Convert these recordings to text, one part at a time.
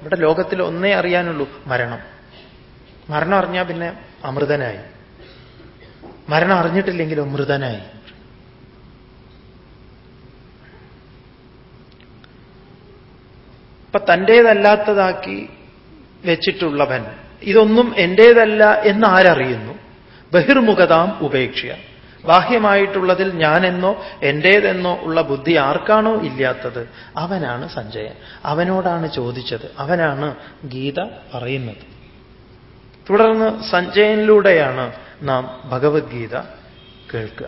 ഇവിടെ ലോകത്തിൽ ഒന്നേ അറിയാനുള്ളൂ മരണം. മരണം അറിഞ്ഞാൽ പിന്നെ അമൃതനായി. മരണം അറിഞ്ഞിട്ടില്ലെങ്കിലും മൃതനായി അപ്പൊ തന്റേതല്ലാത്തതാക്കി വെച്ചിട്ടുള്ളവൻ ഇതൊന്നും എന്റേതല്ല എന്ന് ആരറിയുന്നു? ബഹിർമുഖതാം ഉപേക്ഷ്യ. ബാഹ്യമായിട്ടുള്ളതിൽ ഞാനെന്നോ എന്റേതെന്നോ ഉള്ള ബുദ്ധി ആർക്കാണോ ഇല്ലാത്തത്? അവനാണ് സഞ്ജയൻ. അവനോടാണ് ചോദിച്ചത്. അവനാണ് ഗീത പറയുന്നത്. തുടർന്ന് സഞ്ജയനിലൂടെയാണ് നാം ഭഗവത്ഗീത കേൾക്കുക.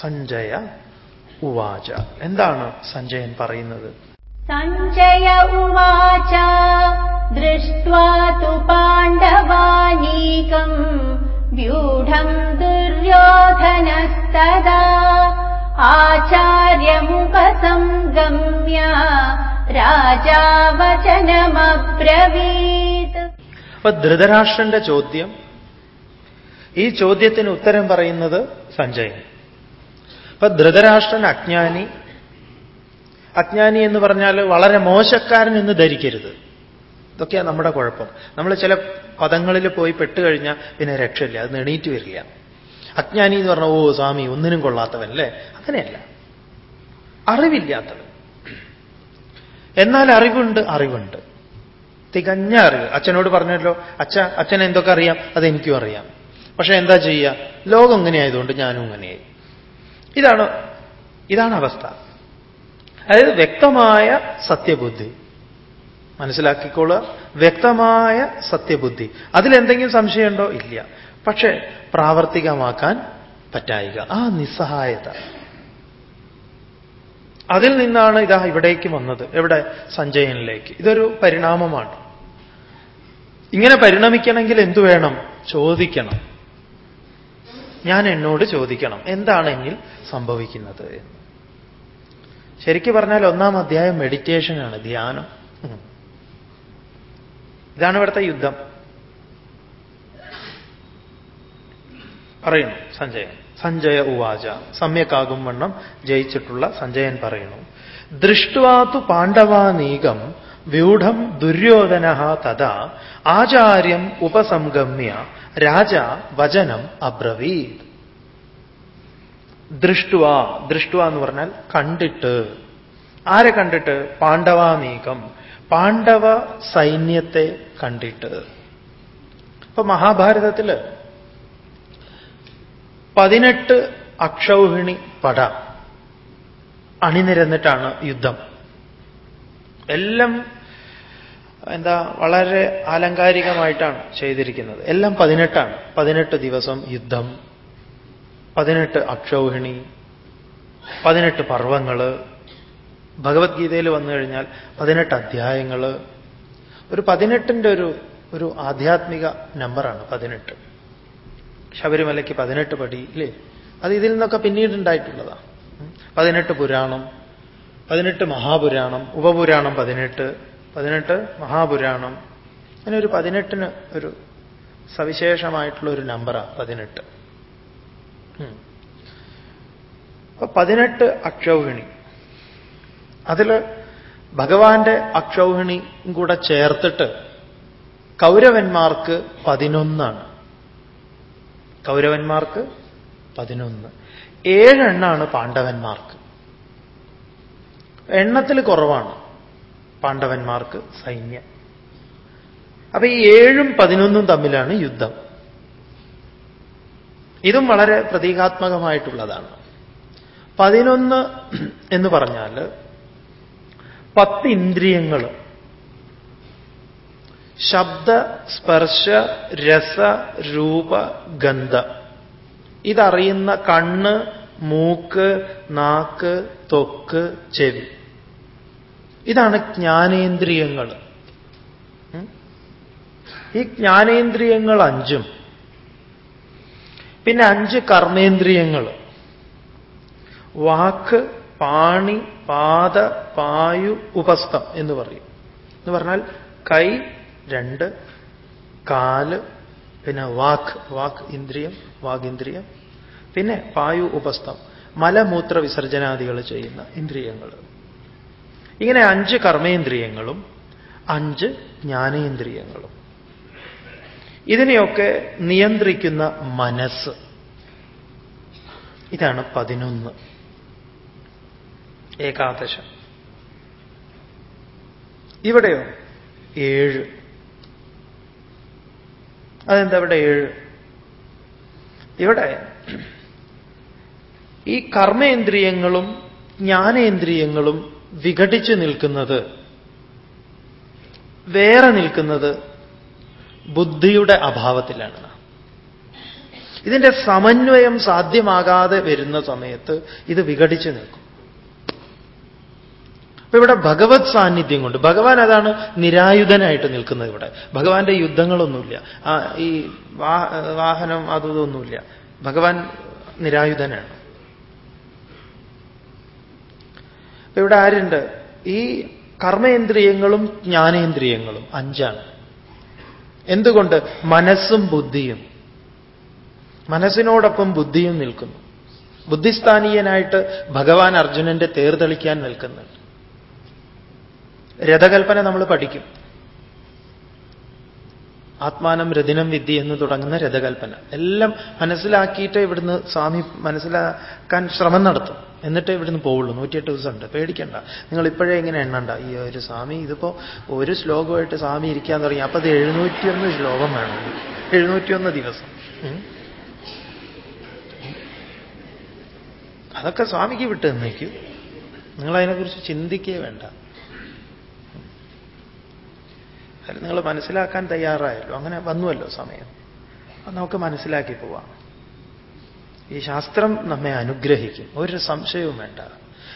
സഞ്ജയ ഉവാച. എന്താണ് സഞ്ജയൻ പറയുന്നത്? സഞ്ജയ ഉവാച ദൃഷ്ടു പാണ്ഡവാനീകം. व्यूढम् दुर्योधनस्तदा आचार्यमुपसङ्गम्य राजा वचनमब्रवीत् അപ്പൊ ധൃതരാഷ്ട്രന്റെ ചോദ്യം ഈ ചോദ്യത്തിന് ഉത്തരം പറയുന്നത് സഞ്ജയൻ അപ്പൊ ധൃതരാഷ്ട്രൻ അജ്ഞാനി അജ്ഞാനി എന്ന് പറഞ്ഞാൽ വളരെ മോശക്കാരൻ എന്ന് ധരിക്കരുത് ഇതൊക്കെയാണ് നമ്മുടെ കുഴപ്പം നമ്മൾ ചില പദങ്ങളിൽ പോയി പെട്ടുകഴിഞ്ഞാൽ പിന്നെ രക്ഷയില്ല അത് എണീറ്റ് വരില്ല. അജ്ഞാനി എന്ന് പറഞ്ഞാൽ ഓ സ്വാമി ഒന്നിനും കൊള്ളാത്തവൻ അല്ലേ? അങ്ങനെയല്ല. അറിവില്ലാത്തവൻ. എന്നാൽ അറിവുണ്ട് അറിവുണ്ട്. തികഞ്ഞ അറിവ്. അച്ഛനോട് പറഞ്ഞല്ലോ അച്ഛ അച്ഛൻ എന്തൊക്കെ അറിയാം? അതെനിക്കും അറിയാം. പക്ഷേ എന്താ ചെയ്യുക ലോകം ഇങ്ങനെ ആയതുകൊണ്ട് ഞാനും ഇങ്ങനെയായി. ഇതാണ് ഇതാണ് അവസ്ഥ. അതായത് വ്യക്തമായ സത്യബുദ്ധി. മനസ്സിലാക്കിക്കോളുക. വ്യക്തമായ സത്യബുദ്ധി. അതിലെന്തെങ്കിലും സംശയമുണ്ടോ? ഇല്ല. പക്ഷേ പ്രാവർത്തികമാക്കാൻ പറ്റായിക. ആ നിസ്സഹായത. അതിൽ നിന്നാണ് ഇതാ ഇവിടേക്ക് വന്നത്. എവിടെ? സഞ്ജയനിലേക്ക്. ഇതൊരു പരിണാമമാണ്. ഇങ്ങനെ പരിണമിക്കണമെങ്കിൽ എന്തു വേണം? ചോദിക്കണം. ഞാൻ എന്നോട് ചോദിക്കണം. എന്താണെങ്കിൽ സംഭവിക്കുന്നത് ശരിക്കും പറഞ്ഞാൽ ഒന്നാം അധ്യായം മെഡിറ്റേഷനാണ് ധ്യാനം. ഇതാണ് ഇവിടുത്തെ യുദ്ധം. പറയുന്നു സഞ്ജയൻ. സഞ്ജയ ഉവാച. സമ്യക്കാകും വണ്ണം ജയിച്ചിട്ടുള്ള സഞ്ജയൻ പറയുന്നു. ദൃഷ്ടുവാതു പാണ്ഡവാനീകം വ്യൂഢം ദുര്യോധന തഥാ ആചാര്യം ഉപസംഗമ്യ രാജ വചനം അബ്രവീത്. ദൃഷ്ടുവ ദൃഷ്ടുവ എന്ന് പറഞ്ഞാൽ കണ്ടിട്ട്. ആരെ കണ്ടിട്ട്? പാണ്ഡവാനീകം. പാണ്ഡവ സൈന്യത്തെ കണ്ടിട്ട്. ഇപ്പൊ മഹാഭാരതത്തിൽ പതിനെട്ട് അക്ഷൗഹിണി പട അണിനിരന്നിട്ടാണ് യുദ്ധം. എല്ലാം എന്താ വളരെ ആലങ്കാരികമായിട്ടാണ് ചെയ്തിരിക്കുന്നത്. എല്ലാം പതിനെട്ടാണ്. പതിനെട്ട് ദിവസം യുദ്ധം. പതിനെട്ട് അക്ഷൗഹിണി. പതിനെട്ട് പർവങ്ങൾ. ഭഗവത്ഗീതയിൽ വന്നു കഴിഞ്ഞാൽ പതിനെട്ട് അധ്യായങ്ങൾ ഒരു പതിനെട്ടിന്റെ ഒരു ഒരു ആധ്യാത്മിക നമ്പറാണ് പതിനെട്ട്. ശബരിമലയ്ക്ക് പതിനെട്ട് പടി ഇല്ലേ? അത് ഇതിൽ നിന്നൊക്കെ പിന്നീട് ഉണ്ടായിട്ടുള്ളതാണ് പതിനെട്ട് പുരാണം പതിനെട്ട് മഹാപുരാണം ഉപപുരാണം പതിനെട്ട് പതിനെട്ട് മഹാപുരാണം. അങ്ങനെ ഒരു പതിനെട്ടിന് ഒരു സവിശേഷമായിട്ടുള്ള ഒരു നമ്പറാണ് പതിനെട്ട്. അപ്പൊ പതിനെട്ട് അക്ഷൗഹിണി. അതിൽ ഭഗവാന്റെ അക്ഷൗഹിണിയും കൂടെ ചേർത്തിട്ട് കൗരവന്മാർക്ക് പതിനൊന്നാണ്. കൗരവന്മാർക്ക് പതിനൊന്ന്. ഏഴെണ്ണാണ് പാണ്ഡവന്മാർക്ക്. എണ്ണത്തിൽ കുറവാണ് പാണ്ഡവന്മാർക്ക് സൈന്യം. അപ്പൊ ഈ ഏഴും പതിനൊന്നും തമ്മിലാണ് യുദ്ധം. ഇതും വളരെ പ്രതീകാത്മകമായിട്ടുള്ളതാണ്. പതിനൊന്ന് എന്ന് പറഞ്ഞാൽ പത്ത് ഇന്ദ്രിയങ്ങൾ ശബ്ദ സ്പർശ രസ രൂപ ഗന്ധ. ഇതറിയുന്ന കണ്ണ് മൂക്ക് നാക്ക് തൊക്ക് ചെവി. ഇതാണ് ജ്ഞാനേന്ദ്രിയങ്ങൾ ഈ ജ്ഞാനേന്ദ്രിയങ്ങൾ അഞ്ചും. പിന്നെ അഞ്ച് കർമ്മേന്ദ്രിയങ്ങൾ വാക്ക് പാണി പാദ പായു ഉപസ്ഥം എന്ന് പറയും. എന്ന് പറഞ്ഞാൽ കൈ രണ്ട് കാൽ പിന്നെ വാക്ക് വാക്ക് ഇന്ദ്രിയം വാഗിന്ദ്രിയം പിന്നെ പായു ഉപസ്ഥം മലമൂത്ര വിസർജനാദികൾ ചെയ്യുന്ന ഇന്ദ്രിയങ്ങൾ. ഇങ്ങനെ അഞ്ച് കർമ്മേന്ദ്രിയങ്ങളും അഞ്ച് ജ്ഞാനേന്ദ്രിയങ്ങളും. ഇതിനെയൊക്കെ നിയന്ത്രിക്കുന്ന മനസ്സ്. ഇതാണ് പതിനൊന്ന്. ഏകാദശം. ഇവിടെയോ? ഏഴ്. അതെന്താ ഇവിടെ ഏഴ്? ഇവിടെ ഈ കർമ്മേന്ദ്രിയങ്ങളും ജ്ഞാനേന്ദ്രിയങ്ങളും വിഘടിച്ച് നിൽക്കുന്നത് വേറെ നിൽക്കുന്നത് ബുദ്ധിയുടെ അഭാവത്തിലാണ്. ഇതിന്റെ സമന്വയം സാധ്യമാകാതെ വരുന്ന സമയത്ത് ഇത് വിഘടിച്ചു നിൽക്കും. അപ്പൊ ഇവിടെ ഭഗവത് സാന്നിധ്യം കൊണ്ട് ഭഗവാൻ അതാണ് നിരായുധനായിട്ട് നിൽക്കുന്നത് ഇവിടെ. ഭഗവാന്റെ യുദ്ധങ്ങളൊന്നുമില്ല. ഈ വാഹനം അതൊന്നുമില്ല ഭഗവാൻ നിരായുധനാണ്. അപ്പൊ ഇവിടെ ആരുണ്ട്? ഈ കർമ്മേന്ദ്രിയങ്ങളും ജ്ഞാനേന്ദ്രിയങ്ങളും അഞ്ചാണ്. എന്തുകൊണ്ട്? മനസ്സും ബുദ്ധിയും. മനസ്സിനോടൊപ്പം ബുദ്ധിയും നിൽക്കുന്നു. ബുദ്ധിസ്ഥാനീയനായിട്ട് ഭഗവാൻ അർജുനന്റെ തേർതെളിക്കാൻ നിൽക്കുന്നുണ്ട്. രഥകൽപ്പന നമ്മൾ പഠിക്കും. ആത്മാനം രഥിനം വിദ്യ എന്ന് തുടങ്ങുന്ന രഥകൽപ്പന. എല്ലാം മനസ്സിലാക്കിയിട്ട് ഇവിടുന്ന് സ്വാമി മനസ്സിലാക്കാൻ ശ്രമം നടത്തും. എന്നിട്ട് ഇവിടുന്ന് പോവുള്ളൂ. നൂറ്റിയെട്ട് ദിവസമുണ്ട്. പേടിക്കണ്ട. നിങ്ങൾ ഇപ്പോഴേ ഇങ്ങനെ എണ്ണണ്ട. ഈ ഒരു സ്വാമി ഇതിപ്പോ ഒരു ശ്ലോകമായിട്ട് സ്വാമി ഇരിക്കാൻ തുടങ്ങി അപ്പൊ അത് എഴുന്നൂറ്റിയൊന്ന് ശ്ലോകം വേണം. എഴുന്നൂറ്റിയൊന്ന് ദിവസം. അതൊക്കെ സ്വാമിക്ക് വിട്ട് നിന്നേക്കും. നിങ്ങളതിനെക്കുറിച്ച് ചിന്തിക്കേ വേണ്ട. അത് നിങ്ങൾ മനസ്സിലാക്കാൻ തയ്യാറായല്ലോ. അങ്ങനെ വന്നുവല്ലോ സമയം. അത് നമുക്ക് മനസ്സിലാക്കി പോവാം. ഈ ശാസ്ത്രം നമ്മെ അനുഗ്രഹിക്കും. ഒരു സംശയവും വേണ്ട.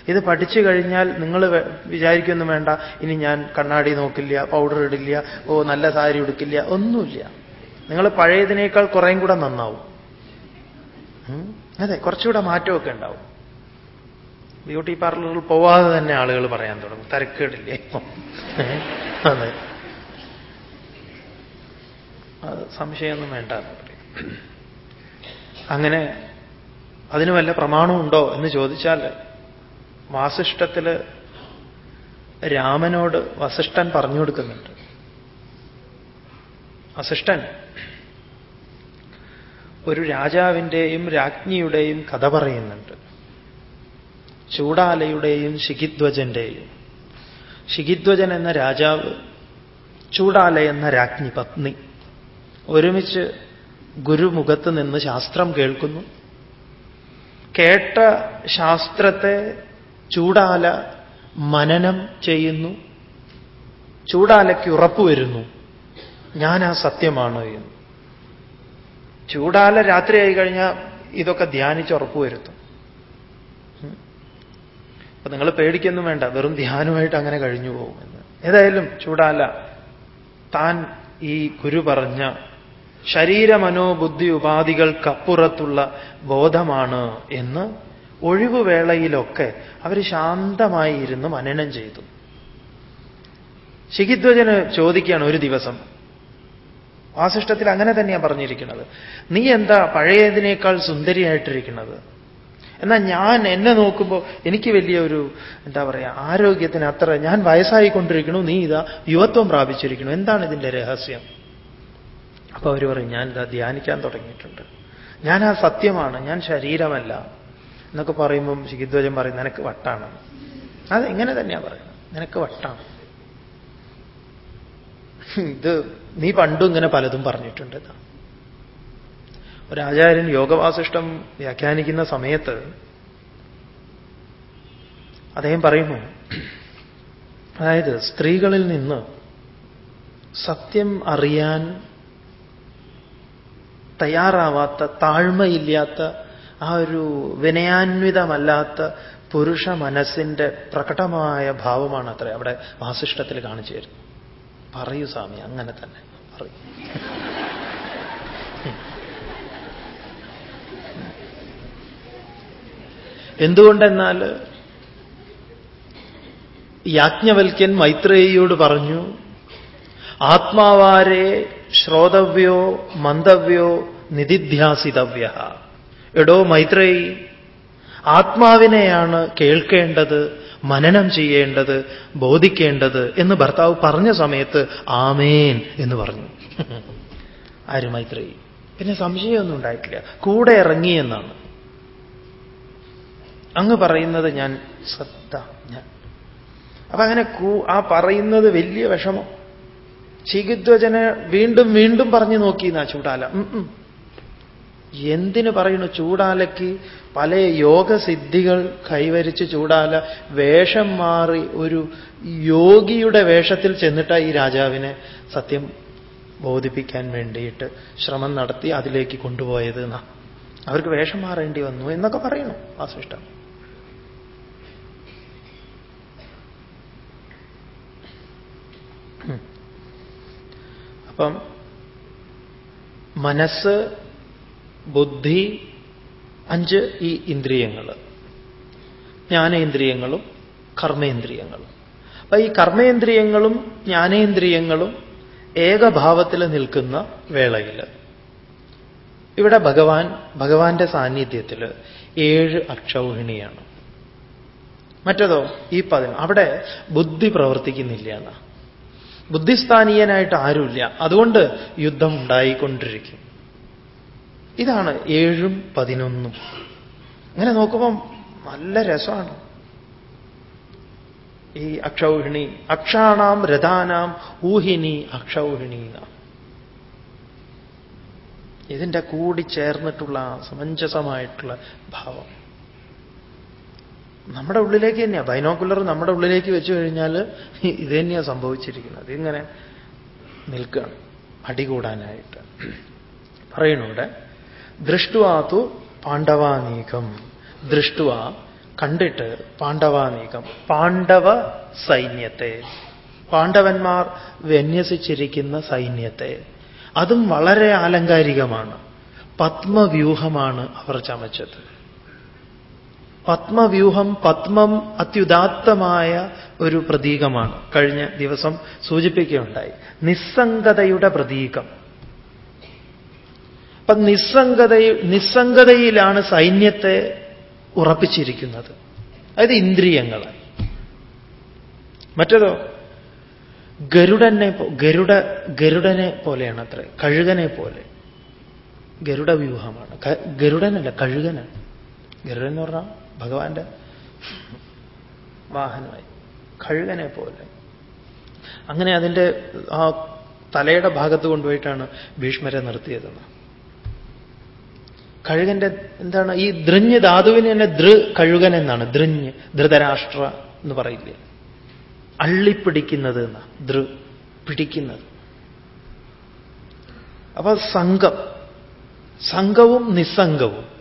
ഇത് പഠിച്ചു കഴിഞ്ഞാൽ നിങ്ങൾ വിചാരിക്കൊന്നും വേണ്ട. ഇനി ഞാൻ കണ്ണാടി നോക്കില്ല പൗഡർ ഇടില്ല ഓ നല്ല സാരി ഉടുക്കില്ല ഒന്നുമില്ല. നിങ്ങൾ പഴയതിനേക്കാൾ കുറേയും കൂടെ നന്നാവും. അതെ കുറച്ചുകൂടെ മാറ്റമൊക്കെ ഉണ്ടാവും. ബ്യൂട്ടി പാർലറിൽ പോവാതെ തന്നെ ആളുകൾ പറയാൻ തുടങ്ങും. തരക്കേടില്ലേ? അതെ. അത് സംശയമൊന്നും വേണ്ട. അങ്ങനെ അതിന് വല്ല പ്രമാണമുണ്ടോ എന്ന് ചോദിച്ചാൽ വാസിഷ്ഠത്തിൽ രാമനോട് വസിഷ്ഠൻ പറഞ്ഞു കൊടുക്കുന്നുണ്ട്. വസിഷ്ഠൻ ഒരു രാജാവിന്റെയും രാജ്ഞിയുടെയും കഥ പറയുന്നുണ്ട്. ചൂടാലയുടെയും ശിഖിധ്വജന്റെയും. ശിഖിധ്വജൻ എന്ന രാജാവ് ചൂടാല എന്ന രാജ്ഞി പത്നി. ഒരുമിച്ച് ഗുരുമുഖത്ത് നിന്ന് ശാസ്ത്രം കേൾക്കുന്നു. കേട്ട ശാസ്ത്രത്തെ ചൂടാല മനനം ചെയ്യുന്നു. ചൂടാലയ്ക്ക് ഉറപ്പുവരുന്നു ഞാൻ ആ സത്യമാണ് എന്ന്. ചൂടാല രാത്രിയായി കഴിഞ്ഞാൽ ഇതൊക്കെ ധ്യാനിച്ച് ഉറപ്പുവരുത്തും അപ്പൊ നിങ്ങൾ പേടിക്കൊന്നും വേണ്ട. വെറും ധ്യാനമായിട്ട് അങ്ങനെ കഴിഞ്ഞു പോകുമെന്ന് ഏതായാലും ചൂടാല താൻ ഈ ഗുരു പറഞ്ഞ ശരീരമനോബുദ്ധി ഉപാധികൾക്കപ്പുറത്തുള്ള ബോധമാണ് എന്ന് ഒഴിവുവേളയിലൊക്കെ അവർ ശാന്തമായി ഇരുന്ന് മനനം ചെയ്തു. ശിഖിധ്വജന് ചോദിക്കുകയാണ് ഒരു ദിവസം. വാസിഷ്ടത്തിൽ അങ്ങനെ തന്നെയാണ് പറഞ്ഞിരിക്കുന്നത്. നീ എന്താ പഴയതിനേക്കാൾ സുന്ദരിയായിട്ടിരിക്കുന്നത്? എന്നാൽ ഞാൻ എന്നെ നോക്കുമ്പോൾ എനിക്ക് വലിയ ഒരു എന്താ പറയുക ആരോഗ്യത്തിന് അത്ര ഞാൻ വയസ്സായിക്കൊണ്ടിരിക്കണു നീ ഇതാ യുവത്വം പ്രാപിച്ചിരിക്കുന്നു. എന്താണ് ഇതിന്റെ രഹസ്യം? അപ്പൊ അവർ പറയും ഞാൻ ഇതാ ധ്യാനിക്കാൻ തുടങ്ങിയിട്ടുണ്ട്. ഞാൻ ആ സത്യമാണ് ഞാൻ ശരീരമല്ല. എന്നൊക്കെ പറയുമ്പം ശിഖിധ്വജൻ പറയും നിനക്ക് വട്ടാണ്. അത് ഇങ്ങനെ തന്നെയാ പറയുന്നത്. നിനക്ക് വട്ടാണ്. ഇത് നീ പണ്ടും ഇങ്ങനെ പലതും പറഞ്ഞിട്ടുണ്ട് ഒരാചാര്യൻ യോഗവാസിഷ്ടം വ്യാഖ്യാനിക്കുന്ന സമയത്ത് അദ്ദേഹം പറയുന്നു അതായത് സ്ത്രീകളിൽ നിന്ന് സത്യം അറിയാൻ തയ്യാറാവാത്ത താഴ്മയില്ലാത്ത ആ ഒരു വിനയാന്വിതമല്ലാത്ത പുരുഷ മനസ്സിന്റെ പ്രകടമായ ഭാവമാണ് അത്ര അവിടെ വാസിഷ്ടത്തിൽ കാണിച്ചു തരുന്നത്. പറയൂ സ്വാമി അങ്ങനെ തന്നെ. പറയൂ. എന്തുകൊണ്ടെന്നാൽ യാജ്ഞവൽക്യൻ മൈത്രേയിയോട് പറഞ്ഞു ആത്മാവാരെ ശ്രോതവ്യോ മന്ദവ്യോ നിധിധ്യാസിതവ്യ എടോ മൈത്രേയി ആത്മാവിനെയാണ് കേൾക്കേണ്ടത് മനനം ചെയ്യേണ്ടത് ബോധിക്കേണ്ടത് എന്ന് ഭർത്താവ് പറഞ്ഞ സമയത്ത് ആമേൻ എന്ന് പറഞ്ഞു. ആര് മൈത്രേയി പിന്നെ സംശയമൊന്നും ഉണ്ടായിട്ടില്ല. കൂടെ ഇറങ്ങി എന്നാണ്. അങ്ങ് പറയുന്നത് ഞാൻ ശ്രദ്ധ ഞാൻ. അപ്പൊ അങ്ങനെ ആ പറയുന്നത് വലിയ വിഷമം. ചികിത്വജനെ വീണ്ടും വീണ്ടും പറഞ്ഞു നോക്കി എന്നാ ചൂടാല എന്തിനു പറയുന്നു ചൂടാലയ്ക്ക്? പല യോഗസിദ്ധികൾ കൈവരിച്ച് ചൂടാല. വേഷം മാറി ഒരു യോഗിയുടെ വേഷത്തിൽ ചെന്നിട്ട ഈ രാജാവിനെ സത്യം ബോധിപ്പിക്കാൻ വേണ്ടിയിട്ട് ശ്രമം നടത്തി അതിലേക്ക് കൊണ്ടുപോയത് എന്നാ അവർക്ക് വേഷം മാറേണ്ടി വന്നു എന്നൊക്കെ പറയുന്നു വാസിഷ്ടം അപ്പം മനസ്സ് ബുദ്ധി അഞ്ച് ഈ ഇന്ദ്രിയങ്ങൾ ജ്ഞാനേന്ദ്രിയങ്ങളും കർമ്മേന്ദ്രിയങ്ങളും. അപ്പൊ ഈ കർമ്മേന്ദ്രിയങ്ങളും ജ്ഞാനേന്ദ്രിയങ്ങളും ഏകഭാവത്തിൽ നിൽക്കുന്ന വേളയിൽ ഇവിടെ ഭഗവാൻ ഭഗവാന്റെ സാന്നിധ്യത്തിൽ ഏഴ് അക്ഷൗഹിണിയാണ്. മറ്റതോ ഈ പതിന അവിടെ ബുദ്ധി പ്രവർത്തിക്കുന്നില്ല എന്നാ ബുദ്ധിസ്ഥാനീയനായിട്ട് ആരുമില്ല. അതുകൊണ്ട് യുദ്ധം ഉണ്ടായിക്കൊണ്ടിരിക്കും. ഇതാണ് ഏഴും പതിനൊന്നും. അങ്ങനെ നോക്കുമ്പം നല്ല രസമാണ്. ഈ അക്ഷൗഹിണി അക്ഷാണാം രഥാനാം ഊഹിനി അക്ഷൗഹിണി ഇതിന്റെ കൂടി ചേർന്നിട്ടുള്ള സമഞ്ജസമായിട്ടുള്ള ഭാവം. നമ്മുടെ ഉള്ളിലേക്ക് തന്നെയാണ് ബൈനോക്കുലർ നമ്മുടെ ഉള്ളിലേക്ക് വെച്ചു കഴിഞ്ഞാൽ ഇത് തന്നെയാണ് സംഭവിച്ചിരിക്കുന്നത്. ഇങ്ങനെ നിൽക്കുകയാണ് അടികൂടാനായിട്ട് പറയണൂടെ ദൃഷ്ടുവാത്തു പാണ്ഡവാനീകം. ദൃഷ്ടുവ കണ്ടിട്ട് പാണ്ഡവാനീകം. പാണ്ഡവ സൈന്യത്തെ. പാണ്ഡവന്മാർ വിന്യസിച്ചിരിക്കുന്ന സൈന്യത്തെ. അതും വളരെ ആലങ്കാരികമാണ്. പത്മവ്യൂഹമാണ് അവർ ചമച്ചത്. പത്മവ്യൂഹം പത്മം അത്യുദാത്തമായ ഒരു പ്രതീകമാണ്. കഴിഞ്ഞ ദിവസം സൂചിപ്പിക്കുകയുണ്ടായി. നിസ്സംഗതയുടെ പ്രതീകം. അപ്പൊ നിസ്സംഗത നിസ്സംഗതയിലാണ് സൈന്യത്തെ ഉറപ്പിച്ചിരിക്കുന്നത്. അതായത് ഇന്ദ്രിയങ്ങൾ. മറ്റതോ? ഗരുഡനെ ഗരുഡ ഗരുഡനെ പോലെയാണ് അത്ര. കഴുകനെ പോലെ. ഗരുഡ വ്യൂഹമാണ് ഗരുഡനല്ല കഴുകനാണ്. ഗരുഡൻ എന്ന് പറഞ്ഞാൽ ഭഗവാന്റെ വാഹനമായി കഴുകനെ പോലെ. അങ്ങനെ അതിന്റെ ആ തലയുടെ ഭാഗത്ത് കൊണ്ടുപോയിട്ടാണ് ഭീഷ്മരെ നിർത്തിയതെന്ന് കഴുകന്റെ എന്താണ്? ഈ ദൃഞ്ഞ് ധാതുവിന് തന്നെ ദൃ കഴുകൻ എന്നാണ്. ധൃഞ്ഞ് ധൃതരാഷ്ട്ര എന്ന് പറയില്ലേ? അള്ളിപ്പിടിക്കുന്നത് എന്ന. ദൃ പിടിക്കുന്നത്. അപ്പൊ സംഘം സംഘവും നിസ്സംഗവും.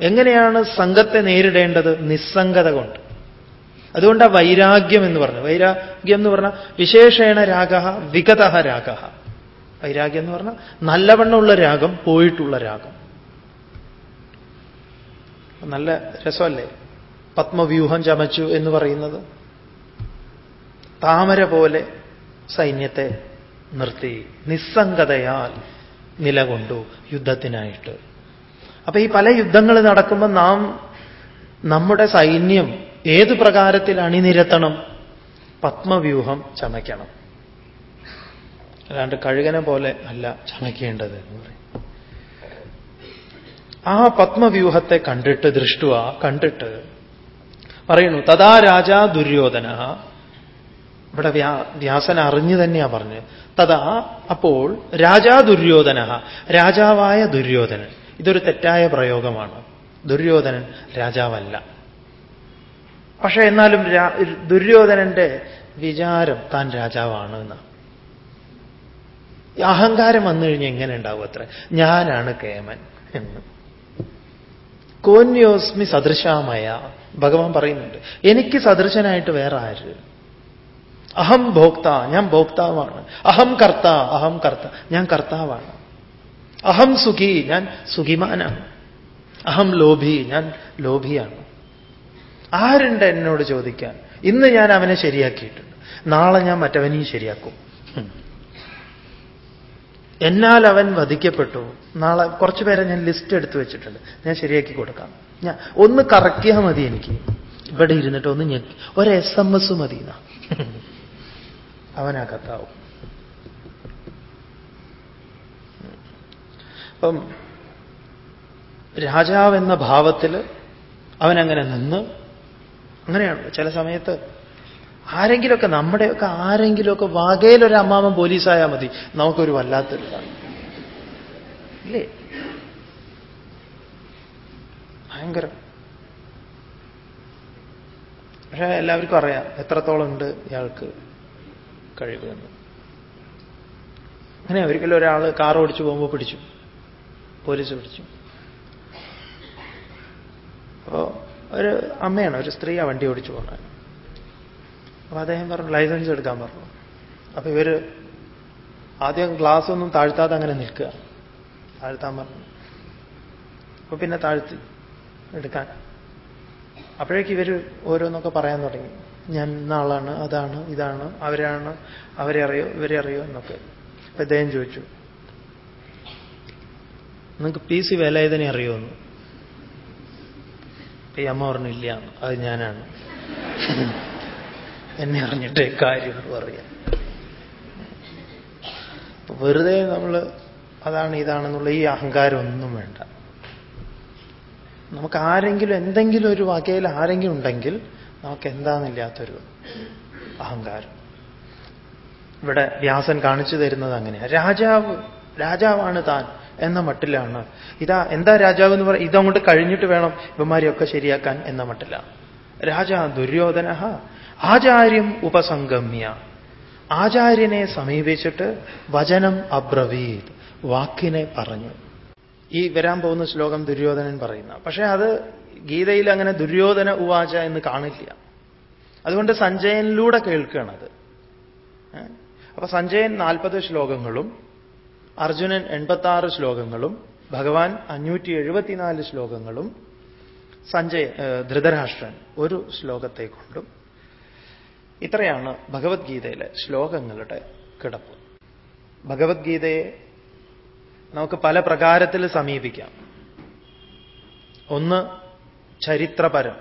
എങ്ങനെയാണ് സംഘത്തെ നേരിടേണ്ടത്? നിസ്സംഗത കൊണ്ട്. അതുകൊണ്ടാണ് വൈരാഗ്യം എന്ന് പറഞ്ഞു വൈരാഗ്യം എന്ന് പറഞ്ഞാൽ വിശേഷേണ രാഗ വിഗത രാഗ. വൈരാഗ്യം എന്ന് പറഞ്ഞാൽ നല്ലവണ്ണമുള്ള രാഗം പോയിട്ടുള്ള രാഗം. നല്ല രസമല്ലേ? പത്മവ്യൂഹം ചമച്ചു എന്ന് പറയുന്നത്. താമര പോലെ സൈന്യത്തെ നിർത്തി. നിസ്സംഗതയാൽ നിലകൊണ്ടു യുദ്ധത്തിനായിട്ട്. അപ്പൊ ഈ പല യുദ്ധങ്ങൾ നടക്കുമ്പോൾ നാം നമ്മുടെ സൈന്യം ഏത് പ്രകാരത്തിൽ അണിനിരത്തണം? പത്മവ്യൂഹം ചമയ്ക്കണം. അല്ലാണ്ട് കഴുകനെ പോലെ അല്ല ചമയ്ക്കേണ്ടത് എന്ന് പറയും. ആ പത്മവ്യൂഹത്തെ കണ്ടിട്ട് ദൃഷ്ടുവ കണ്ടിട്ട് പറയുന്നു തഥാ രാജ ദുര്യോധന. ഇവിടെ വ്യാ വ്യാസൻ അറിഞ്ഞു തന്നെയാ പറഞ്ഞത്. തഥാ അപ്പോൾ രാജാ ദുര്യോധന. രാജാവായ ദുര്യോധനൻ. ഇതൊരു തെറ്റായ പ്രയോഗമാണ്. ദുര്യോധനൻ രാജാവല്ല. പക്ഷെ എന്നാലും ദുര്യോധനന്റെ വിചാരം താൻ രാജാവാണ് എന്ന്. അഹങ്കാരം വന്നു കഴിഞ്ഞാൽ എങ്ങനെ ഉണ്ടാവും അത്ര? ഞാനാണ് കേമൻ എന്ന്. കോന്യോസ്മി സദൃശാമയ. ഭഗവാൻ പറയുന്നുണ്ട് എനിക്ക് സദൃശനായിട്ട് വേറെ ആര്? അഹം ഭോക്ത ഞാൻ ഭോക്താവാണ്. അഹം കർത്ത അഹം കർത്ത ഞാൻ കർത്താവാണ്. അഹം സുഖി ഞാൻ സുഖിമാനാണ്. അഹം ലോഭി ഞാൻ ലോഭിയാണ്. ആരുണ്ട് എന്നോട് ചോദിക്കാൻ? ഇന്ന് ഞാൻ അവനെ ശരിയാക്കിയിട്ടുണ്ട്. നാളെ ഞാൻ മറ്റവനെയും ശരിയാക്കും. എന്നാൽ അവൻ വധിക്കപ്പെട്ടു. നാളെ കുറച്ചു പേരെ ഞാൻ ലിസ്റ്റ് എടുത്തു വെച്ചിട്ടുണ്ട്. ഞാൻ ശരിയാക്കി കൊടുക്കാം. ഞാൻ ഒന്ന് കറക്കിയാൽ മതി എനിക്ക്. ഇവിടെ ഇരുന്നിട്ട് ഒന്ന് ഞെക്കി. ഒരു എസ് എം എസ് മതി. അവനാ കത്താവും അപ്പം രാജാവ് എന്ന ഭാവത്തിൽ അവനങ്ങനെ നിന്ന്. അങ്ങനെയാണ്. ചില സമയത്ത് ആരെങ്കിലുമൊക്കെ നമ്മുടെയൊക്കെ ആരെങ്കിലുമൊക്കെ വകയിലൊരു അമ്മാമൻ പോലീസായാൽ മതി. നമുക്കൊരു വല്ലാത്തൊരു. ഇല്ലേ? ഭയങ്കരം. പക്ഷേ എല്ലാവർക്കും അറിയാം എത്രത്തോളം ഉണ്ട് ഇയാൾക്ക് കഴിവെന്ന് അങ്ങനെ ഒരിക്കലും ഒരാൾ കാർ ഓടിച്ചു പോകുമ്പോൾ പിടിച്ചു. പോലീസ് പിടിച്ചു. അപ്പോ ഒരു അമ്മയാണ് ഒരു സ്ത്രീ വണ്ടി ഓടിച്ചു പോകുന്നത് അപ്പൊ അദ്ദേഹം പറഞ്ഞു ലൈസൻസ് എടുക്കാൻ പറഞ്ഞു. അപ്പൊ ഇവർ ആദ്യം ഗ്ലാസ് ഒന്നും താഴ്ത്താതെ അങ്ങനെ നിൽക്കുക. താഴ്ത്താൻ പറഞ്ഞു. അപ്പൊ പിന്നെ താഴ്ത്തി എടുക്കാൻ. അപ്പോഴേക്ക് ഇവർ ഓരോന്നൊക്കെ പറയാൻ തുടങ്ങി. ഞാൻ ഇന്ന അതാണ് ഇതാണ് അവരാണ് അവരെ അറിയോ ഇവരെ അറിയോ എന്നൊക്കെ. അപ്പൊ ഇദ്ദേഹം ചോദിച്ചു. നിങ്ങൾക്ക് പി സി വേലായുധനെ അറിയുമെന്ന്. ഈ അമ്മ പറഞ്ഞു ഇല്ല അത് ഞാനാണ്. എന്നെ അറിഞ്ഞിട്ടേ കാര്യമുള്ളൂ അറിയാം വെറുതെ നമ്മൾ അതാണ് ഇതാണെന്നുള്ള ഈ അഹങ്കാരമൊന്നും വേണ്ട. നമുക്ക് ആരെങ്കിലും എന്തെങ്കിലും ഒരു വകയിൽ ആരെങ്കിലും ഉണ്ടെങ്കിൽ നമുക്ക് എന്താണെന്നില്ലാത്തൊരു അഹങ്കാരം. ഇവിടെ വ്യാസൻ കാണിച്ചു തരുന്നത് അങ്ങനെയാണ് രാജാവ് രാജാവാണ് താൻ. എന്ന മട്ടിലാണ്. ഇതാ എന്താ രാജാവ് എന്ന് പറയും ഇതങ്ങോട്ട് കഴിഞ്ഞിട്ട് വേണം ഇവന്മാരെയൊക്കെ ശരിയാക്കാൻ എന്ന മട്ടിലാണ് രാജാ ദുര്യോധന ആചാര്യം ഉപസംഗമ്യ. ആചാര്യനെ സമീപിച്ചിട്ട് വചനം അബ്രവീത് വാക്കിനെ പറഞ്ഞു. ഈ വരാൻ പോകുന്ന ശ്ലോകം ദുര്യോധനൻ പറയുന്ന. പക്ഷേ അത് ഗീതയിൽ അങ്ങനെ ദുര്യോധന ഉവാച എന്ന് കാണില്ല. അതുകൊണ്ട് സഞ്ജയനിലൂടെ കേൾക്കുകയാണത്? അപ്പൊ സഞ്ജയൻ നാൽപ്പത് ശ്ലോകങ്ങളും അർജുനൻ എൺപത്തി ശ്ലോകങ്ങളും ഭഗവാൻ അഞ്ഞൂറ്റി എഴുപത്തിനാല് ശ്ലോകങ്ങളും സഞ്ജയ് ധൃതരാഷ്ട്രൻ ഒരു ശ്ലോകത്തെ കൊണ്ടും ഇത്രയാണ് ഭഗവത്ഗീതയിലെ ശ്ലോകങ്ങളുടെ കിടപ്പ്. ഭഗവത്ഗീതയെ നമുക്ക് പല പ്രകാരത്തിൽ സമീപിക്കാം. ഒന്ന് ചരിത്രപരം.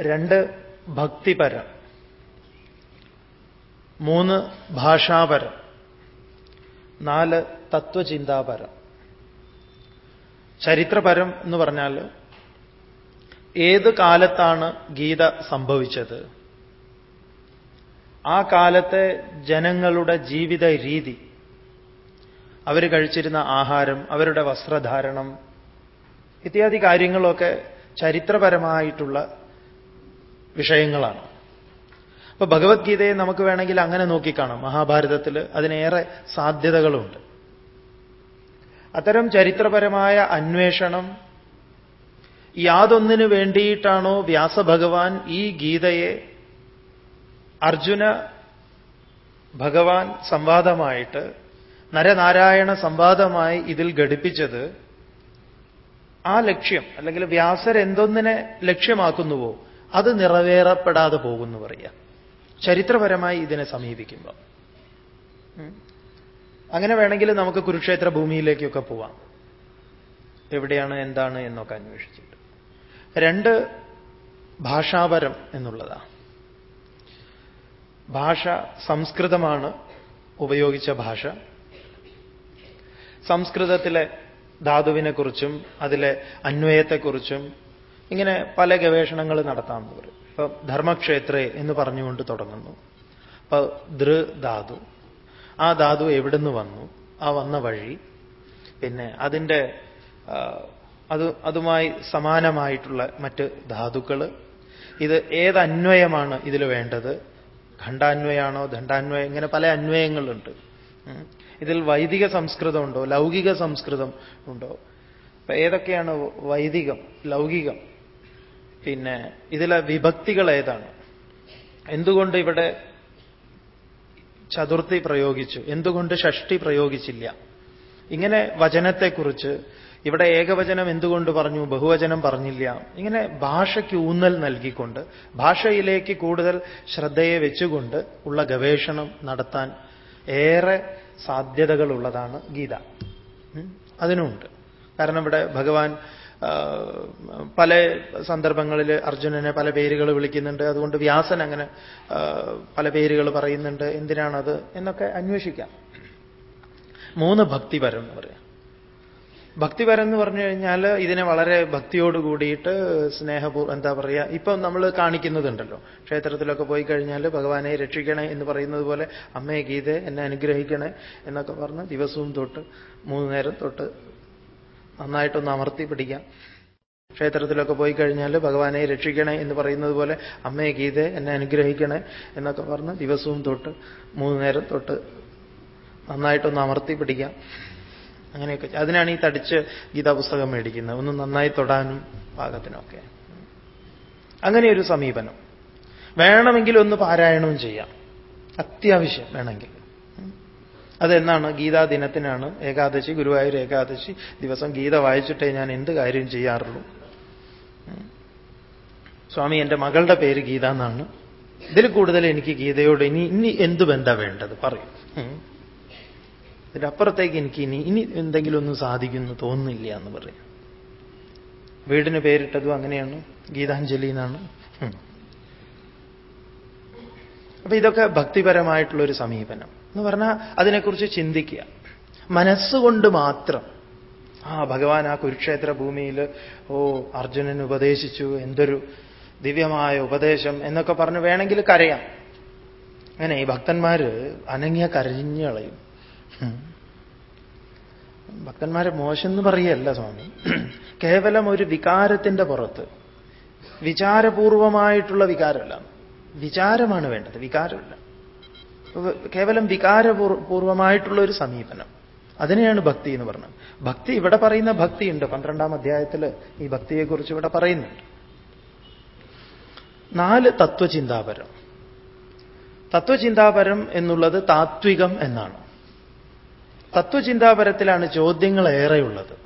രണ്ട് ഭക്തിപരം. മൂന്ന് ഭാഷാപരം. നാല് തത്വചിന്താപരം. ചരിത്രപരം എന്ന് പറഞ്ഞാൽ ഏത് കാലത്താണ് ഗീത സംഭവിച്ചത്? ആ കാലത്തെ ജനങ്ങളുടെ ജീവിത രീതി അവർ കഴിച്ചിരുന്ന ആഹാരം അവരുടെ വസ്ത്രധാരണം ഇത്യാദി കാര്യങ്ങളൊക്കെ ചരിത്രപരമായിട്ടുള്ള വിഷയങ്ങളാണ്. അപ്പൊ ഭഗവത്ഗീതയെ നമുക്ക് വേണമെങ്കിൽ അങ്ങനെ നോക്കിക്കാണാം. മഹാഭാരതത്തിൽ അതിനേറെ സാധ്യതകളുണ്ട്. അത്തരം ചരിത്രപരമായ അന്വേഷണം യാതൊന്നിനു വേണ്ടിയിട്ടാണോ വ്യാസഭഗവാൻ ഈ ഗീതയെ അർജുന ഭഗവാൻ സംവാദമായിട്ട് നരനാരായണ സംവാദമായി ഇതിൽ ഘടിപ്പിച്ചത് ആ ലക്ഷ്യം അല്ലെങ്കിൽ വ്യാസർ എന്തൊന്നിനെ ലക്ഷ്യമാക്കുന്നുവോ അത് നിറവേറപ്പെടാതെ പോകുന്നു പറയാം ചരിത്രപരമായി ഇതിനെ സമീപിക്കുമ്പോൾ അങ്ങനെ വേണമെങ്കിൽ നമുക്ക് കുരുക്ഷേത്ര ഭൂമിയിലേക്കൊക്കെ പോവാം. എവിടെയാണ് എന്താണ് എന്നൊക്കെ അന്വേഷിച്ചിട്ട്. രണ്ട് ഭാഷാപരം എന്നുള്ളതാ. ഭാഷ സംസ്കൃതമാണ് ഉപയോഗിച്ച ഭാഷ. സംസ്കൃതത്തിലെ ധാതുവിനെക്കുറിച്ചും അതിലെ അന്വയത്തെക്കുറിച്ചും ഇങ്ങനെ പല ഗവേഷണങ്ങൾ നടത്താമെന്ന് പറയും ഇപ്പൊ ധർമ്മക്ഷേത്രേ എന്ന് പറഞ്ഞുകൊണ്ട് തുടങ്ങുന്നു. അപ്പൊ ദൃ ധാതു. ആ ധാതു എവിടുന്ന് വന്നു? ആ വന്ന വഴി. പിന്നെ അതിന്റെ അത് അതുമായി സമാനമായിട്ടുള്ള മറ്റ് ധാതുക്കൾ ഇത് ഏത് അന്വയമാണ് ഇതിൽ വേണ്ടത്? ഖണ്ഡാന്വയാണോ ദണ്ഡാന്വയം ഇങ്ങനെ പല അന്വയങ്ങളുണ്ട്. ഇതിൽ വൈദിക സംസ്കൃതം ഉണ്ടോ? ലൗകിക സംസ്കൃതം ഉണ്ടോ? അപ്പൊ ഏതൊക്കെയാണ് വൈദികം ലൗകികം? പിന്നെ ഇതിലെ വിഭക്തികൾ ഏതാണ്? എന്തുകൊണ്ട് ഇവിടെ ചതുർത്ഥി പ്രയോഗിച്ചു? എന്തുകൊണ്ട് ഷഷ്ടി പ്രയോഗിച്ചില്ല? ഇങ്ങനെ വചനത്തെക്കുറിച്ച് ഇവിടെ ഏകവചനം എന്തുകൊണ്ട് പറഞ്ഞു ബഹുവചനം പറഞ്ഞില്ല ഇങ്ങനെ ഭാഷയ്ക്ക് ഊന്നൽ നൽകിക്കൊണ്ട് ഭാഷയിലേക്ക് കൂടുതൽ ശ്രദ്ധയെ വെച്ചുകൊണ്ട് ഉള്ള ഗവേഷണം നടത്താൻ ഏറെ സാധ്യതകളുള്ളതാണ് ഗീത. അതിനുമുണ്ട്. കാരണം ഇവിടെ ഭഗവാൻ പല സന്ദർഭങ്ങളിൽ അർജുനനെ പല പേരുകൾ വിളിക്കുന്നുണ്ട്. അതുകൊണ്ട് വ്യാസൻ അങ്ങനെ പല പേരുകൾ പറയുന്നുണ്ട്. എന്തിനാണത് എന്നൊക്കെ അന്വേഷിക്കാം. മൂന്ന് ഭക്തിപരം എന്ന് പറയാം. ഭക്തിപരം എന്ന് പറഞ്ഞു കഴിഞ്ഞാൽ ഇതിനെ വളരെ ഭക്തിയോട് കൂടിയിട്ട് സ്നേഹപൂ എന്താ പറയുക ഇപ്പം നമ്മൾ കാണിക്കുന്നതുണ്ടല്ലോ. ക്ഷേത്രത്തിലൊക്കെ പോയി കഴിഞ്ഞാൽ ഭഗവാനെ രക്ഷിക്കണേ എന്ന് പറയുന്നത് പോലെ അമ്മയെ ഗീതെ എന്നെ അനുഗ്രഹിക്കണേ എന്നൊക്കെ പറഞ്ഞ് ദിവസവും തൊട്ട് മൂന്ന് നേരം തൊട്ട് നന്നായിട്ടൊന്ന് അമർത്തി പിടിക്കാം. ക്ഷേത്രത്തിലൊക്കെ പോയി കഴിഞ്ഞാൽ ഭഗവാനെ രക്ഷിക്കണേ എന്ന് പറയുന്നത് പോലെ അമ്മയെ ഗീതെ എന്നെ അനുഗ്രഹിക്കണേ എന്നൊക്കെ പറഞ്ഞ് ദിവസവും തൊട്ട് മൂന്ന് നേരം തൊട്ട് നന്നായിട്ടൊന്ന് അമർത്തി പിടിക്കാം. അങ്ങനെയൊക്കെ. അതിനാണ് ഈ തടിച്ച് ഗീതാ പുസ്തകം മേടിക്കുന്നത്. ഒന്ന് നന്നായി തൊടാനും പാകത്തിനൊക്കെ. അങ്ങനെ ഒരു സമീപനം. വേണമെങ്കിൽ ഒന്ന് പാരായണവും ചെയ്യാം. അത്യാവശ്യം വേണമെങ്കിൽ. അതെന്നാണ്? ഗീതാ ദിനത്തിനാണ് ഏകാദശി ഗുരുവായൂർ ഏകാദശി ദിവസം ഗീത വായിച്ചിട്ടേ ഞാൻ എന്ത് കാര്യം ചെയ്യാറുള്ളൂ. സ്വാമി എന്റെ മകളുടെ പേര് ഗീത എന്നാണ്. ഇതിൽ കൂടുതൽ എനിക്ക് ഗീതയോട് ഇനി ഇനി എന്ത് ബന്ധ വേണ്ടത്? പറയും. ഇതിനപ്പുറത്തേക്ക് എനിക്ക് ഇനി ഇനി എന്തെങ്കിലും ഒന്നും സാധിക്കുമെന്ന് തോന്നുന്നില്ല എന്ന് പറയും. വീടിന് പേരിട്ടതും അങ്ങനെയാണ്. ഗീതാഞ്ജലി എന്നാണ്. അപ്പൊ ഇതൊക്കെ ഭക്തിപരമായിട്ടുള്ള ഒരു സമീപനം. എന്ന് പറഞ്ഞാൽ അതിനെക്കുറിച്ച് ചിന്തിക്കുക. മനസ്സുകൊണ്ട് മാത്രം. ആ ഭഗവാൻ ആ കുരുക്ഷേത്ര ഭൂമിയിൽ ഓ അർജുനൻ ഉപദേശിച്ചു എന്തൊരു ദിവ്യമായ ഉപദേശം എന്നൊക്കെ പറഞ്ഞ് വേണമെങ്കിൽ കരയാം. അങ്ങനെ ഈ ഭക്തന്മാര് അനങ്ങിയ കരഞ്ഞു കളയും. ഭക്തന്മാരെ മോശം എന്ന് പറയല്ല സ്വാമി. കേവലം ഒരു വികാരത്തിന്റെ പുറത്ത്. വിചാരപൂർവമായിട്ടുള്ള വികാരമല്ല. വിചാരമാണ് വേണ്ടത്. വികാരമല്ല. കേവലം വികാരപൂർവമായിട്ടുള്ള ഒരു സമീപനം. അതിനെയാണ് ഭക്തി എന്ന് പറഞ്ഞത്. ഭക്തി ഇവിടെ പറയുന്ന ഭക്തിയുണ്ട്. പന്ത്രണ്ടാം അധ്യായത്തിൽ ഈ ഭക്തിയെക്കുറിച്ച് ഇവിടെ പറയുന്നുണ്ട് നാല് തത്വചിന്താപരം. തത്വചിന്താപരം എന്നുള്ളത് താത്വികം എന്നാണ്. തത്വചിന്താപരത്തിലാണ് ചോദ്യങ്ങൾ ഏറെയുള്ളത്.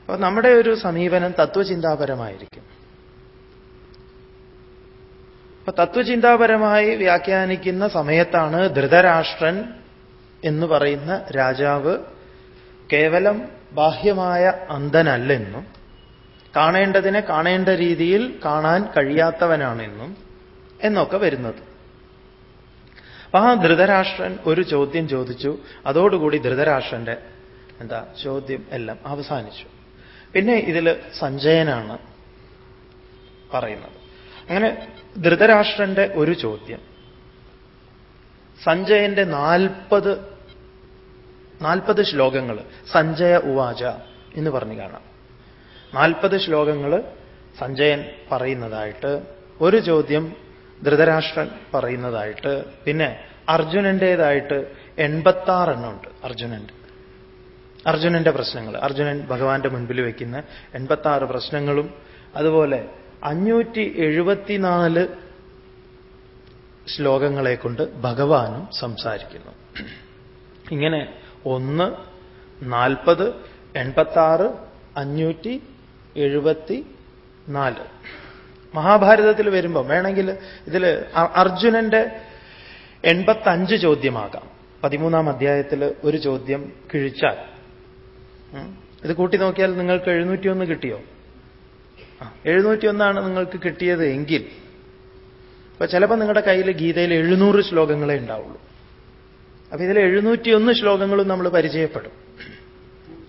അപ്പൊ നമ്മുടെ ഒരു സമീപനം തത്വചിന്താപരമായിരിക്കും. അപ്പൊ തത്വചിന്താപരമായി വ്യാഖ്യാനിക്കുന്ന സമയത്താണ് ധൃതരാഷ്ട്രൻ എന്ന് പറയുന്ന രാജാവ് കേവലം ബാഹ്യമായ അന്ധനല്ലെന്നും കാണേണ്ടതിനെ കാണേണ്ട രീതിയിൽ കാണാൻ കഴിയാത്തവനാണെന്നും എന്നൊക്കെ വരുന്നത്. അപ്പൊ ആ ധൃതരാഷ്ട്രൻ ഒരു ചോദ്യം ചോദിച്ചു. അതോടുകൂടി ധൃതരാഷ്ട്രന്റെ എന്താ ചോദ്യം എല്ലാം അവസാനിച്ചു. പിന്നെ ഇതിൽ സഞ്ജയനാണ് പറയുന്നത്. അങ്ങനെ ധൃതരാഷ്ട്രന്റെ ഒരു ചോദ്യം. സഞ്ജയന്റെ നാൽപ്പത് നാൽപ്പത് ശ്ലോകങ്ങൾ സഞ്ജയ ഉവാച എന്ന് പറഞ്ഞു കാണാം. നാൽപ്പത് ശ്ലോകങ്ങൾ സഞ്ജയൻ പറയുന്നതായിട്ട് ഒരു ചോദ്യം ധൃതരാഷ്ട്രൻ പറയുന്നതായിട്ട് പിന്നെ അർജുനന്റേതായിട്ട് എൺപത്താറെണ്ണമുണ്ട് അർജുനന്റെ. അർജുനന്റെ പ്രശ്നങ്ങൾ അർജുനൻ ഭഗവാന്റെ മുൻപിൽ വയ്ക്കുന്ന എൺപത്താറ് പ്രശ്നങ്ങളും അതുപോലെ അഞ്ഞൂറ്റി എഴുപത്തിനാല് ശ്ലോകങ്ങളെ കൊണ്ട് ഭഗവാനും സംസാരിക്കുന്നു. ഇങ്ങനെ ഒന്ന് നാൽപ്പത് എൺപത്താറ് അഞ്ഞൂറ്റി എഴുപത്തി നാല് മഹാഭാരതത്തിൽ വരുമ്പോൾ വേണമെങ്കിൽ ഇതിൽ അർജുനന്റെ എൺപത്തഞ്ച് ചോദ്യമാകാം. പതിമൂന്നാം അധ്യായത്തിൽ ഒരു ചോദ്യം കിഴിച്ചാൽ. ഇത് കൂട്ടി നോക്കിയാൽ നിങ്ങൾക്ക് എഴുന്നൂറ്റിയൊന്ന് കിട്ടിയോ? എഴുന്നൂറ്റിയൊന്നാണ് നിങ്ങൾക്ക് കിട്ടിയത് എങ്കിൽ അപ്പൊ ചിലപ്പോൾ നിങ്ങളുടെ കയ്യിൽ ഗീതയിൽ എഴുന്നൂറ് ശ്ലോകങ്ങളേ ഉണ്ടാവുള്ളൂ. അപ്പൊ ഇതിൽ എഴുന്നൂറ്റിയൊന്ന് ശ്ലോകങ്ങളും നമ്മൾ പരിചയപ്പെടും.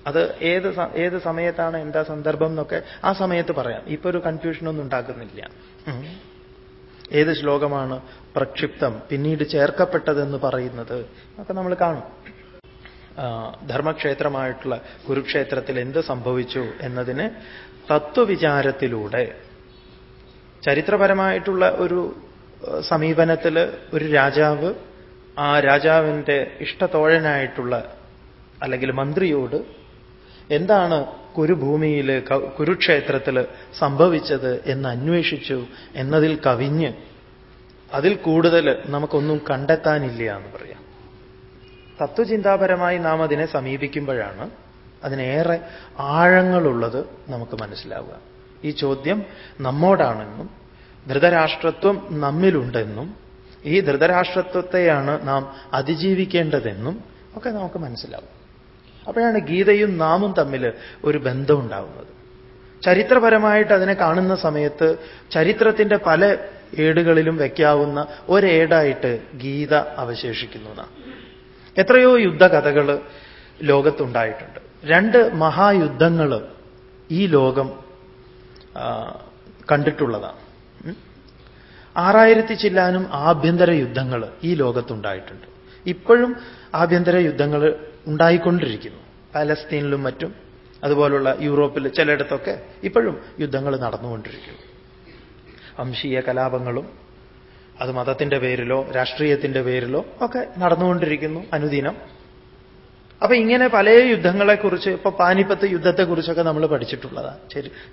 അത് ഏത് ഏത് സമയത്താണ് എന്താ സന്ദർഭം എന്നൊക്കെ ആ സമയത്ത് പറയാം. ഇപ്പൊ ഒരു കൺഫ്യൂഷനൊന്നും ഉണ്ടാക്കുന്നില്ല. ഏത് ശ്ലോകമാണ് പ്രക്ഷിപ്തം പിന്നീട് ചേർക്കപ്പെട്ടതെന്ന് പറയുന്നത് ഒക്കെ നമ്മൾ കാണും. ധർമ്മക്ഷേത്രമായിട്ടുള്ള കുരുക്ഷേത്രത്തിൽ എന്ത് സംഭവിച്ചു എന്നതിന് തത്വവിചാരത്തിലൂടെ ചരിത്രപരമായിട്ടുള്ള ഒരു സമീപനത്തിൽ ഒരു രാജാവ് ആ രാജാവിന്റെ ഇഷ്ടത്തോഴനായിട്ടുള്ള അല്ലെങ്കിൽ മന്ത്രിയോട് എന്താണ് കുരുഭൂമിയിൽ കുരുക്ഷേത്രത്തിൽ സംഭവിച്ചത് എന്ന് അന്വേഷിച്ചു എന്നതിൽ കവിഞ്ഞ് അതിൽ കൂടുതൽ നമുക്കൊന്നും കണ്ടെത്താനില്ല എന്ന് പറയാം. തത്വചിന്താപരമായി നാം അതിനെ സമീപിക്കുമ്പോഴാണ് അതിനേറെ ആഴങ്ങളുള്ളത് നമുക്ക് മനസ്സിലാവുക. ഈ ചോദ്യം നമ്മോടാണെന്നും ധൃതരാഷ്ട്രത്വം നമ്മിലുണ്ടെന്നും ഈ ധൃതരാഷ്ട്രത്വത്തെയാണ് നാം അതിജീവിക്കേണ്ടതെന്നും ഒക്കെ നമുക്ക് മനസ്സിലാവും. അപ്പോഴാണ് ഗീതയും നാമും തമ്മിൽ ഒരു ബന്ധം ഉണ്ടാവുന്നത്. ചരിത്രപരമായിട്ട് അതിനെ കാണുന്ന സമയത്ത് ചരിത്രത്തിന്റെ പല ഏടുകളിലും വയ്ക്കാവുന്ന ഒരേടായിട്ട് ഗീത അവശേഷിക്കുന്നു എത്രയോ യുദ്ധകഥകൾ ലോകത്തുണ്ടായിട്ടുണ്ട്. രണ്ട് മഹായുദ്ധങ്ങൾ ഈ ലോകം കണ്ടിട്ടുള്ളതാണ്. ആറായിരത്തി ചില്ലാനും ആഭ്യന്തര യുദ്ധങ്ങൾ ഈ ലോകത്തുണ്ടായിട്ടുണ്ട്. ഇപ്പോഴും ആഭ്യന്തര യുദ്ധങ്ങൾ ഉണ്ടായിക്കൊണ്ടിരിക്കുന്നു. പാലസ്തീനിലും മറ്റും അതുപോലുള്ള യൂറോപ്പിൽ ചിലയിടത്തൊക്കെ ഇപ്പോഴും യുദ്ധങ്ങൾ നടന്നുകൊണ്ടിരിക്കുന്നു. വംശീയ കലാപങ്ങളും അത് മതത്തിന്റെ പേരിലോ രാഷ്ട്രീയത്തിന്റെ പേരിലോ ഒക്കെ നടന്നുകൊണ്ടിരിക്കുന്നു അനുദിനം. അപ്പൊ ഇങ്ങനെ പല യുദ്ധങ്ങളെക്കുറിച്ച് ഇപ്പൊ പാനിപ്പത്ത് യുദ്ധത്തെക്കുറിച്ചൊക്കെ നമ്മൾ പഠിച്ചിട്ടുള്ളതാണ്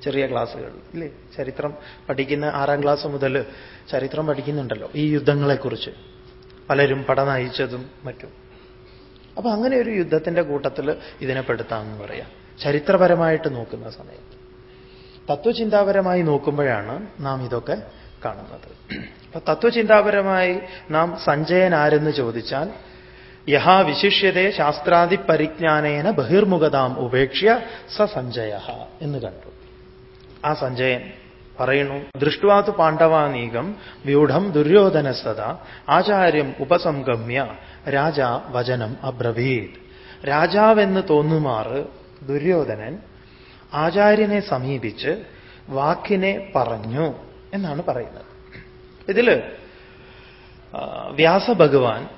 ചെറിയ ക്ലാസ്സുകളിൽ ഇല്ലേ? ചരിത്രം പഠിക്കുന്ന ആറാം ക്ലാസ് മുതൽ ചരിത്രം പഠിക്കുന്നുണ്ടല്ലോ ഈ യുദ്ധങ്ങളെക്കുറിച്ച്. പലരും പട നയിച്ചതും മറ്റും. അപ്പൊ അങ്ങനെ ഒരു യുദ്ധത്തിന്റെ കൂട്ടത്തിൽ ഇതിനെ പെടുത്താമെന്ന് പറയാം. ചരിത്രപരമായിട്ട് നോക്കുന്ന സമയത്ത്. തത്വചിന്താപരമായി നോക്കുമ്പോഴാണ് നാം ഇതൊക്കെ കാണുന്നത്. അപ്പൊ തത്വചിന്താപരമായി നാം സഞ്ജയൻ ആരെന്ന് ചോദിച്ചാൽ യഹാ വിശിഷ്യതേ ശാസ്ത്രാദി പരിജ്ഞാനേന ബഹിർമുഖതാം ഉപേക്ഷ്യ സ സഞ്ജയ എന്ന് കണ്ടു. ആ സഞ്ജയൻ പറയുന്നു ദൃഷ്ടുവാതു പാണ്ഡവാനീകം വ്യൂഢം ദുര്യോധനസ്തത ആചാര്യം ഉപസംഗമ്യ രാജ വചനം അബ്രവീത്. രാജാവെന്ന് തോന്നുമാറ് ദുര്യോധനൻ ആചാര്യനെ സമീപിച്ച് വാക്കിനെ പറഞ്ഞു എന്നാണ് പറയുന്നത്. ഇതിൽ വ്യാസഭഗവാൻ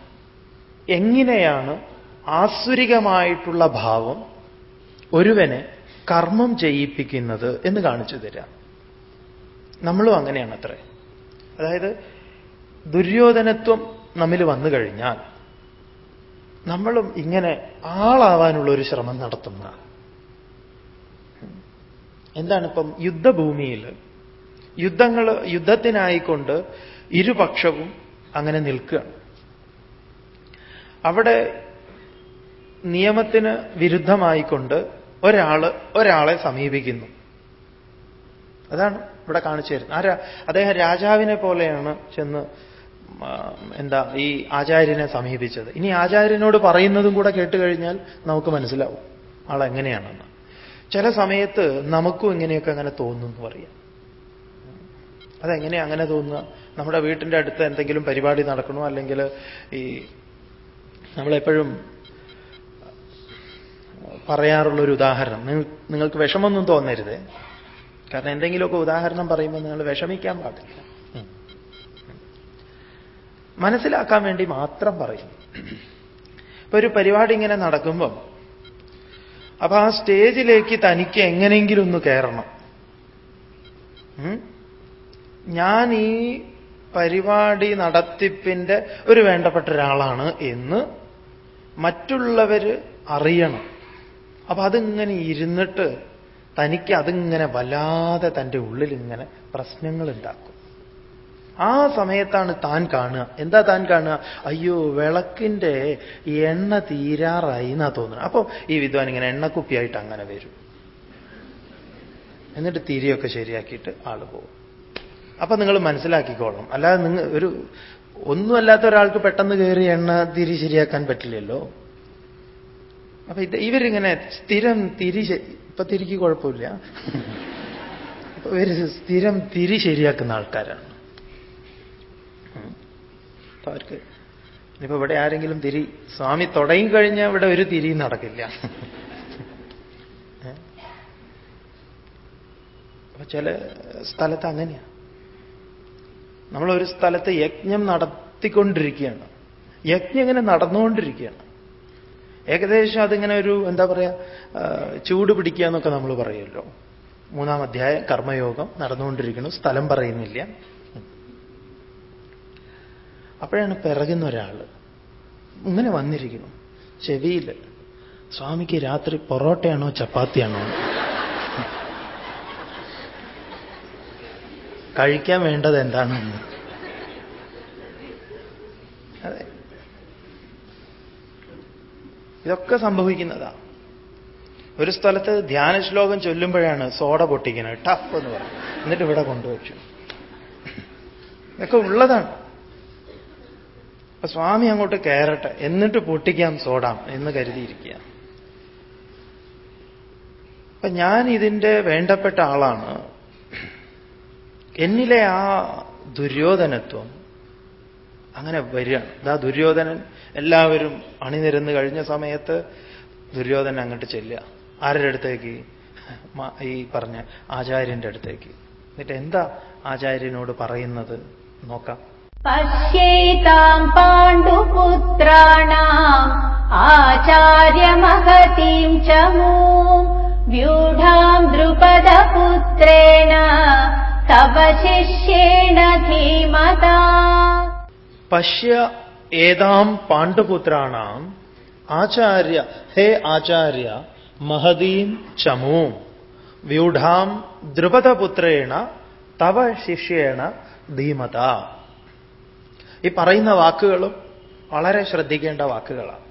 എങ്ങനെയാണ് ആസുരികമായിട്ടുള്ള ഭാവം ഒരുവനെ കർമ്മം ചെയ്യിപ്പിക്കുന്നത് എന്ന് കാണിച്ചു തരാം. നമ്മളും അങ്ങനെയാണ് അത്രേ അതായത് ദുര്യോധനത്വം നമ്മിൽ വന്നു കഴിഞ്ഞാൽ നമ്മളും ഇങ്ങനെ ആളാവാനുള്ള ഒരു ശ്രമം നടത്തുന്ന. എന്താണിപ്പം യുദ്ധഭൂമിയിൽ? യുദ്ധങ്ങൾ യുദ്ധത്തിനായിക്കൊണ്ട് ഇരുപക്ഷവും അങ്ങനെ നിൽക്കുകയാണ്. അവിടെ നിയമത്തിന് വിരുദ്ധമായിക്കൊണ്ട് ഒരാൾ ഒരാളെ സമീപിക്കുന്നു. അതാണ് ഇവിടെ കാണിച്ചു തരുന്നത്. ആരാ? അദ്ദേഹം രാജാവിനെ പോലെയാണ് ചെന്ന് എന്താ ഈ ആചാര്യനെ സമീപിച്ചത്. ഇനി ആചാര്യനോട് പറയുന്നതും കൂടെ കേട്ട് കഴിഞ്ഞാൽ നമുക്ക് മനസ്സിലാവും ആളെങ്ങനെയാണെന്ന് ചില സമയത്ത് നമുക്കും ഇങ്ങനെയൊക്കെ അങ്ങനെ തോന്നുന്നു പറയാം. അതെങ്ങനെയാ അങ്ങനെ തോന്നുക? നമ്മുടെ വീട്ടിന്റെ അടുത്ത് എന്തെങ്കിലും പരിപാടി നടക്കണോ? അല്ലെങ്കിൽ ഈ നമ്മളെപ്പോഴും പറയാറുള്ളൊരു ഉദാഹരണം. നിങ്ങൾക്ക് വിഷമമൊന്നും തോന്നരുത്. കാരണം എന്തെങ്കിലുമൊക്കെ ഉദാഹരണം പറയുമ്പോൾ നിങ്ങൾ വിഷമിക്കാൻ പാടില്ല. മനസ്സിലാക്കാൻ വേണ്ടി മാത്രം പറയും. ഇപ്പൊ ഒരു പരിപാടി ഇങ്ങനെ നടക്കുമ്പം അപ്പൊ ആ സ്റ്റേജിലേക്ക് തനിക്ക് എങ്ങനെയെങ്കിലും ഒന്ന് കയറണം. ഞാൻ ഈ പരിപാടി നടത്തിപ്പിന്റെ ഒരു വേണ്ടപ്പെട്ട ഒരാളാണ് എന്ന് മറ്റുള്ളവർ അറിയണം. അപ്പൊ അതിങ്ങനെ ഇരുന്നിട്ട് തനിക്ക് അതിങ്ങനെ വല്ലാതെ തന്റെ ഉള്ളിൽ ഇങ്ങനെ പ്രശ്നങ്ങൾ ഉണ്ടാക്കും ആ സമയത്താണ് താൻ കാണുക. എന്താ താൻ കാണുക? അയ്യോ വിളക്കിന്റെ എണ്ണ തീരാറായി എന്നാ തോന്നുന്നത്. അപ്പോൾ ഈ വിദ്വാൻ ഇങ്ങനെ എണ്ണക്കുപ്പിയായിട്ട് അങ്ങനെ വരും. എന്നിട്ട് തിരിയൊക്കെ ശരിയാക്കിയിട്ട് ആൾ പോകും. അപ്പൊ നിങ്ങൾ മനസ്സിലാക്കിക്കോളണം. അല്ലാതെ നിങ്ങൾ ഒരു ഒന്നുമല്ലാത്ത ഒരാൾക്ക് പെട്ടെന്ന് കയറി എണ്ണ തിരി ശരിയാക്കാൻ പറ്റില്ലല്ലോ. അപ്പൊ ഇത് ഇവരിങ്ങനെ സ്ഥിരം തിരി ഇപ്പൊ തിരിക്ക് കുഴപ്പമില്ല. ഇവർ സ്ഥിരം തിരി ശരിയാക്കുന്ന ആൾക്കാരാണ്. അപ്പൊ അവർക്ക് ഇനിയിപ്പോ ഇവിടെ ആരെങ്കിലും തിരി സ്വാമി തുടങ്ങി കഴിഞ്ഞാൽ ഇവിടെ ഒരു തിരി നടക്കില്ല. അപ്പൊ ചില സ്ഥലത്ത് അങ്ങനെയാ. നമ്മളൊരു സ്ഥലത്ത് യജ്ഞം നടത്തിക്കൊണ്ടിരിക്കുകയാണ്. യജ്ഞം ഇങ്ങനെ നടന്നുകൊണ്ടിരിക്കുകയാണ്. ഏകദേശം അതിങ്ങനെ ഒരു എന്താ പറയുക ചൂട് പിടിക്കുക എന്നൊക്കെ നമ്മൾ പറയുമല്ലോ. മൂന്നാം അധ്യായം കർമ്മയോഗം നടന്നുകൊണ്ടിരിക്കുന്നു സ്ഥലം പറയുന്നില്ല. അപ്പോഴാണ് പിറകുന്ന ഒരാൾ ഇങ്ങനെ വന്നിരിക്കുന്നു. ചെവിയിൽ സ്വാമിക്ക് രാത്രി പൊറോട്ടയാണോ ചപ്പാത്തിയാണോ? കഴിക്കാൻ വേണ്ടത് എന്താണെന്ന്. അതെ. ഇതൊക്കെ സംഭവിക്കുന്നതാ. ഒരു സ്ഥലത്ത് ധ്യാന ശ്ലോകം ചൊല്ലുമ്പോഴാണ് സോഡ പൊട്ടിക്കുന്നത്. ടഫ് എന്ന് പറയും. എന്നിട്ട് ഇവിടെ കൊണ്ടുവച്ചു. ഇതൊക്കെ ഉള്ളതാണ്. അപ്പൊ സ്വാമി അങ്ങോട്ട് കയറട്ടെ. എന്നിട്ട് പൊട്ടിക്കാം സോഡാം എന്ന് കരുതിയിരിക്കുക അപ്പൊ ഞാൻ ഇതിന്റെ വേണ്ടപ്പെട്ട ആളാണ്. എന്നിലെ ആ ദുര്യോധനത്വം അങ്ങനെ വരികയാണ്. അതാ ദുര്യോധനൻ എല്ലാവരും അണിനിരന്ന് കഴിഞ്ഞ സമയത്ത് ദുര്യോധനൻ അങ്ങോട്ട് ചെല്ലുക. ആരുടെ അടുത്തേക്ക്? ഈ പറഞ്ഞ ആചാര്യന്റെ അടുത്തേക്ക്. എന്നിട്ട് എന്താ ആചാര്യനോട് പറയുന്നത്? നോക്കാം. പശ്യേതാം പാണ്ഡുപുത്രാണ ആചാര്യ മഹതീം ചമൂ വ്യൂഢാം ദ്രുപദപുത്രേണ തവ ശിഷ്യേണ പശ്യ ഏതാം പാണ്ഡുപുത്രാണാം ആചാര്യ ഹേ ആചാര്യ മഹദീം ചമൂം. വ്യൂഢാം ദ്രുപദപുത്രേണ തവ ശിഷ്യേണ ധീമത. ഈ പറയുന്ന വാക്കുകളും വളരെ ശ്രദ്ധിക്കേണ്ട വാക്കുകളാണ്.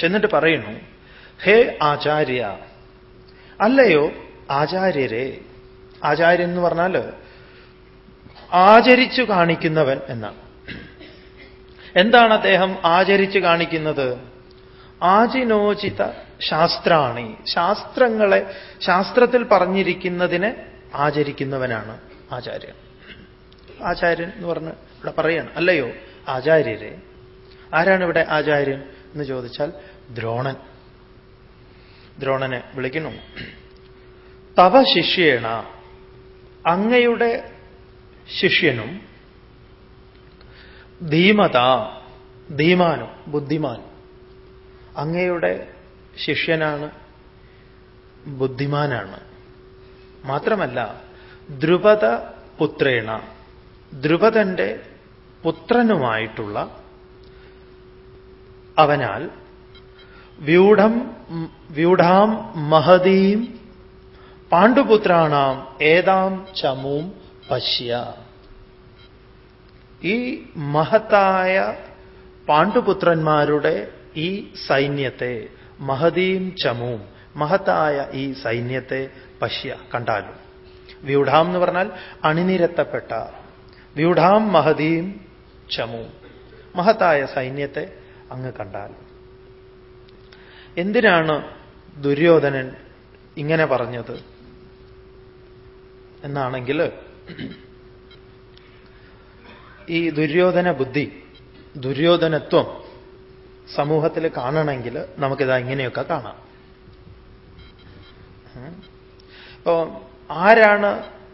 ചെന്നിട്ട് പറയുന്നു ഹേ ആചാര്യ അല്ലയോ ആചാര്യരെ ആചാര്യൻ എന്ന് പറഞ്ഞാൽ ആചരിച്ചു കാണിക്കുന്നവൻ എന്നാണ്. എന്താണ് അദ്ദേഹം ആചരിച്ചു കാണിക്കുന്നത്? ആചിനോചിത ശാസ്ത്രാണി. ശാസ്ത്രങ്ങളെ ശാസ്ത്രത്തിൽ പറഞ്ഞിരിക്കുന്നതിനെ ആചരിക്കുന്നവനാണ് ആചാര്യൻ. ആചാര്യൻ എന്ന് പറഞ്ഞ് ഇവിടെ പറയാണ് അല്ലയോ ആചാര്യരെ. ആരാണ് ഇവിടെ ആചാര്യൻ എന്ന് ചോദിച്ചാൽ ദ്രോണൻ. ദ്രോണനെ വിളിക്കുന്നു. തവ ശിഷ്യേണ. അങ്ങയുടെ ശിഷ്യനും ധീമത ധീമാനും ബുദ്ധിമാൻ അങ്ങയുടെ ശിഷ്യനാണ് ബുദ്ധിമാനാണ്. മാത്രമല്ല ദ്രുപദ പുത്രേണ ദ്രുപദന്റെ പുത്രനുമായിട്ടുള്ള അവനാൽ വ്യൂഢം വ്യൂഢാം മഹതീം പാണ്ഡുപുത്രാണാം ഏതാം ചമൂം പശ്യ. ഈ മഹത്തായ പാണ്ഡുപുത്രന്മാരുടെ ഈ സൈന്യത്തെ മഹതീം ചമൂം മഹത്തായ ഈ സൈന്യത്തെ പശ്യ കണ്ടാലും? വ്യൂഢാം എന്ന് പറഞ്ഞാൽ അണിനിരത്തപ്പെട്ട വ്യൂഢാം മഹതീം ചമൂം മഹത്തായ സൈന്യത്തെ അങ്ങ് കണ്ടാലും? എന്തിനാണ് ദുര്യോധനൻ ഇങ്ങനെ പറഞ്ഞത്? എന്നാണെങ്കിൽ ഈ ദുര്യോധന ബുദ്ധി ദുര്യോധനത്വം സമൂഹത്തിൽ കാണണമെങ്കിൽ നമുക്കിതാ ഇങ്ങനെയൊക്കെ കാണാം. ഇപ്പോ ആരാണ്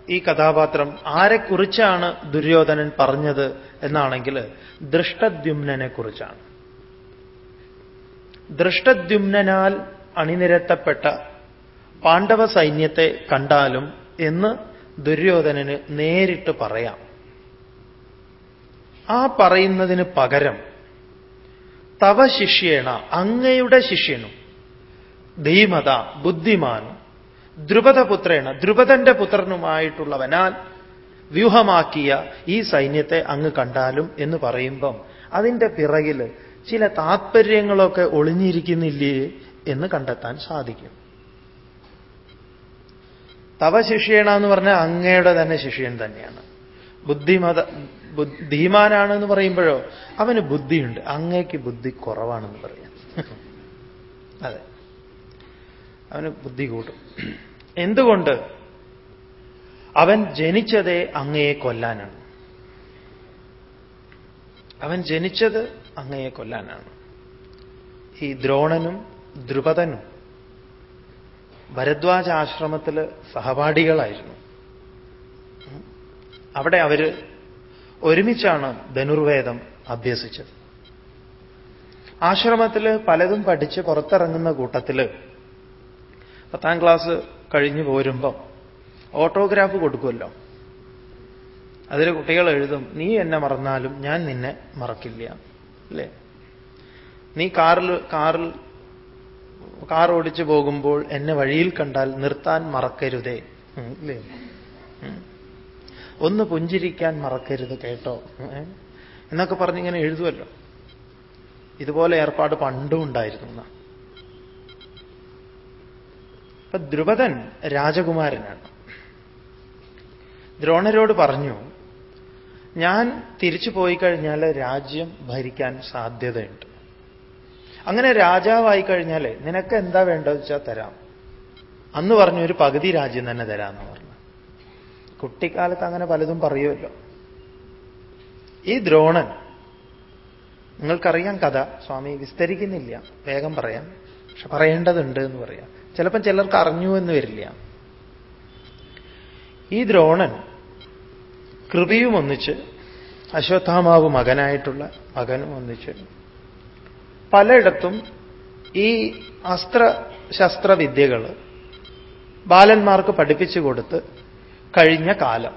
ഈ കഥാപാത്രം? ആരെക്കുറിച്ചാണ് ദുര്യോധനൻ പറഞ്ഞത് എന്നാണെങ്കിൽ ദൃഷ്ടദ്യുമ്നനെ കുറിച്ചാണ് ദൃഷ്ടദ്യുമ്നാൽ അണിനിരത്തപ്പെട്ട പാണ്ഡവ സൈന്യത്തെ കണ്ടാലും എന്ന് ദുര്യോധനന് നേരിട്ട് പറയാം. ആ പറയുന്നതിന് പകരം തവ ശിഷ്യേണ അങ്ങയുടെ ശിഷ്യനും ധീമത ബുദ്ധിമാനും ദ്രുപദപുത്രേണ ദ്രുപദന്റെ പുത്രനുമായിട്ടുള്ളവനാൽ വ്യൂഹമാക്കിയ ഈ സൈന്യത്തെ അങ്ങ് കണ്ടാലും എന്ന് പറയുമ്പം അതിന്റെ പിറകിൽ ചില താത്പര്യങ്ങളൊക്കെ ഒളിഞ്ഞിരിക്കുന്നില്ലേ എന്ന് കണ്ടെത്താൻ സാധിക്കും. തവ ശിഷ്യേണ എന്ന് പറഞ്ഞാൽ അങ്ങയുടെ തന്നെ ശിഷ്യൻ തന്നെയാണ്. ബുദ്ധിമത ബുദ്ധിമാനാണ് എന്ന് പറയുമ്പോഴോ അവന് ബുദ്ധിയുണ്ട്. അങ്ങയ്ക്ക് ബുദ്ധി കുറവാണെന്ന് പറയാം. അതെ. അവന് ബുദ്ധി കൂട്ടും. എന്തുകൊണ്ട്? അവൻ ജനിച്ചതേ അങ്ങയെ കൊല്ലാനാണ്. അവൻ ജനിച്ചത് അങ്ങയെ കൊല്ലാനാണ്. ഈ ദ്രോണനും ദ്രുപദനും ഭരദ്വാജ ആശ്രമത്തിൽ സഹപാഠികളായിരുന്നു. അവിടെ അവർ ഒരുമിച്ചാണ് ധനുർവേദം അഭ്യസിച്ചത്. ആശ്രമത്തിൽ പലതും പഠിച്ച് പുറത്തിറങ്ങുന്ന കൂട്ടത്തിൽ പത്താം ക്ലാസ് കഴിഞ്ഞു പോരുമ്പം ഓട്ടോഗ്രാഫ് കൊടുക്കുമല്ലോ. അതിൽ കുട്ടികൾ എഴുതും നീ എന്നെ മറന്നാലും ഞാൻ നിന്നെ മറക്കില്ല. അല്ലേ? നീ കാറിൽ കാറിൽ കാർ ഓടിച്ചു പോകുമ്പോൾ എന്നെ വഴിയിൽ കണ്ടാൽ നിർത്താൻ മറക്കരുതേ. അല്ലേ ഒന്ന് പുഞ്ചിരിക്കാൻ മറക്കരുത് കേട്ടോ. എന്നൊക്കെ പറഞ്ഞിങ്ങനെ എഴുതുമല്ലോ ഇതുപോലെ ഏർപ്പാട് പണ്ടും ഉണ്ടായിരുന്നു അപ്പൊ ദ്രുപദൻ രാജകുമാരനാണ്. ദ്രോണരോട് പറഞ്ഞു ഞാൻ തിരിച്ചു പോയി കഴിഞ്ഞാൽ രാജ്യം ഭരിക്കാൻ സാധ്യതയുണ്ട്. അങ്ങനെ രാജാവായി കഴിഞ്ഞാൽ നിനക്ക് എന്താ വേണ്ടത് വെച്ചാൽ തരാം. അന്ന് പറഞ്ഞു ഒരു പകുതി രാജ്യം തന്നെ തരാമെന്ന് പറഞ്ഞു. കുട്ടിക്കാലത്ത് അങ്ങനെ പലതും പറയുമല്ലോ ഈ ദ്രോണൻ നിങ്ങൾക്കറിയാം കഥ സ്വാമി വിസ്തരിക്കുന്നില്ല വേഗം പറയാം. പക്ഷെ പറയേണ്ടതുണ്ട് എന്ന് പറയാം. ചിലപ്പം ചിലർക്ക് അറിഞ്ഞു എന്ന് വരില്ല. ഈ ദ്രോണൻ കൃപയും ഒന്നിച്ച് അശ്വത്ഥാമാവ് മകനായിട്ടുള്ള മകനും ഒന്നിച്ച് പലയിടത്തും ഈ അസ്ത്ര വിദ്യകൾ ബാലന്മാർക്ക് പഠിപ്പിച്ചു കൊടുത്ത് കഴിഞ്ഞ കാലം.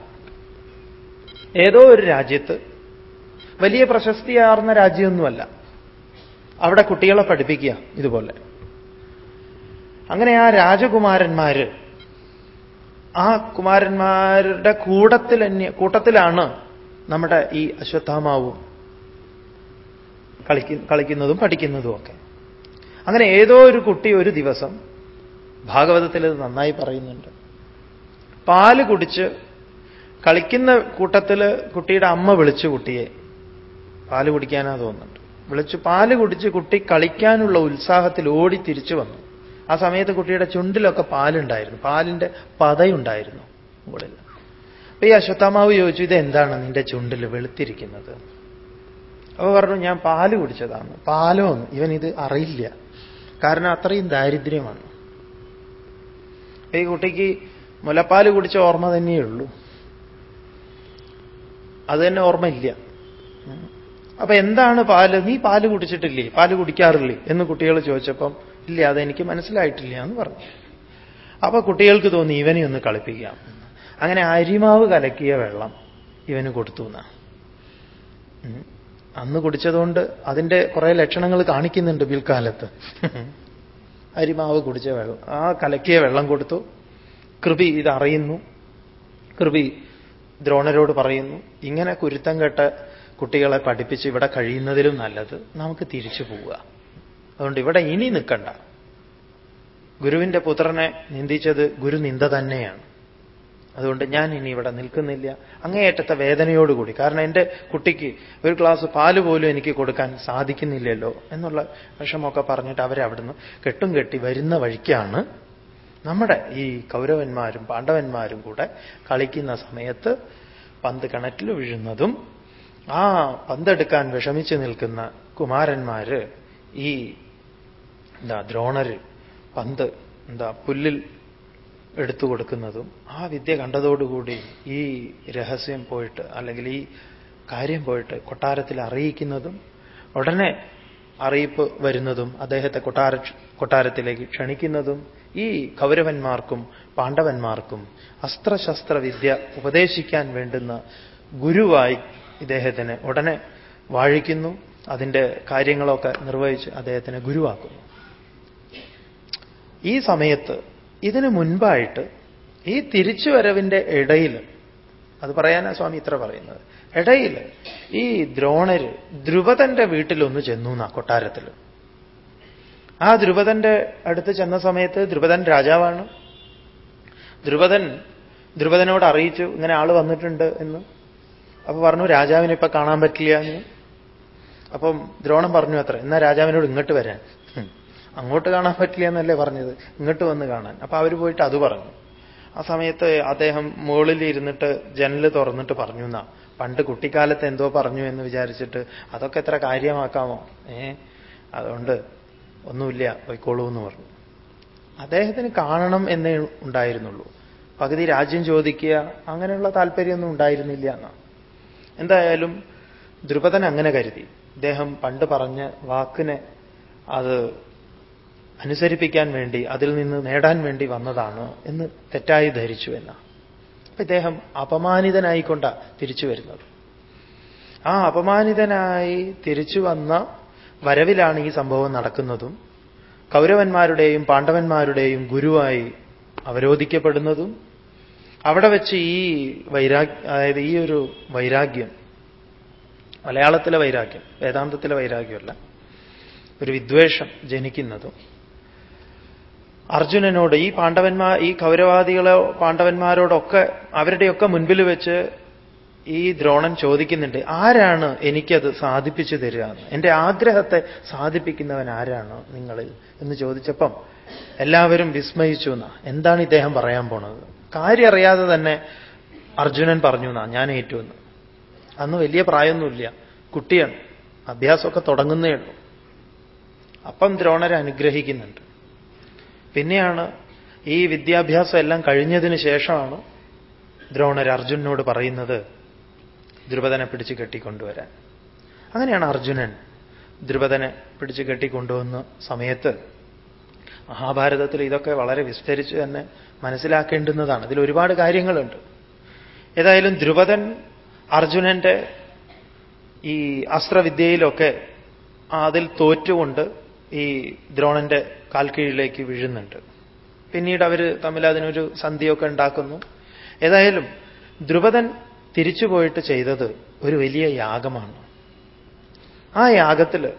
ഏതോ ഒരു രാജ്യത്ത് വലിയ പ്രശസ്തിയാർന്ന രാജ്യമൊന്നുമല്ല. അവിടെ കുട്ടികളെ പഠിപ്പിക്കുക ഇതുപോലെ. അങ്ങനെ ആ രാജകുമാരന്മാര് ആ കുമാരന്മാരുടെ കൂടത്തിൽ കൂട്ടത്തിലാണ് നമ്മുടെ ഈ അശ്വത്ഥാമാവും കളിക്ക കളിക്കുന്നതും പഠിക്കുന്നതും ഒക്കെ. അങ്ങനെ ഏതോ ഒരു കുട്ടി ഒരു ദിവസം ഭാഗവതത്തിൽ ഇത് നന്നായി പറയുന്നുണ്ട്. പാൽ കുടിച്ച് കളിക്കുന്ന കൂട്ടത്തിൽ കുട്ടിയുടെ അമ്മ വിളിച്ചു കുട്ടിയെ. പാൽ കുടിക്കാനാ തോന്നുന്നുണ്ട്. വിളിച്ചു പാൽ കുടിച്ച് കുട്ടി കളിക്കാനുള്ള ഉത്സാഹത്തിൽ ഓടി തിരിച്ചു വന്നു. ആ സമയത്ത് കുട്ടിയുടെ ചുണ്ടിലൊക്കെ പാലുണ്ടായിരുന്നു. പാലിന്റെ പതയുണ്ടായിരുന്നു മുകളിൽ. അപ്പൊ ഈ അശ്വത്ഥാമാവ് ചോദിച്ചു ഇത് എന്താണ് നിന്റെ ചുണ്ടിൽ വെളുത്തിരിക്കുന്നത്? അപ്പൊ പറഞ്ഞു ഞാൻ പാൽ കുടിച്ചതാണ്. പാലോ ഇവൻ ഇത് അറിയില്ല. കാരണം അത്രയും ദാരിദ്ര്യമാണ്. ഈ കുട്ടിക്ക് മുലപ്പാൽ കുടിച്ച ഓർമ്മ തന്നെയുള്ളൂ അത് തന്നെ ഓർമ്മയില്ല. അപ്പൊ എന്താണ് പാൽ? നീ പാൽ കുടിച്ചിട്ടില്ലേ? പാൽ കുടിക്കാറില്ലേ? എന്ന് കുട്ടികൾ ചോദിച്ചപ്പം ഇല്ല അതെനിക്ക് മനസ്സിലായിട്ടില്ല എന്ന് പറഞ്ഞു. അപ്പൊ കുട്ടികൾക്ക് തോന്നി ഇവനെ ഒന്ന് കളിപ്പിക്കാം. അങ്ങനെ അരിമാവ് കലക്കിയ വെള്ളം ഇവന് കൊടുത്തു അന്ന് അതിന്റെ കുറേ ലക്ഷണങ്ങൾ കാണിക്കുന്നുണ്ട് പിൽക്കാലത്ത്. അരിമാവ് കുടിച്ച വെള്ളം. ആ കലക്കിയ വെള്ളം കൊടുത്തു. കൃപി ഇതറിയുന്നു. കൃപി ദ്രോണരോട് പറയുന്നു. ഇങ്ങനെ കുരുത്തം കെട്ട കുട്ടികളെ പഠിപ്പിച്ച് ഇവിടെ കഴിയുന്നതിലും നല്ലത് നമുക്ക് തിരിച്ചു പോവുക. അതുകൊണ്ട് ഇവിടെ ഇനി നിൽക്കണ്ട. ഗുരുവിന്റെ പുത്രനെ നിന്ദിച്ചത് ഗുരുനിന്ദ തന്നെയാണ്. അതുകൊണ്ട് ഞാൻ ഇനി ഇവിടെ നിൽക്കുന്നില്ല. അങ്ങേയറ്റത്തെ വേദനയോടുകൂടി. കാരണം എന്റെ കുട്ടിക്ക് ഒരു ഗ്ലാസ് പാൽ പോലും എനിക്ക് കൊടുക്കാൻ സാധിക്കുന്നില്ലല്ലോ എന്നുള്ള വിഷമമൊക്കെ പറഞ്ഞിട്ട് അവരെ അവിടുന്ന് കെട്ടും കെട്ടി വരുന്ന വഴിക്കാണ് നമ്മുടെ ഈ കൗരവന്മാരും പാണ്ഡവന്മാരും കൂടെ കളിക്കുന്ന സമയത്ത് പന്ത് കിണറ്റിൽ വീഴുന്നതും ആ പന്തെടുക്കാൻ വിഷമിച്ചു നിൽക്കുന്ന കുമാരന്മാര് ഈ എന്താ ദ്രോണര് പന്ത് എന്താ പുല്ലിൽ എടുത്തു കൊടുക്കുന്നതും ആ വിദ്യ കണ്ടതോടുകൂടി ഈ രഹസ്യം പോയിട്ട് അല്ലെങ്കിൽ ഈ കാര്യം പോയിട്ട് കൊട്ടാരത്തിൽ അറിയിക്കുന്നതും ഉടനെ അറിയിപ്പ് വരുന്നതും അദ്ദേഹത്തെ കൊട്ടാര കൊട്ടാരത്തിലേക്ക് ക്ഷണിക്കുന്നതും ഈ കൗരവന്മാർക്കും പാണ്ഡവന്മാർക്കും അസ്ത്രശസ്ത്ര വിദ്യ ഉപദേശിക്കാൻ വേണ്ടുന്ന ഗുരുവായി ഇദ്ദേഹത്തിന് ഉടനെ വാഴിക്കുന്നു. അതിന്റെ കാര്യങ്ങളൊക്കെ നിർവഹിച്ച് അദ്ദേഹത്തിനെ ഗുരുവാക്കുന്നു. ഈ സമയത്ത് ഇതിനു മുൻപായിട്ട് ഈ തിരിച്ചുവരവിന്റെ ഇടയിൽ അത് പറയാനാ സ്വാമി ഇത്ര പറയുന്നത്. ഇടയിൽ ഈ ദ്രോണര് ധ്രുവതന്റെ വീട്ടിലൊന്ന് ചെന്നു എന്നാ കൊട്ടാരത്തിൽ ആ ധ്രുവതന്റെ അടുത്ത് ചെന്ന സമയത്ത് ധ്രുവതൻ രാജാവാണ്. ധ്രുവതൻ ധ്രുവതനോട് അറിയിച്ചു ഇങ്ങനെ ആൾ വന്നിട്ടുണ്ട് എന്ന്. അപ്പൊ പറഞ്ഞു രാജാവിനെ ഇപ്പൊ കാണാൻ പറ്റില്ല എന്ന്. അപ്പം ദ്രോണം പറഞ്ഞു അത്ര എന്നാ രാജാവിനോട് ഇങ്ങോട്ട് വരാൻ. അങ്ങോട്ട് കാണാൻ പറ്റില്ല എന്നല്ലേ പറഞ്ഞത്. ഇങ്ങോട്ട് വന്ന് കാണാൻ. അപ്പൊ അവർ പോയിട്ട് അത് പറഞ്ഞു. ആ സമയത്ത് അദ്ദേഹം മുകളിൽ ഇരുന്നിട്ട് ജനൽ തുറന്നിട്ട് പറഞ്ഞു എന്നാ. പണ്ട് കുട്ടിക്കാലത്ത് എന്തോ പറഞ്ഞു എന്ന് വിചാരിച്ചിട്ട് അതൊക്കെ എത്ര കാര്യമാക്കാമോ? ഏ? അതുകൊണ്ട് ഒന്നുമില്ല പോയിക്കോളൂ എന്ന് പറഞ്ഞു. അദ്ദേഹത്തിന് കാണണം എന്നേ ഉണ്ടായിരുന്നുള്ളൂ. പകുതി രാജ്യം ചോദിക്കുക അങ്ങനെയുള്ള താല്പര്യമൊന്നും ഉണ്ടായിരുന്നില്ല എന്നാ. എന്തായാലും ദ്രുപദൻ അങ്ങനെ കരുതി. അദ്ദേഹം പണ്ട് പറഞ്ഞ വാക്കിനെ അത് അനുസരിപ്പിക്കാൻ വേണ്ടി അതിൽ നിന്ന് നേടാൻ വേണ്ടി വന്നതാണ് എന്ന് തെറ്റായി ധരിച്ചു എന്നാണ്. അപ്പൊ ഇദ്ദേഹം അപമാനിതനായിക്കൊണ്ട തിരിച്ചു വരുന്നത്. ആ അപമാനിതനായി തിരിച്ചു വന്ന വരവിലാണ് ഈ സംഭവം നടക്കുന്നതും കൗരവന്മാരുടെയും പാണ്ഡവന്മാരുടെയും ഗുരുവായി അവരോധിക്കപ്പെടുന്നതും അവിടെ വെച്ച് ഈ വൈരാഗ്യ അതായത് ഈ ഒരു വൈരാഗ്യം മലയാളത്തിലെ വൈരാഗ്യം വേദാന്തത്തിലെ വൈരാഗ്യമല്ല ഒരു വിദ്വേഷം ജനിക്കുന്നതും അർജുനനോട് ഈ പാണ്ഡവന്മാർ ഈ കൗരവാദികളെ പാണ്ഡവന്മാരോടൊക്കെ അവരുടെയൊക്കെ മുൻപിൽ വെച്ച് ഈ ദ്രോണൻ ചോദിക്കുന്നുണ്ട് ആരാണ് എനിക്കത് സാധിപ്പിച്ചു തരിക എന്റെ ആഗ്രഹത്തെ സാധിപ്പിക്കുന്നവൻ ആരാണ് നിങ്ങളിൽ? എന്ന് ചോദിച്ചപ്പം എല്ലാവരും വിസ്മയിച്ചു എന്നാ. എന്താണ് ഇദ്ദേഹം പറയാൻ പോണത്? കാര്യം അറിയാതെ തന്നെ അർജുനൻ പറഞ്ഞു എന്നാ ഞാൻ ഏറ്റു എന്ന്. അന്ന് വലിയ പ്രായമൊന്നുമില്ല. കുട്ടിയാണ്. അഭ്യാസമൊക്കെ തുടങ്ങുന്നേ ഉള്ളൂ. അപ്പം ദ്രോണരെ അനുഗ്രഹിക്കുന്നുണ്ട്. പിന്നെയാണ് ഈ വിദ്യാഭ്യാസം എല്ലാം കഴിഞ്ഞതിന് ശേഷമാണ് ദ്രോണർ അർജുനോട് പറയുന്നത് ദ്രുപദനെ പിടിച്ച് കെട്ടിക്കൊണ്ടുവരാൻ. അങ്ങനെയാണ് അർജുനൻ ദ്രുപദനെ പിടിച്ച് കെട്ടിക്കൊണ്ടുവന്ന സമയത്ത് മഹാഭാരതത്തിൽ ഇതൊക്കെ വളരെ വിസ്തരിച്ച് തന്നെ മനസ്സിലാക്കേണ്ടുന്നതാണ്. ഇതിൽ ഒരുപാട് കാര്യങ്ങളുണ്ട്. ഏതായാലും ദ്രുപദൻ അർജുനന്റെ ഈ അസ്ത്രവിദ്യയിലൊക്കെ അതിൽ തോറ്റുകൊണ്ട് ഈ ദ്രോണന്റെ കാൽക്കീഴിലേക്ക് വീഴുന്നുണ്ട്. പിന്നീട് അവർ തമ്മിൽ അതിനൊരു സന്ധിയൊക്കെ ഉണ്ടാക്കുന്നു. ഏതായാലും ദ്രുപദൻ തിരിച്ചുപോയിട്ട് ചെയ്തത് ഒരു വലിയ യാഗമാണ്. ആ യാഗത്തിൽ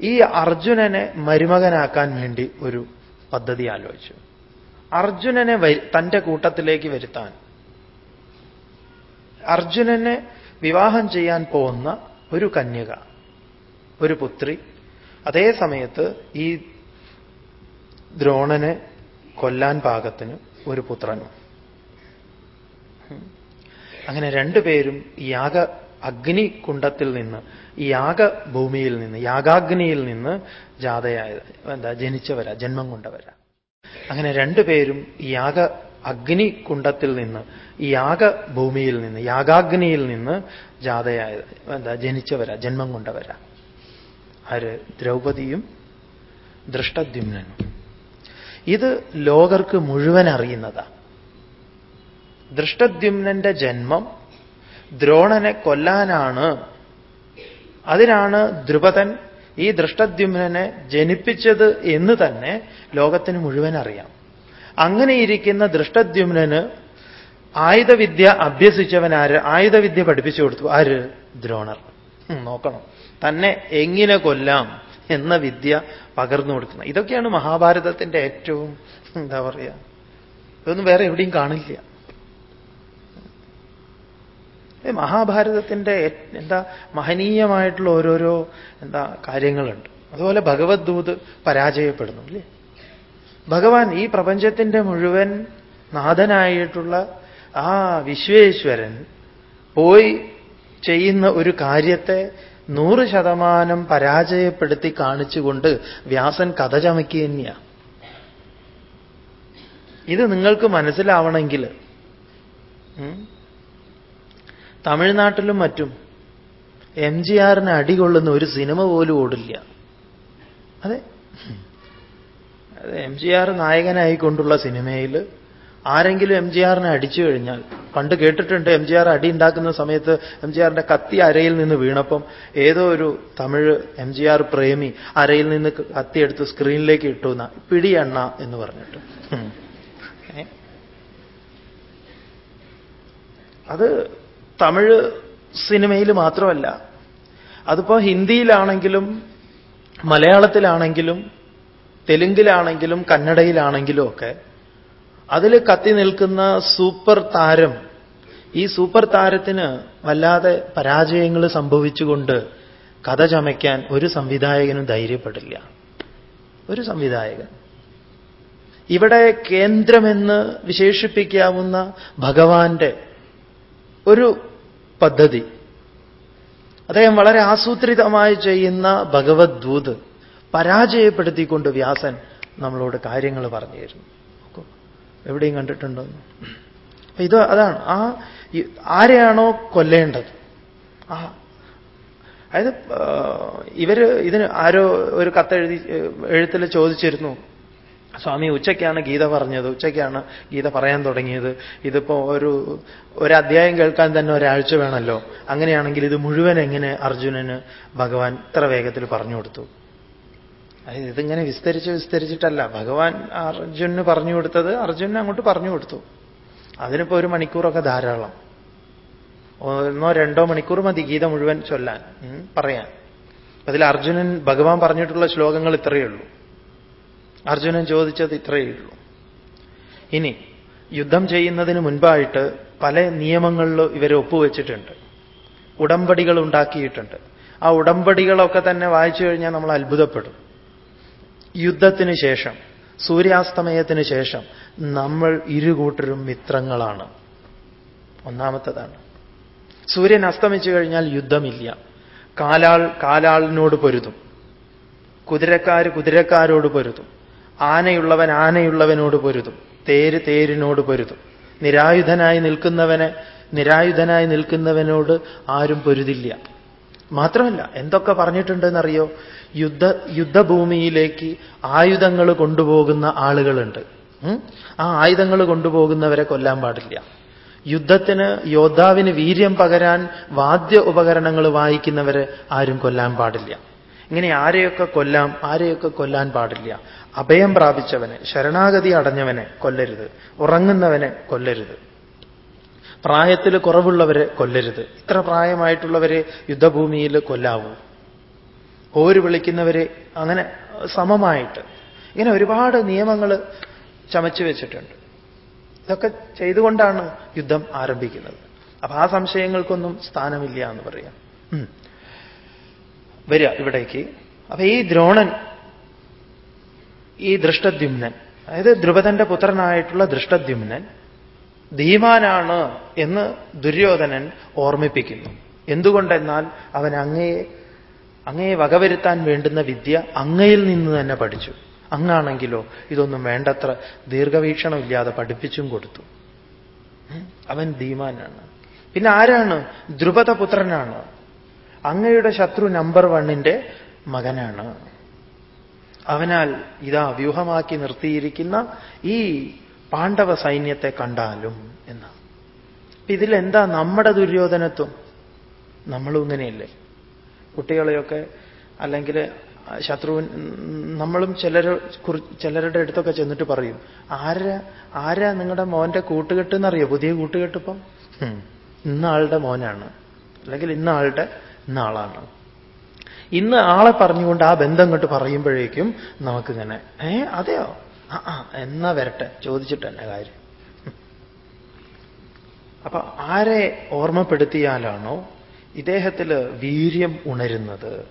ഈ അർജുനനെ മരുമകനാക്കാൻ വേണ്ടി ഒരു പദ്ധതി ആലോചിച്ചു. അർജുനനെ തന്റെ കൂട്ടത്തിലേക്ക് വരുത്താൻ. അർജുനനെ വിവാഹം ചെയ്യാൻ പോകുന്ന ഒരു കന്യക ഒരു പുത്രി. അതേ സമയത്ത് ഈ ദ്രോണനെ കൊല്ലാൻ പാകത്തിന് ഒരു പുത്രനും. അങ്ങനെ രണ്ടുപേരും യാഗ അഗ്നി അഗ്നികുണ്ടത്തിൽ നിന്ന് യാഗഭൂമിയിൽ നിന്ന് യാഗാഗ്നിയിൽ നിന്ന് ജാതയായ എന്താ ജനിച്ചവരാ ജന്മം കൊണ്ടവരാ. അങ്ങനെ രണ്ടുപേരും യാഗ അഗ്നികുണ്ടത്തിൽ നിന്ന് ഈ യാഗഭൂമിയിൽ നിന്ന് യാഗാഗ്നിയിൽ നിന്ന് ജാതയായ എന്താ ജനിച്ചവരാ ജന്മം കൊണ്ടവരാ. ആര്? ദ്രൗപദിയും ദൃഷ്ടദ്യുമ്നനും. ഇത് ലോകർക്ക് മുഴുവൻ അറിയുന്നതാ. ദൃഷ്ടദ്യുമ്നന്റെ ജന്മം ദ്രോണനെ കൊല്ലാനാണ്. അതിനാണ് ദ്രുപദൻ ഈ ദൃഷ്ടദ്യുമ്നനെ ജനിപ്പിച്ചത് എന്ന് തന്നെ ലോകത്തിന് മുഴുവൻ അറിയാം. അങ്ങനെയിരിക്കുന്ന ദൃഷ്ടദ്യുമ്നന് ആയുധവിദ്യ അഭ്യസിച്ചവൻ ആര്? ആയുധവിദ്യ പഠിപ്പിച്ചു കൊടുത്തു. ആര്? ദ്രോണർ. നോക്കണം. തന്നെ എങ്ങനെ കൊല്ലാം? എന്ന വിദ്യ പകർന്നു കൊടുക്കുന്നത്. ഇതൊക്കെയാണ് മഹാഭാരതത്തിന്റെ ഏറ്റവും എന്താ പറയുക ഇതൊന്നും വേറെ എവിടെയും കാണില്ല. മഹാഭാരതത്തിന്റെ എന്താ മഹനീയമായിട്ടുള്ള ഓരോരോ എന്താ കാര്യങ്ങളുണ്ട്. അതുപോലെ ഭഗവത്ദൂത് പരാജയപ്പെടുന്നു അല്ലേ? ഭഗവാൻ ഈ പ്രപഞ്ചത്തിന്റെ മുഴുവൻ നാഥനായിട്ടുള്ള ആ വിശ്വേശ്വരൻ പോയി ചെയ്യുന്ന ഒരു കാര്യത്തെ നൂറ് ശതമാനം പരാജയപ്പെടുത്തി കാണിച്ചുകൊണ്ട് വ്യാസൻ കഥ ചമയ്ക്കുക തന്നെയാണ് ഇത് നിങ്ങൾക്ക് മനസ്സിലാവണമെങ്കിൽ തമിഴ്നാട്ടിലും മറ്റും എം ജി ആറിന് അടികൊള്ളുന്ന ഒരു സിനിമ പോലും ഓടില്ല. അതെ? എം ജി ആർ നായകനായിക്കൊണ്ടുള്ള സിനിമയിൽ ആരെങ്കിലും എം ജി ആറിനെ അടിച്ചു കഴിഞ്ഞാൽ പണ്ട് കേട്ടിട്ടുണ്ട് എം ജി ആർ അടി ഉണ്ടാക്കുന്ന സമയത്ത് എം ജി ആറിന്റെ കത്തി അരയിൽ നിന്ന് വീണപ്പം ഏതോ ഒരു തമിഴ് എം ജി ആർ പ്രേമി അരയിൽ നിന്ന് കത്തി കത്തിയെടുത്ത് സ്ക്രീനിലേക്ക് ഇട്ടു എന്ന പിടിയണ്ണ എന്ന് പറഞ്ഞിട്ട്. അത് തമിഴ് സിനിമയിൽ മാത്രമല്ല അതിപ്പോ ഹിന്ദിയിലാണെങ്കിലും മലയാളത്തിലാണെങ്കിലും തെലുങ്കിലാണെങ്കിലും കന്നഡയിലാണെങ്കിലും ഒക്കെ അതിൽ കത്തി നിൽക്കുന്ന സൂപ്പർ താരം ഈ സൂപ്പർ താരത്തിന് വല്ലാതെ പരാജയങ്ങൾ സംഭവിച്ചുകൊണ്ട് കഥ ചമയ്ക്കാൻ ഒരു സംവിധായകനും ധൈര്യപ്പെടില്ല. ഒരു സംവിധായകൻ. ഇവിടെ കേന്ദ്രമെന്ന് വിശേഷിപ്പിക്കാവുന്ന ഭഗവാന്റെ ഒരു പദ്ധതി. അദ്ദേഹം വളരെ ആസൂത്രിതമായി ചെയ്യുന്ന ഭഗവദ്ദൂത് പരാജയപ്പെടുത്തിക്കൊണ്ട് വ്യാസൻ നമ്മളോട് കാര്യങ്ങൾ പറഞ്ഞിരുന്നു. എവിടെയും കണ്ടിട്ടുണ്ടോ? ഇത് അതാണ്. ആ ആരെയാണോ കൊല്ലേണ്ടത്? ആ. അതായത് ഇവർ ഇതിന് ആരോ ഒരു കത്തെഴുതി എഴുത്തിൽ ചോദിച്ചിരുന്നു. സ്വാമി ഉച്ചയ്ക്കാണ് ഗീത പറഞ്ഞത്. ഉച്ചയ്ക്കാണ് ഗീത പറയാൻ തുടങ്ങിയത്. ഇതിപ്പോ ഒരു ഒരു അധ്യായം കേൾക്കാൻ തന്നെ ഒരാഴ്ച വേണമല്ലോ അങ്ങനെയാണെങ്കിൽ ഇത് മുഴുവൻ എങ്ങനെ അർജുനന് ഭഗവാൻ ഇത്ര വേഗത്തിൽ പറഞ്ഞു കൊടുത്തു? ഇതിങ്ങനെ വിസ്തരിച്ച് വിസ്തരിച്ചിട്ടല്ല. ഭഗവാൻ അർജുനന് പറഞ്ഞു കൊടുത്തത് അർജുനൻ അങ്ങോട്ട് പറഞ്ഞു കൊടുത്തു. അതിനിപ്പോ ഒരു മണിക്കൂറൊക്കെ ധാരാളം. ഒന്നോ രണ്ടോ മണിക്കൂർ മതി ഗീത മുഴുവൻ ചൊല്ലാൻ പറയാൻ. അതിൽ അർജുനൻ ഭഗവാൻ പറഞ്ഞിട്ടുള്ള ശ്ലോകങ്ങൾ ഇത്രയേ ഉള്ളൂ. അർജുനൻ ചോദിച്ചത് ഇത്രയേ ഉള്ളൂ. ഇനി യുദ്ധം ചെയ്യുന്നതിന് മുൻപായിട്ട് പല നിയമങ്ങളിലും ഇവരെ ഒപ്പുവെച്ചിട്ടുണ്ട്. ഉടമ്പടികൾ ഉണ്ടാക്കിയിട്ടുണ്ട്. ആ ഉടമ്പടികളൊക്കെ തന്നെ വായിച്ചു കഴിഞ്ഞാൽ നമ്മൾ അത്ഭുതപ്പെടും. യുദ്ധത്തിന് ശേഷം സൂര്യാസ്തമയത്തിന് ശേഷം നമ്മൾ ഇരുകൂട്ടരും മിത്രങ്ങളാണ്. ഒന്നാമത്തതാണ്. സൂര്യൻ അസ്തമിച്ചു കഴിഞ്ഞാൽ യുദ്ധമില്ല. കാലാൾ കാലാളിനോട് പൊരുതും. കുതിരക്കാർ കുതിരക്കാരോട് പൊരുതും. ആനയുള്ളവൻ ആനയുള്ളവനോട് പൊരുതും. തേര് തേരിനോട് പൊരുതും. നിരായുധനായി നിൽക്കുന്നവനെ നിരായുധനായി നിൽക്കുന്നവനോട് ആരും പൊരുതില്ല. മാത്രമല്ല എന്തൊക്കെ പറഞ്ഞിട്ടുണ്ടെന്നറിയോ? യുദ്ധ യുദ്ധഭൂമിയിലേക്ക് ആയുധങ്ങൾ കൊണ്ടുപോകുന്ന ആളുകളുണ്ട്. ആ ആയുധങ്ങൾ കൊണ്ടുപോകുന്നവരെ കൊല്ലാൻ പാടില്ല. യുദ്ധത്തിന് യോദ്ധാവിന് വീര്യം പകരാൻ വാദ്യ ഉപകരണങ്ങൾ വായിക്കുന്നവരെ ആരും കൊല്ലാൻ പാടില്ല. ഇങ്ങനെ ആരെയൊക്കെ കൊല്ലാം ആരെയൊക്കെ കൊല്ലാൻ പാടില്ല. അഭയം പ്രാപിച്ചവനെ ശരണാഗതി അടഞ്ഞവനെ കൊല്ലരുത്. ഉറങ്ങുന്നവനെ കൊല്ലരുത്. പ്രായത്തിൽ കുറവുള്ളവരെ കൊല്ലരുത്. ഇത്ര പ്രായമായിട്ടുള്ളവരെ യുദ്ധഭൂമിയിൽ കൊല്ലാവൂ. ഓര് വിളിക്കുന്നവരെ അങ്ങനെ സമമായിട്ട്. ഇങ്ങനെ ഒരുപാട് നിയമങ്ങൾ ചമച്ചു വെച്ചിട്ടുണ്ട്. ഇതൊക്കെ ചെയ്തുകൊണ്ടാണ് യുദ്ധം ആരംഭിക്കുന്നത്. അപ്പൊ ആ സംശയങ്ങൾക്കൊന്നും സ്ഥാനമില്ല എന്ന് പറയാം. വരിക ഇവിടേക്ക്. അപ്പൊ ഈ ദ്രോണൻ ഈ ദൃഷ്ടദ്യുമ്നൻ അതായത് ദ്രുപദന്റെ പുത്രനായിട്ടുള്ള ദൃഷ്ടദ്യുമ്നൻ ധീമാനാണ് എന്ന് ദുര്യോധനൻ ഓർമ്മിപ്പിക്കുന്നു. എന്തുകൊണ്ടെന്നാൽ അവൻ അങ്ങയെ അങ്ങയെ വകവരുത്താൻ വേണ്ടുന്ന വിദ്യ അങ്ങയിൽ നിന്ന് തന്നെ പഠിച്ചു. അങ്ങാണെങ്കിലോ ഇതൊന്നും വേണ്ടത്ര ദീർഘവീക്ഷണമില്ലാതെ പഠിപ്പിച്ചും കൊടുത്തു. അവൻ ധീമാനാണ്. പിന്നെ ആരാണ്? ദ്രുപദപുത്രനാണ് അങ്ങയുടെ ശത്രു നമ്പർ വണ്ണിന്റെ മകനാണ്. അവനാൽ ഇതാ വ്യൂഹമാക്കി നിർത്തിയിരിക്കുന്ന ഈ പാണ്ഡവ സൈന്യത്തെ കണ്ടാലും എന്ന്. ഇതിലെന്താ നമ്മുടെ ദുര്യോധനത്വം? നമ്മളും ഇങ്ങനെയല്ലേ? കുട്ടികളെയൊക്കെ അല്ലെങ്കിൽ ശത്രുവിൻ നമ്മളും ചിലർ ചിലരുടെ അടുത്തൊക്കെ ചെന്നിട്ട് പറയും ആരാ ആരാ നിങ്ങളുടെ മോന്റെ കൂട്ടുകെട്ടെന്നറിയോ? പുതിയ കൂട്ടുകെട്ടിപ്പം? ഇന്ന ആളുടെ മോനാണ്. അല്ലെങ്കിൽ ഇന്ന ആളുടെ ഇന്ന ആളാണ് ഇന്ന് ആളെ പറഞ്ഞുകൊണ്ട് ആ ബന്ധം കൊണ്ട് പറയുമ്പോഴേക്കും നമുക്കിങ്ങനെ ഏ അതെയോ? ആ ആ എന്നാ വരട്ടെ ചോദിച്ചിട്ട് തന്നെ കാര്യം. അപ്പൊ ആരെ ഓർമ്മപ്പെടുത്തിയാലാണോ ഇദ്ദേഹത്തിൽ വീര്യം ഉണരുന്നത്.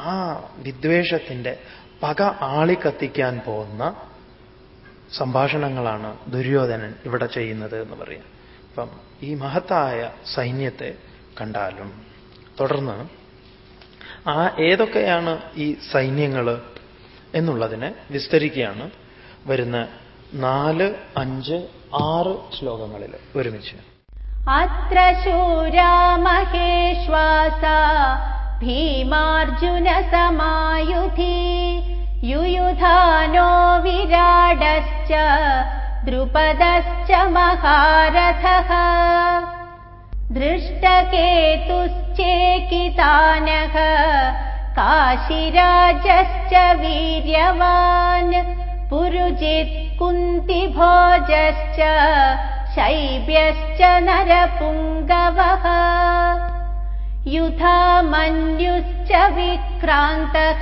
ആ വിദ്വേഷത്തിന്റെ പക ആളിക്കത്തിക്കാൻ പോകുന്ന സംഭാഷണങ്ങളാണ് ദുര്യോധനൻ ഇവിടെ ചെയ്യുന്നത് എന്ന് പറയാം. അപ്പം ഈ മഹത്തായ സൈന്യത്തെ കണ്ടാലും തുടർന്ന് ആ ഏതൊക്കെയാണ് ഈ സൈന്യങ്ങൾ എന്നുള്ളതിനെ വിസ്തരിക്കുകയാണ് വരുന്ന നാല് അഞ്ച് ആറ് ശ്ലോകങ്ങളിൽ ഒരുമിച്ച്. अत्र शूरा महेश्वासा भीमार्जुनसमायुधि युयुधानो विराडश्च द्रुपदश्च महारथः। दृष्टकेतुश्चेकितानः काशिराजश्च वीर्यवान् पुरुजित् कुन्तिभोजश्च शैब्यश्च नरपुङ्गवः युधामन्युश्च विक्रान्तः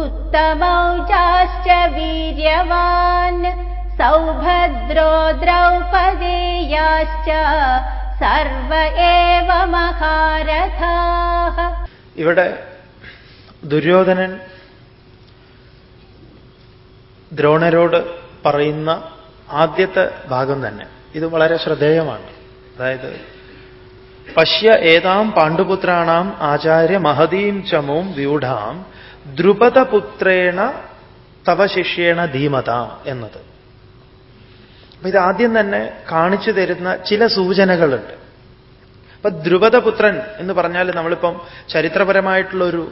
उत्तमौजाश्च वीर्यवान् सौभद्रो द्रौपदेयाश्च സർവ ഏവ മഹാരഥാഹ ഇവിടെ ദുര്യോധനൻ ദ്രോണരോട് പറയുന്ന ആദ്യത്തെ ഭാഗം തന്നെ ഇത് വളരെ ശ്രദ്ധേയമാണ്. അതായത് പശ്യ ഏതാം പാണ്ഡുപുത്രാണാം ആചാര്യ മഹതീം ചമൂം വ്യൂഢാം ദ്രുപദപുത്രേണ തവ ശിഷ്യേണ ധീമത എന്നത്. അപ്പൊ ഇത് ആദ്യം തന്നെ കാണിച്ചു തരുന്ന ചില സൂചനകളുണ്ട്. അപ്പൊ ദ്രുപദപുത്രൻ എന്ന് പറഞ്ഞാൽ നമ്മളിപ്പം ചരിത്രപരമായിട്ടുള്ളൊരു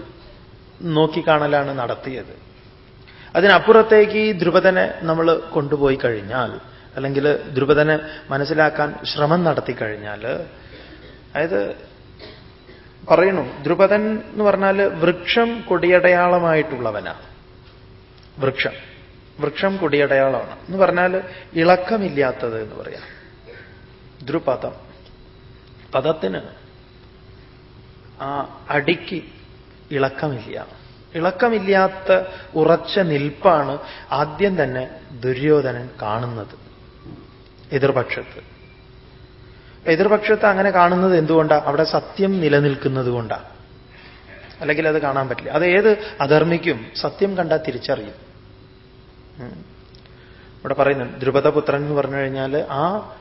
നോക്കിക്കാണലാണ് നടത്തിയത്. അതിനപ്പുറത്തേക്ക് ഈ ദ്രുപദനെ നമ്മൾ കൊണ്ടുപോയി കഴിഞ്ഞാൽ അല്ലെങ്കിൽ ദ്രുപദനെ മനസ്സിലാക്കാൻ ശ്രമം നടത്തി കഴിഞ്ഞാൽ അതായത് പറയണു ദ്രുപദൻ എന്ന് പറഞ്ഞാൽ വൃക്ഷം കൊടിയടയാളമായിട്ടുള്ളവനാണ് വൃക്ഷം. വൃക്ഷം കൊടിയടയാളമാണ്. എന്ന് പറഞ്ഞാൽ ഇളക്കമില്ലാത്തത് എന്ന് പറയാം. ദ്രുപദം പദത്തിന് ആ അടിക്ക് ഇളക്കമില്ല. ഇളക്കമില്ലാത്ത ഉറച്ച നിൽപ്പാണ് ആദ്യം തന്നെ ദുര്യോധനൻ കാണുന്നത്. എതിർപക്ഷത്ത്. എതിർപക്ഷത്ത് അങ്ങനെ കാണുന്നത് എന്തുകൊണ്ടാണ് അവിടെ സത്യം നിലനിൽക്കുന്നത് കൊണ്ടാണ് അല്ലെങ്കിൽ അത് കാണാൻ പറ്റില്ല. അത് ഏത് അധർമ്മിക്കും സത്യം കണ്ടാൽ തിരിച്ചറിയും. ഇവിടെ പറയുന്നുണ്ട് ദ്രുപദപുത്രൻ എന്ന് പറഞ്ഞു കഴിഞ്ഞാൽ ആ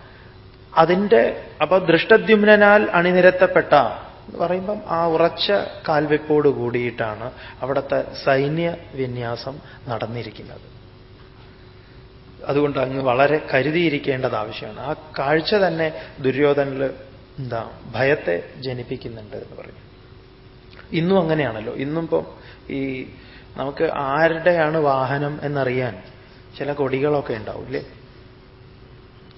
അതിന്റെ അപ്പൊ ദൃഷ്ടദ്യുമ്നാൽ അണിനിരത്തപ്പെട്ട എന്ന് പറയുമ്പം ആ ഉറച്ച കാൽവെപ്പോട് കൂടിയിട്ടാണ് അവിടുത്തെ സൈന്യ വിന്യാസം നടന്നിരിക്കുന്നത്. അതുകൊണ്ട് അങ്ങ് വളരെ കരുതിയിരിക്കേണ്ടത് ആവശ്യമാണ്. ആ കാഴ്ച തന്നെ ദുര്യോധനിൽ എന്താ ഭയത്തെ ജനിപ്പിക്കുന്നുണ്ട് എന്ന് പറയും. ഇന്നും അങ്ങനെയാണല്ലോ. ഇന്നും ഈ നമുക്ക് ആരുടെയാണ് വാഹനം എന്നറിയാൻ ചില കൊടികളൊക്കെ ഉണ്ടാവില്ലേ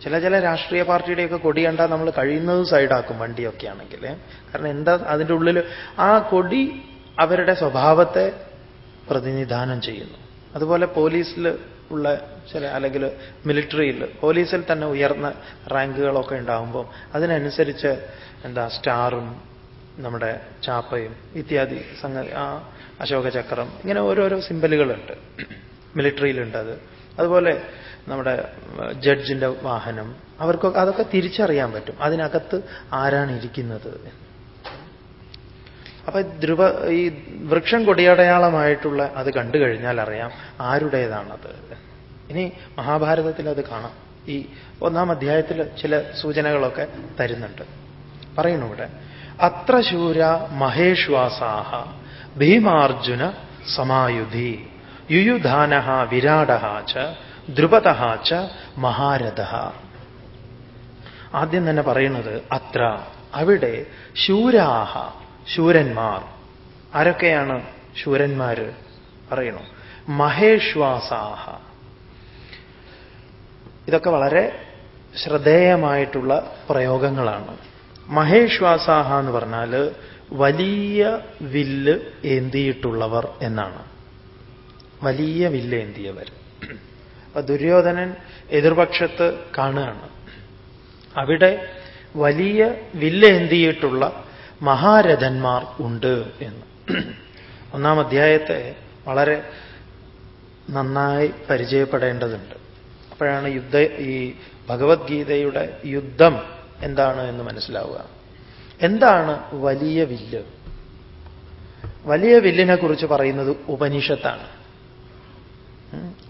ചില ചില രാഷ്ട്രീയ പാർട്ടിയുടെയൊക്കെ കൊടി കണ്ടാൽ നമ്മൾ കഴിയുന്നത് സൈഡാക്കും വണ്ടിയൊക്കെ ആണെങ്കിൽ കാരണം എന്താ അതിന്റെ ഉള്ളിൽ ആ കൊടി അവരുടെ സ്വഭാവത്തെ പ്രതിനിധാനം ചെയ്യുന്നു. അതുപോലെ പോലീസിൽ ഉള്ള ചില അല്ലെങ്കിൽ മിലിറ്ററിയിൽ പോലീസിൽ തന്നെ ഉയർന്ന റാങ്കുകളൊക്കെ ഉണ്ടാകുമ്പോൾ അതിനനുസരിച്ച് എന്താ സ്റ്റാറും നമ്മുടെ ചാപ്പയും ഇത്യാദി സംഗതി ആ അശോകചക്രം ഇങ്ങനെ ഓരോരോ സിമ്പലുകളുണ്ട്. മിലിറ്ററിയിലുണ്ട് അത്. അതുപോലെ നമ്മുടെ ജഡ്ജിന്റെ വാഹനം അവർക്കൊക്കെ അതൊക്കെ തിരിച്ചറിയാൻ പറ്റും. അതിനകത്ത് ആരാണ് ഇരിക്കുന്നത്. അപ്പൊ ധ്രുവ ഈ വൃക്ഷം കൊടിയടയാളമായിട്ടുള്ള അത് കണ്ടു കഴിഞ്ഞാൽ അറിയാം ആരുടേതാണത്. ഇനി മഹാഭാരതത്തിൽ അത് കാണാം. ഈ ഒന്നാം അധ്യായത്തിൽ ചില സൂചനകളൊക്കെ തരുന്നുണ്ട്. പറയുന്നു ഇവിടെ അത്ര ശൂര മഹേശ്വാസാഹ ഭീമാർജുന സമായുധി യുയുധാന വിരാട ച ദ്രുപത ച മഹാരഥ ആദ്യം തന്നെ പറയുന്നത് അത്ര അവിടെ ശൂരാഹ ശൂരന്മാർ. ആരൊക്കെയാണ് ശൂരന്മാര്? പറയണു മഹേശ്വാസാഹ. ഇതൊക്കെ വളരെ ശ്രദ്ധേയമായിട്ടുള്ള പ്രയോഗങ്ങളാണ്. മഹേശ്വാസാഹ എന്ന് പറഞ്ഞാൽ വലിയ വില്ല് ഏന്തിയിട്ടുള്ളവർ എന്നാണ്. വലിയ വില്ല് ഏന്തിയവർ. ദുര്യോധനൻ എതിർപക്ഷത്ത് കാണുകയാണ്. അവിടെ വലിയ വില്ലേന്തിയിട്ടുള്ള മഹാരഥന്മാർ ഉണ്ട് എന്ന്. ഒന്നാം അധ്യായത്തെ വളരെ നന്നായി പരിചയപ്പെടേണ്ടതുണ്ട്. അപ്പോഴാണ് യുദ്ധ ഈ ഭഗവത്ഗീതയുടെ യുദ്ധം എന്താണ് എന്ന് മനസ്സിലാവുക. എന്താണ് വലിയ വില്ല്? വലിയ വില്ലിനെ കുറിച്ച് പറയുന്നത് ഉപനിഷത്താണ്.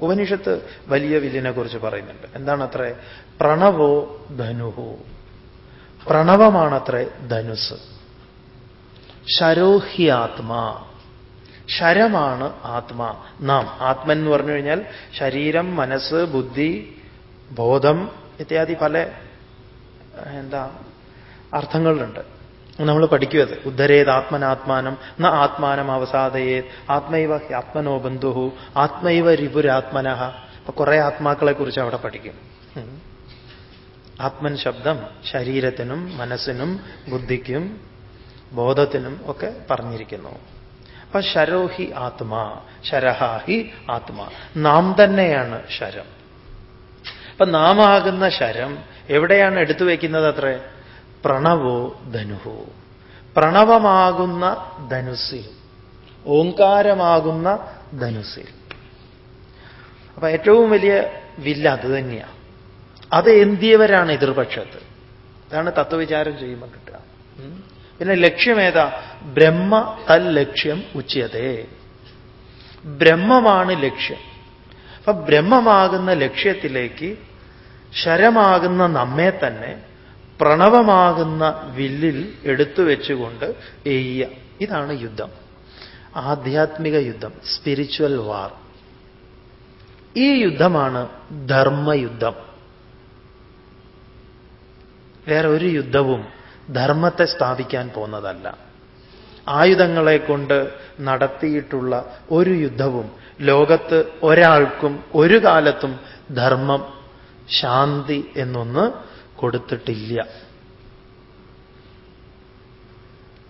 ഉപനിഷത്ത് വലിയ വില്ലിനെ കുറിച്ച് പറയുന്നുണ്ട്. എന്താണ് അത്ര പ്രണവോ ധനുഹോ പ്രണവമാണത്രേ ധനുസ് ശരോഹി ആത്മാ ശരമാണ് ആത്മാ. നാം ആത്മൻ എന്ന് പറഞ്ഞു കഴിഞ്ഞാൽ ശരീരം മനസ്സ് ബുദ്ധി ബോധം ഇത്യാദി പല എന്താ അർത്ഥങ്ങളുണ്ട്. നമ്മൾ പഠിക്കുക ഉദ്ധരേത് ആത്മനാത്മാനം ന ആത്മാനം അവസാദയേത് ആത്മൈവ ആത്മനോ ബന്ധു ആത്മൈവ രിപുരാത്മന. അപ്പൊ കുറെ ആത്മാക്കളെ കുറിച്ച് അവിടെ പഠിക്കും. ആത്മൻ ശബ്ദം ശരീരത്തിനും മനസ്സിനും ബുദ്ധിക്കും ബോധത്തിനും ഒക്കെ പറഞ്ഞിരിക്കുന്നു. അപ്പൊ ശരോഹി ആത്മാ ശരഹാഹി ആത്മാ. നാം തന്നെയാണ് ശരം. അപ്പൊ നാമാകുന്ന ശരം എവിടെയാണ് എടുത്തു വയ്ക്കുന്നത് അത്രേ? പ്രണവോ ധനുഹു. പ്രണവമാകുന്ന ധനുസിൽ ഓങ്കാരമാകുന്ന ധനുസിൽ അപ്പൊ ഏറ്റവും വലിയ വില്ല അത് തന്നെയാണ് അത് എന്തിയവരാണ് എതിർപക്ഷത്ത്? അതാണ് തത്വവിചാരം ചെയ്യുമ്പോൾ കിട്ടുക. പിന്നെ ലക്ഷ്യമേതാ ബ്രഹ്മ തൽ ലക്ഷ്യം ഉച്യതേ ബ്രഹ്മമാണ് ലക്ഷ്യം. അപ്പൊ ബ്രഹ്മമാകുന്ന ലക്ഷ്യത്തിലേക്ക് ശരമാകുന്ന നമ്മെ തന്നെ പ്രണവമാകുന്ന വില്ലിൽ എടുത്തു വെച്ചുകൊണ്ട് എയ്യ. ഇതാണ് യുദ്ധം. ആധ്യാത്മിക യുദ്ധം സ്പിരിച്വൽ വാർ ഈ യുദ്ധമാണ് ധർമ്മയുദ്ധം. വേറെ ഒരു യുദ്ധവും ധർമ്മത്തെ സ്ഥാപിക്കാൻ പോന്നതല്ല ആയുധങ്ങളെ കൊണ്ട് നടത്തിയിട്ടുള്ള ഒരു യുദ്ധവും ലോകത്ത് ഒരാൾക്കും ഒരു കാലത്തും ധർമ്മം ശാന്തി എന്നൊന്ന് കൊടുത്തിട്ടില്ല.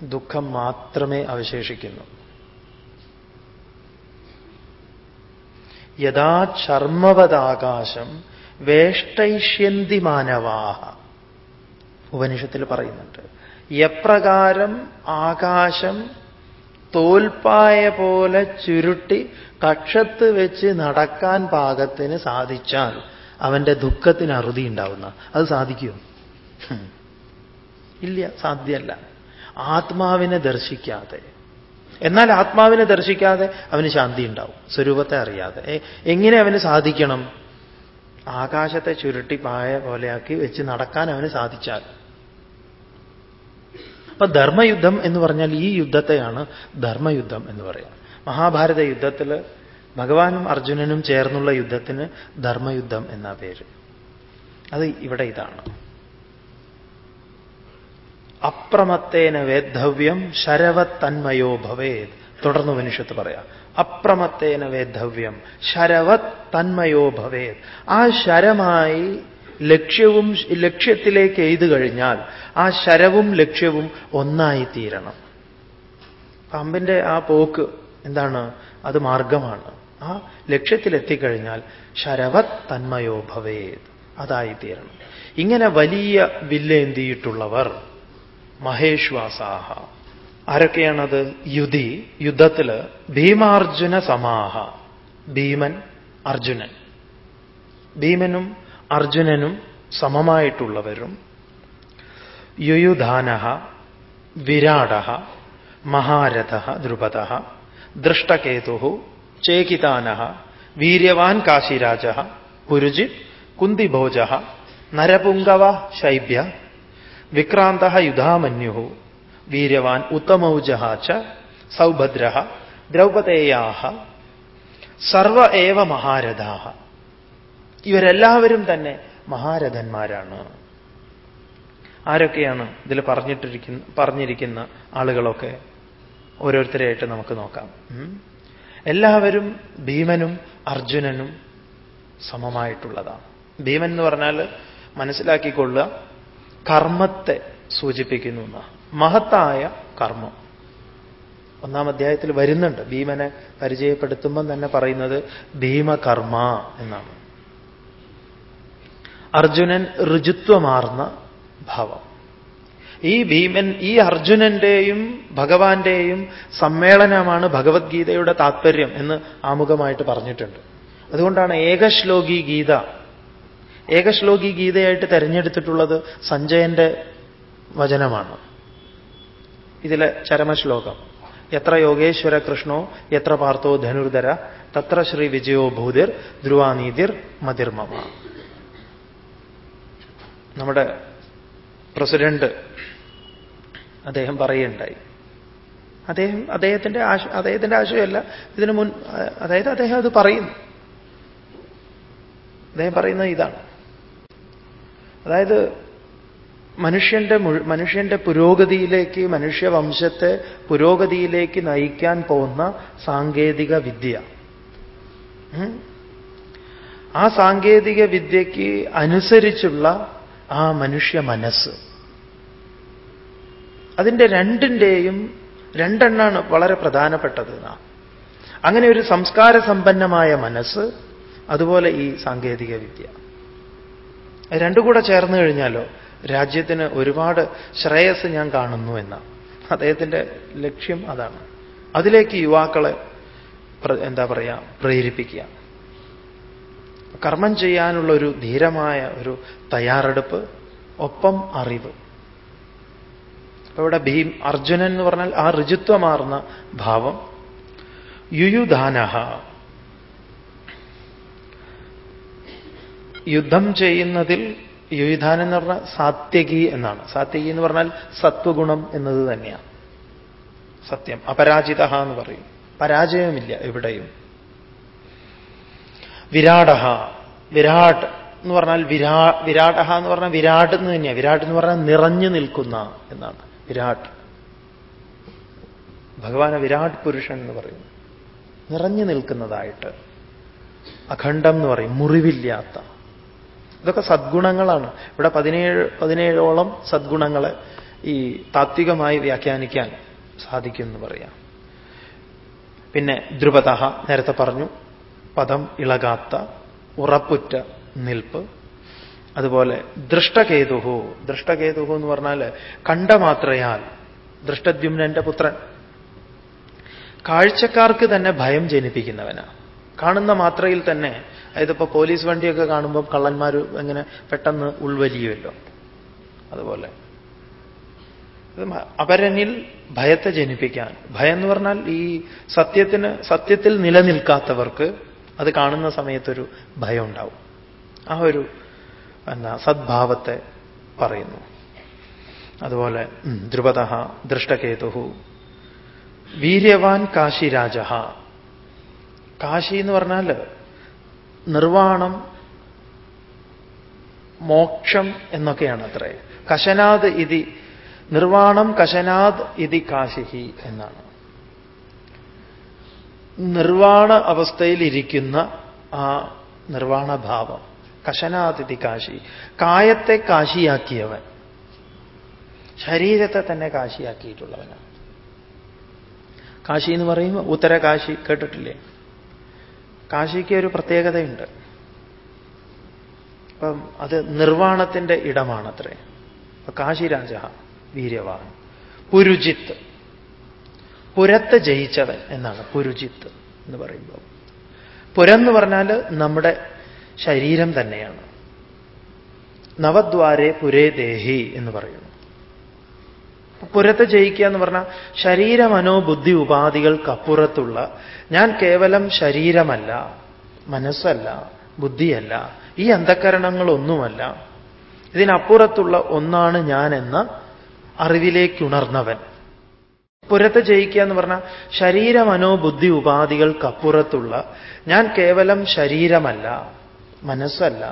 ദുഃഖം മാത്രമേ അവശേഷിക്കുന്നു. യഥാ ചർമ്മവതാകാശം വേഷ്ടൈഷ്യന്തി മാനവാഹ ഉപനിഷത്തിൽ പറയുന്നുണ്ട്. എപ്രകാരം ആകാശം തോൽപ്പായ പോലെ ചുരുട്ടി കക്ഷത്ത് വെച്ച് നടക്കാൻ പാകത്തിന് സാധിച്ചാൽ അവന്റെ ദുഃഖത്തിന് അറുതി ഉണ്ടാവുന്ന. അത് സാധിക്കുമോ ഇല്ല സാധ്യമല്ല. ആത്മാവിനെ ദർശിക്കാതെ. എന്നാൽ ആത്മാവിനെ ദർശിക്കാതെ അവന് ശാന്തി ഉണ്ടാവും സ്വരൂപത്തെ അറിയാതെ. എങ്ങനെ അവന് സാധിക്കണം? ആകാശത്തെ ചുരുട്ടി പായ പോലെയാക്കി വെച്ച് നടക്കാൻ അവന് സാധിച്ചാൽ. അപ്പൊ ധർമ്മയുദ്ധം എന്ന് പറഞ്ഞാൽ ഈ യുദ്ധത്തെയാണ് ധർമ്മയുദ്ധം എന്ന് പറയുന്നത്. മഹാഭാരത യുദ്ധത്തിൽ ഭഗവാനും അർജുനനും ചേർന്നുള്ള യുദ്ധത്തിന് ധർമ്മയുദ്ധം എന്ന പേര്. അത് ഇവിടെ ഇതാണ്. അപ്രമത്തേന വേദ്ധവ്യം ശരവത്തന്മയോ ഭവേത്. തുടർന്ന് മനുഷ്യത്ത് പറയാം. അപ്രമത്തേന വേദ്ധവ്യം ശരവത് തന്മയോ ഭവേത്. ആ ശരമായി ലക്ഷ്യവും ലക്ഷ്യത്തിലേക്ക് എഴുതു കഴിഞ്ഞാൽ ആ ശരവും ലക്ഷ്യവും ഒന്നായി തീരണം പാമ്പിന്റെ ആ പോക്ക് എന്താണ്? അത് മാർഗമാണ്. ആ ലക്ഷ്യത്തിലെത്തിക്കഴിഞ്ഞാൽ ശരവത് തന്മയോ ഭവേത്. അതായി തീരണം ഇങ്ങനെ വലിയ വില്ലേന്തിയിട്ടുള്ളവർ മഹേശ്വാസാഹ. ആരൊക്കെയാണത്? യുധി യുദ്ധത്തിൽ ഭീമാർജുന സമാഹ ഭീമൻ അർജുനൻ. ഭീമനും അർജുനനും സമമായിട്ടുള്ളവരും. യുയുധാന വിരാട മഹാരഥ ദ്രുപദ ദൃഷ്ടകേതു ചേകിതാന വീര്യവാൻ കാശിരാജ പുരുജിത് കുന്തിഭോജ നരപുങ്കവ ശൈബ്യ വിക്രാന്ത യുധാമന്യു വീര്യവാൻ ഉത്തമൗജ ച സൗഭദ്ര ദ്രൗപദേയാ സർവ മഹാരഥാ ഇവരെല്ലാവരും തന്നെ മഹാരഥന്മാരാണ്. ആരൊക്കെയാണ് ഇതിൽ പറഞ്ഞിട്ടിരിക്കുന്ന പറഞ്ഞിരിക്കുന്ന ആളുകളൊക്കെ? ഓരോരുത്തരെയായിട്ട് നമുക്ക് നോക്കാം. എല്ലാവരും ഭീമനും അർജുനനും സമമായിട്ടുള്ളതാണ്. ഭീമൻ എന്ന് പറഞ്ഞാൽ മനസ്സിലാക്കിക്കൊള്ളുക കർമ്മത്തെ സൂചിപ്പിക്കുന്നു മഹത്തായ കർമ്മം. ഒന്നാം അധ്യായത്തിൽ വരുന്നുണ്ട്. ഭീമനെ പരിചയപ്പെടുത്തുമ്പം തന്നെ പറയുന്നത് ഭീമകർമ്മ എന്നാണ്. അർജുനൻ ഋജുത്വമാർന്ന ഭാവം. ഈ ഭീമൻ ഈ അർജുനന്റെയും ഭഗവാന്റെയും സമ്മേളനമാണ് ഭഗവത്ഗീതയുടെ താത്പര്യം എന്ന് ആമുഖമായിട്ട് പറഞ്ഞിട്ടുണ്ട്. അതുകൊണ്ടാണ് ഏകശ്ലോകി ഗീത. ഏകശ്ലോകി ഗീതയായിട്ട് തെരഞ്ഞെടുത്തിട്ടുള്ളത് സഞ്ജയന്റെ വചനമാണ്. ഇതിലെ ചരമശ്ലോകം. എത്ര യോഗേശ്വര കൃഷ്ണോ എത്ര പാർത്ഥോ ധനുർധര തത്ര ശ്രീ വിജയോ ഭൂതിർ ധ്രുവാനീതിർ മതിർമമ. നമ്മുടെ പ്രസിഡന്റ് അദ്ദേഹം പറയുണ്ടായി അദ്ദേഹം അദ്ദേഹത്തിന്റെ ആശ അദ്ദേഹത്തിന്റെ ആശയമല്ല. ഇതിനു മുൻ അതായത് അദ്ദേഹം അത് പറയുന്നു. അദ്ദേഹം പറയുന്നത് ഇതാണ്. അതായത് മനുഷ്യന്റെ മനുഷ്യന്റെ പുരോഗതിയിലേക്ക് മനുഷ്യവംശത്തെ പുരോഗതിയിലേക്ക് നയിക്കാൻ പോകുന്ന സാങ്കേതിക വിദ്യ. ആ സാങ്കേതിക വിദ്യയ്ക്ക് അനുസരിച്ചുള്ള ആ മനുഷ്യ മനസ്സ്. അതിന്റെ രണ്ടിന്റെയും രണ്ടെണ്ണാണ് വളരെ പ്രധാനപ്പെട്ടത് നാം. അങ്ങനെ ഒരു സംസ്കാര സമ്പന്നമായ മനസ്സ് അതുപോലെ ഈ സാങ്കേതിക വിദ്യ രണ്ടു കൂടെ ചേർന്ന് കഴിഞ്ഞാലോ രാജ്യത്തിന് ഒരുപാട് ശ്രേയസ് ഞാൻ കാണുന്നു എന്നാണ് അദ്ദേഹത്തിന്റെ ലക്ഷ്യം അതാണ്. അതിലേക്ക് യുവാക്കളെ എന്താ പറയുക പ്രേരിപ്പിക്കുക. കർമ്മം ചെയ്യാനുള്ള ഒരു ധീരമായ ഒരു തയ്യാറെടുപ്പ് ഒപ്പം അറിവ്. ഇവിടെ ഭീം അർജുനൻ എന്ന് പറഞ്ഞാൽ ആ ഋജുത്വമാർന്ന ഭാവം. യുയുധാനഹ. യുദ്ധം ചെയ്യുന്നതിൽ യുയുധാനം എന്ന് പറഞ്ഞാൽ സാത്യകി എന്നാണ്. സാത്യകി എന്ന് പറഞ്ഞാൽ സത്വഗുണം എന്നത് തന്നെയാണ്. സത്യം. അപരാജിത എന്ന് പറയും. പരാജയമില്ല എവിടെയും. വിരാടഹ. വിരാട് എന്ന് പറഞ്ഞാൽ വിരാ വിരാടഹ എന്ന് പറഞ്ഞാൽ വിരാട് എന്ന് തന്നെയാണ് വിരാട് എന്ന് പറഞ്ഞാൽ നിറഞ്ഞു നിൽക്കുന്ന എന്നാണ്. വിരാട്. ഭഗവാനെ വിരാട് പുരുഷൻ എന്ന് പറയുന്നു നിറഞ്ഞു നിൽക്കുന്നതായിട്ട്. അഖണ്ഡം എന്ന് പറയും. മുറിവില്ലാത്ത. ഇതൊക്കെ സദ്ഗുണങ്ങളാണ്. ഇവിടെ പതിനേഴ് പതിനേഴോളം സദ്ഗുണങ്ങളെ ഈ താത്വികമായി വ്യാഖ്യാനിക്കാൻ സാധിക്കും എന്ന് പറയാം. പിന്നെ ധ്രുപത നേരത്തെ പറഞ്ഞു. പദം ഇളകാത്ത ഉറപ്പുറ്റ നിൽപ്പ്. അതുപോലെ ദൃഷ്ടകേതുഹു. ദൃഷ്ടകേതുഹു എന്ന് പറഞ്ഞാൽ കണ്ട മാത്രയാൽ ദൃഷ്ടദ്യുമ്നന്റെ പുത്രൻ. കാഴ്ചക്കാർക്ക് തന്നെ ഭയം ജനിപ്പിക്കുന്നവനാ. കാണുന്ന മാത്രയിൽ തന്നെ അതായത് ഇപ്പോൾ പോലീസ് വണ്ടിയൊക്കെ കാണുമ്പോൾ കള്ളന്മാർ എങ്ങനെ പെട്ടെന്ന് ഉൾവലിയുമല്ലോ അതുപോലെ. അപരനിൽ ഭയത്തെ ജനിപ്പിക്കാൻ. ഭയം എന്ന് പറഞ്ഞാൽ ഈ സത്യത്തിന് സത്യത്തിൽ നിലനിൽക്കാത്തവർക്ക് അത് കാണുന്ന സമയത്തൊരു ഭയം ഉണ്ടാവും ആ ഒരു എന്താ സദ്ഭാവത്തെ പറയുന്നു. അതുപോലെ ധ്രുപത ദൃഷ്ടകേതു വീര്യവാൻ കാശിരാജ കാശി എന്ന് പറഞ്ഞാൽ നിർവാണം മോക്ഷം എന്നൊക്കെയാണ് അത്രേ കശനാദ് ഇതി നിർവാണം കശനാദ് ഇതി കാശിഹി എന്നാണ്. നിർവാണ അവസ്ഥയിലിരിക്കുന്ന ആ നിർവാണഭാവം. കശനാതിഥി കാശി. കായത്തെ കാശിയാക്കിയവൻ. ശരീരത്തെ തന്നെ കാശിയാക്കിയിട്ടുള്ളവനാണ് കാശി എന്ന് പറയുമ്പോൾ ഉത്തര കാശി കേട്ടിട്ടില്ലേ? കാശിക്ക് ഒരു പ്രത്യേകതയുണ്ട്. അപ്പം അത് നിർവാണത്തിന്റെ ഇടമാണത്രേ. കാശിരാജ വീര്യവാഹൻ പുരുജിത്ത്. പുരത്ത് ജയിച്ചവൻ എന്നാണ് പുരുജിത്ത് എന്ന് പറയുമ്പോൾ. പുരെന്ന് പറഞ്ഞാൽ നമ്മുടെ ശരീരം തന്നെയാണ്. നവദ്വാരെ പുരേ ദേഹി എന്ന് പറയുന്നു. പുരത്തെ ജയിക്കുക എന്ന് പറഞ്ഞാൽ ശരീരമനോ ബുദ്ധി ഉപാധികൾക്കപ്പുറത്തുള്ള ഞാൻ കേവലം ശരീരമല്ല മനസ്സല്ല ബുദ്ധിയല്ല ഈ അന്ധകരണങ്ങളൊന്നുമല്ല. ഇതിനപ്പുറത്തുള്ള ഒന്നാണ് ഞാൻ എന്ന അറിവിലേക്കുണർന്നവൻ. പുരത്തെ ജയിക്കുക എന്ന് പറഞ്ഞാൽ ശരീരമനോ ബുദ്ധി ഉപാധികൾക്കപ്പുറത്തുള്ള ഞാൻ കേവലം ശരീരമല്ല മനസ്സല്ല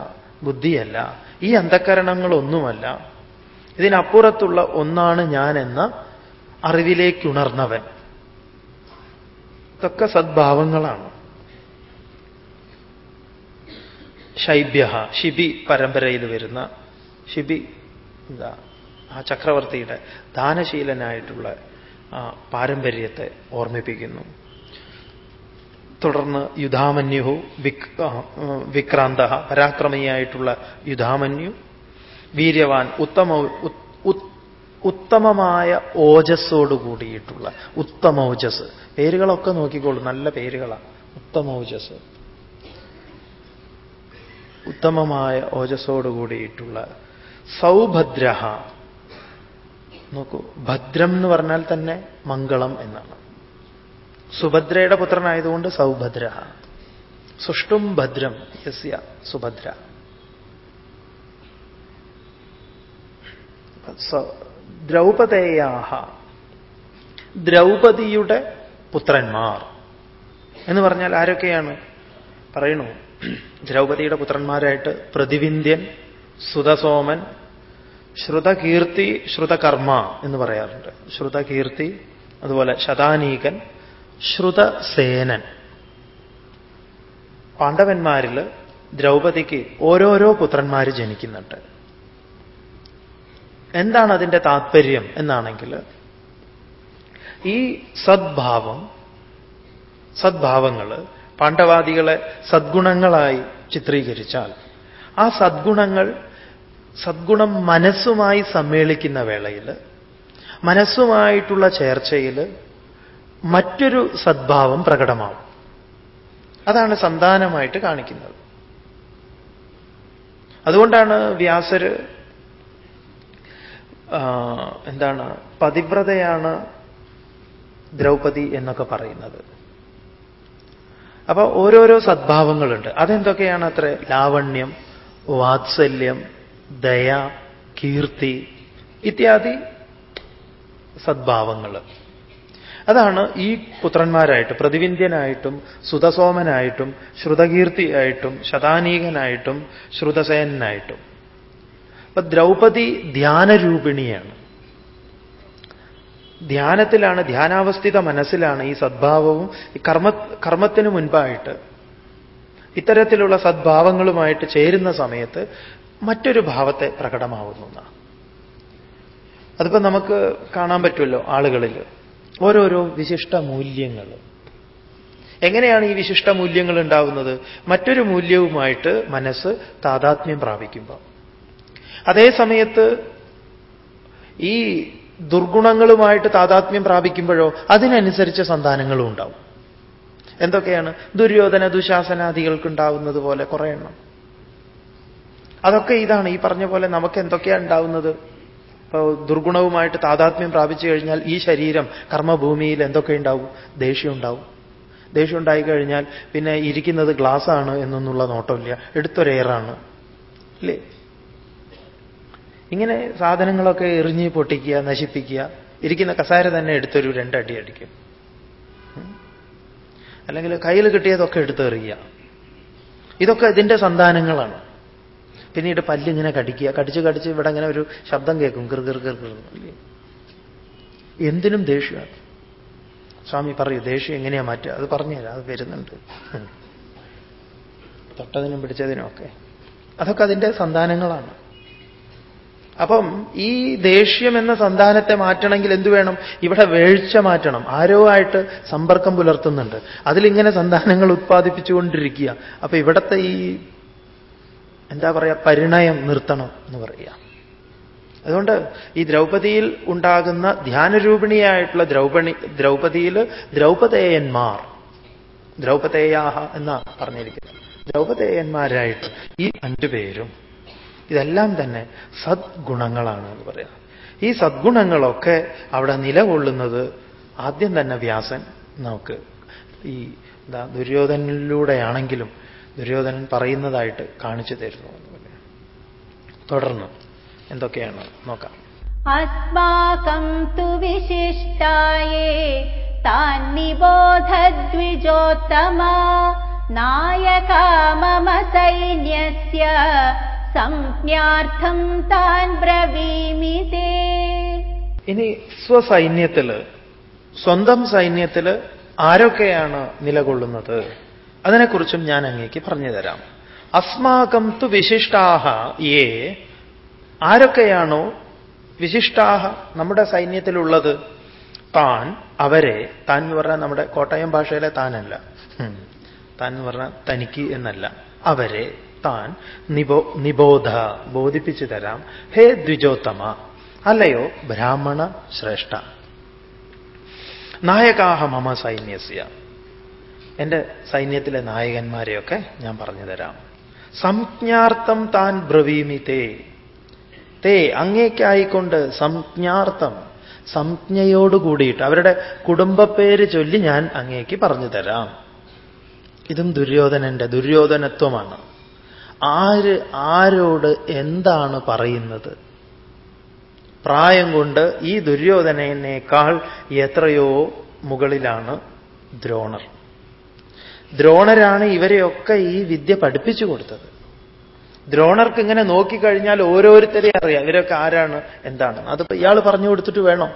ബുദ്ധിയല്ല ഈ അന്ധകരണങ്ങളൊന്നുമല്ല. ഇതിനപ്പുറത്തുള്ള ഒന്നാണ് ഞാൻ എന്ന അറിവിലേക്കുണർന്നവൻ. ഇതൊക്കെ സദ്ഭാവങ്ങളാണ്. ശൈബ്യ ശിബി പരമ്പരയിൽ വരുന്ന ശിബി എന്താ ആ ചക്രവർത്തിയുടെ ദാനശീലനായിട്ടുള്ള പാരമ്പര്യത്തെ ഓർമ്മിപ്പിക്കുന്നു. തുടർന്ന് യുധാമന്യു വിക് വിക്രാന്ത പരാക്രമിയായിട്ടുള്ള യുധാമന്യു വീര്യവാൻ ഉത്തമ ഉത്തമമായ ഓജസ്സോട് ഉത്തമോജസ്. പേരുകളൊക്കെ നോക്കിക്കോളൂ നല്ല പേരുകളാണ് ഉത്തമോജസ്. ഉത്തമമായ ഓജസ്സോട് കൂടിയിട്ടുള്ള സൗഭദ്ര നോക്കൂ. ഭദ്രം എന്ന് പറഞ്ഞാൽ തന്നെ മംഗളം എന്നാണ്. സുഭദ്രയുടെ പുത്രനായതുകൊണ്ട് സൗഭദ്ര. സുഷ്ടും ഭദ്രം യസ്യ സുഭദ്ര. ദ്രൗപദേയാഹ. ദ്രൗപതിയുടെ പുത്രന്മാർ. എന്ന് പറഞ്ഞാൽ ആരൊക്കെയാണ്? പറയണു ദ്രൗപതിയുടെ പുത്രന്മാരായിട്ട് പ്രതിവിന്ധ്യൻ സുതസോമൻ ശ്രുതകീർത്തി ശ്രുതകർമ്മ എന്ന് പറയാറുണ്ട്. ശ്രുതകീർത്തി അതുപോലെ ശതാനീകൻ ശ്രുതസേനൻ. പാണ്ഡവന്മാരിൽ ദ്രൗപദിക്ക് ഓരോരോ പുത്രന്മാർ ജനിക്കുന്നുണ്ട്. എന്താണ് അതിന്റെ താത്പര്യം എന്നാണെങ്കിൽ ഈ സദ്ഭാവം സദ്ഭാവങ്ങൾ പാണ്ഡവാദികളെ സദ്ഗുണങ്ങളായി ചിത്രീകരിച്ചാൽ ആ സദ്ഗുണങ്ങൾ സദ്ഗുണം മനസ്സുമായി സമ്മേളിക്കുന്ന വേളയിൽ മനസ്സുമായിട്ടുള്ള ചേർച്ചയിൽ മറ്റൊരു സദ്ഭാവം പ്രകടമാവും. അതാണ് സന്താനമായിട്ട് കാണിക്കുന്നത്. അതുകൊണ്ടാണ് വ്യാസര് എന്താണ് പതിവ്രതയാണ് ദ്രൗപദി എന്നൊക്കെ പറയുന്നത്. അപ്പൊ ഓരോരോ സദ്ഭാവങ്ങളുണ്ട്. അതെന്തൊക്കെയാണ് അത്ര ലാവണ്യം വാത്സല്യം ദയ കീർത്തി ഇത്യാദി സദ്ഭാവങ്ങൾ. അതാണ് ഈ പുത്രന്മാരായിട്ട് പ്രതിവിന്ധ്യനായിട്ടും സുതസോമനായിട്ടും ശ്രുതകീർത്തിയായിട്ടും ശതാനീകനായിട്ടും ശ്രുതസേനായിട്ടും അപ്പൊ ദ്രൗപദി ധ്യാനരൂപിണിയാണ്. ധ്യാനത്തിലാണ് ധ്യാനാവസ്ഥിത മനസ്സിലാണ് ഈ സദ്ഭാവവും കർമ്മ കർമ്മത്തിന് മുൻപായിട്ട് ഇത്തരത്തിലുള്ള സദ്ഭാവങ്ങളുമായിട്ട് ചേരുന്ന സമയത്ത് മറ്റൊരു ഭാവത്തെ പ്രകടമാവുന്നു എന്നാണ് അതിപ്പോ നമുക്ക് കാണാൻ പറ്റുമല്ലോ ആളുകളിൽ. ഓരോരോ വിശിഷ്ട മൂല്യങ്ങൾ. എങ്ങനെയാണ് ഈ വിശിഷ്ട മൂല്യങ്ങൾ ഉണ്ടാവുന്നത്? മറ്റൊരു മൂല്യവുമായിട്ട് മനസ്സ് താതാത്മ്യം പ്രാപിക്കുമ്പോൾ അതേ സമയത്ത് ഈ ദുർഗുണങ്ങളുമായിട്ട് താതാത്മ്യം പ്രാപിക്കുമ്പോഴോ അതിനനുസരിച്ച് സന്താനങ്ങളും ഉണ്ടാവും. എന്തൊക്കെയാണ്? ദുര്യോധന ദുശാസനാദികൾക്കുണ്ടാവുന്നത് പോലെ കുറേ എണ്ണം. അതൊക്കെ ഇതാണ്. ഈ പറഞ്ഞ പോലെ നമുക്ക് എന്തൊക്കെയാണ് ഉണ്ടാവുന്നത്? ഇപ്പോൾ ദുർഗുണവുമായിട്ട് താതാത്മ്യം പ്രാപിച്ചു കഴിഞ്ഞാൽ ഈ ശരീരം കർമ്മഭൂമിയിൽ എന്തൊക്കെ ഉണ്ടാവും? ദേഷ്യം ഉണ്ടാവും. ദേഷ്യം ഉണ്ടായിക്കഴിഞ്ഞാൽ പിന്നെ ഇരിക്കുന്നത് ഗ്ലാസ്സാണ് എന്നൊന്നുള്ള നോട്ടമില്ല. എടുത്തൊരേറാണ് അല്ലേ ഇങ്ങനെ സാധനങ്ങളൊക്കെ എറിഞ്ഞ് പൊട്ടിക്കുക നശിപ്പിക്കുക. ഇരിക്കുന്ന കസാര തന്നെ എടുത്തൊരു രണ്ടടി അടിക്കും. അല്ലെങ്കിൽ കയ്യിൽ കിട്ടിയതൊക്കെ എടുത്തെറിയുക. ഇതൊക്കെ ഇതിന്റെ സന്താനങ്ങളാണ്. പിന്നീട് പല്ലിങ്ങനെ കടിക്കുക. കടിച്ച് കടിച്ച് ഇവിടെ ഇങ്ങനെ ഒരു ശബ്ദം കേൾക്കും. കിർ കിർ കിർ എന്തിനും ദേഷ്യമാണ് സ്വാമി പറയൂ ദേഷ്യം എങ്ങനെയാ മാറ്റുക? അത് പറഞ്ഞുതരാം. അത് വരുന്നുണ്ട്. തൊട്ടതിനും പിടിച്ചതിനും ഒക്കെ. അതൊക്കെ അതിന്റെ സന്താനങ്ങളാണ്. അപ്പം ഈ ദേഷ്യം എന്ന സന്താനത്തെ മാറ്റണമെങ്കിൽ എന്തു വേണം? ഇവിടെ വേഴ്ച മാറ്റണം. ആരോ ആയിട്ട് സമ്പർക്കം പുലർത്തുന്നുണ്ട്. അതിലിങ്ങനെ സന്താനങ്ങൾ ഉത്പാദിപ്പിച്ചുകൊണ്ടിരിക്കുക. അപ്പൊ ഇവിടത്തെ ഈ എന്താ പറയുക പരിണയം നിർത്തണം എന്ന് പറയുക. അതുകൊണ്ട് ഈ ദ്രൗപതിയിൽ ഉണ്ടാകുന്ന ധ്യാനരൂപിണിയായിട്ടുള്ള ദ്രൗപണി ദ്രൗപദിയിൽ ദ്രൗപദേയന്മാർ ദ്രൗപദേയാഹ എന്നാണ് പറഞ്ഞിരിക്കുന്നത്. ദ്രൗപതേയന്മാരായിട്ട് ഈ അഞ്ചു പേരും ഇതെല്ലാം തന്നെ സദ്ഗുണങ്ങളാണ് എന്ന് പറയാം. ഈ സദ്ഗുണങ്ങളൊക്കെ അവിടെ നിലകൊള്ളുന്നത് ആദ്യം തന്നെ വ്യാസൻ നമുക്ക് ഈ എന്താ ദുര്യോധനിലൂടെയാണെങ്കിലും ദുര്യോധനൻ പറയുന്നതായിട്ട് കാണിച്ചു തരുന്നു തുടർന്നു എന്തൊക്കെയാണ് നോക്കാം. അസ്മാകം തു വിശിഷ്ടായേ താൻ നിബോധദ്വിജോത്തമ നായക സൈന്യ സൈന്യസ്യ സംജ്ഞാർത്ഥം താൻ ബ്രവീമിതേ. ഇനി സ്വസൈന്യത്തിൽ സ്വന്തം സൈന്യത്തിൽ ആരൊക്കെയാണ് നിലകൊള്ളുന്നത്? അതിനെക്കുറിച്ചും ഞാൻ അങ്ങേക്ക് പറഞ്ഞു തരാം അസ്മാകം തു വിശിഷ്ടാഹ ഏ ആരൊക്കെയാണോ വിശിഷ്ടാഹ നമ്മുടെ സൈന്യത്തിലുള്ളത്? താൻ അവരെ താൻ എന്ന് പറഞ്ഞാൽ നമ്മുടെ കോട്ടയം ഭാഷയിലെ താനല്ല. താൻ എന്ന് പറഞ്ഞാൽ തനിക്ക് എന്നല്ല. അവരെ താൻ നിബോ നിബോധ ബോധിപ്പിച്ചു തരാം. ഹേ ദ്വിജോത്തമ അല്ലയോ ബ്രാഹ്മണ ശ്രേഷ്ഠ. നായകാഹ മമ സൈന്യസ്യ. എന്റെ സൈന്യത്തിലെ നായകന്മാരെയൊക്കെ ഞാൻ പറഞ്ഞു തരാം. സംജ്ഞാർത്ഥം താൻ ബ്രവീമി തേ. തേ അങ്ങേക്കായിക്കൊണ്ട് സംജ്ഞാർത്ഥം സംജ്ഞയോട് കൂടിയിട്ട് അവരുടെ കുടുംബപ്പേര് ചൊല്ലി ഞാൻ അങ്ങേക്ക് പറഞ്ഞു തരാം. ഇതും ദുര്യോധനന്റെ ദുര്യോധനത്വമാണ്. ആര് ആരോട് എന്താണ് പറയുന്നത്? പ്രായം കൊണ്ട് ഈ ദുര്യോധനേക്കാൾ എത്രയോ മുകളിലാണ് ദ്രോണർ. ദ്രോണരാണ് ഇവരെയൊക്കെ ഈ വിദ്യ പഠിപ്പിച്ചു കൊടുത്തത്. ദ്രോണർക്ക് ഇങ്ങനെ നോക്കിക്കഴിഞ്ഞാൽ ഓരോരുത്തരെ അറിയാം ഇവരൊക്കെ ആരാണ് എന്താണ്. അതിപ്പോ ഇയാൾ പറഞ്ഞു കൊടുത്തിട്ട് വേണം?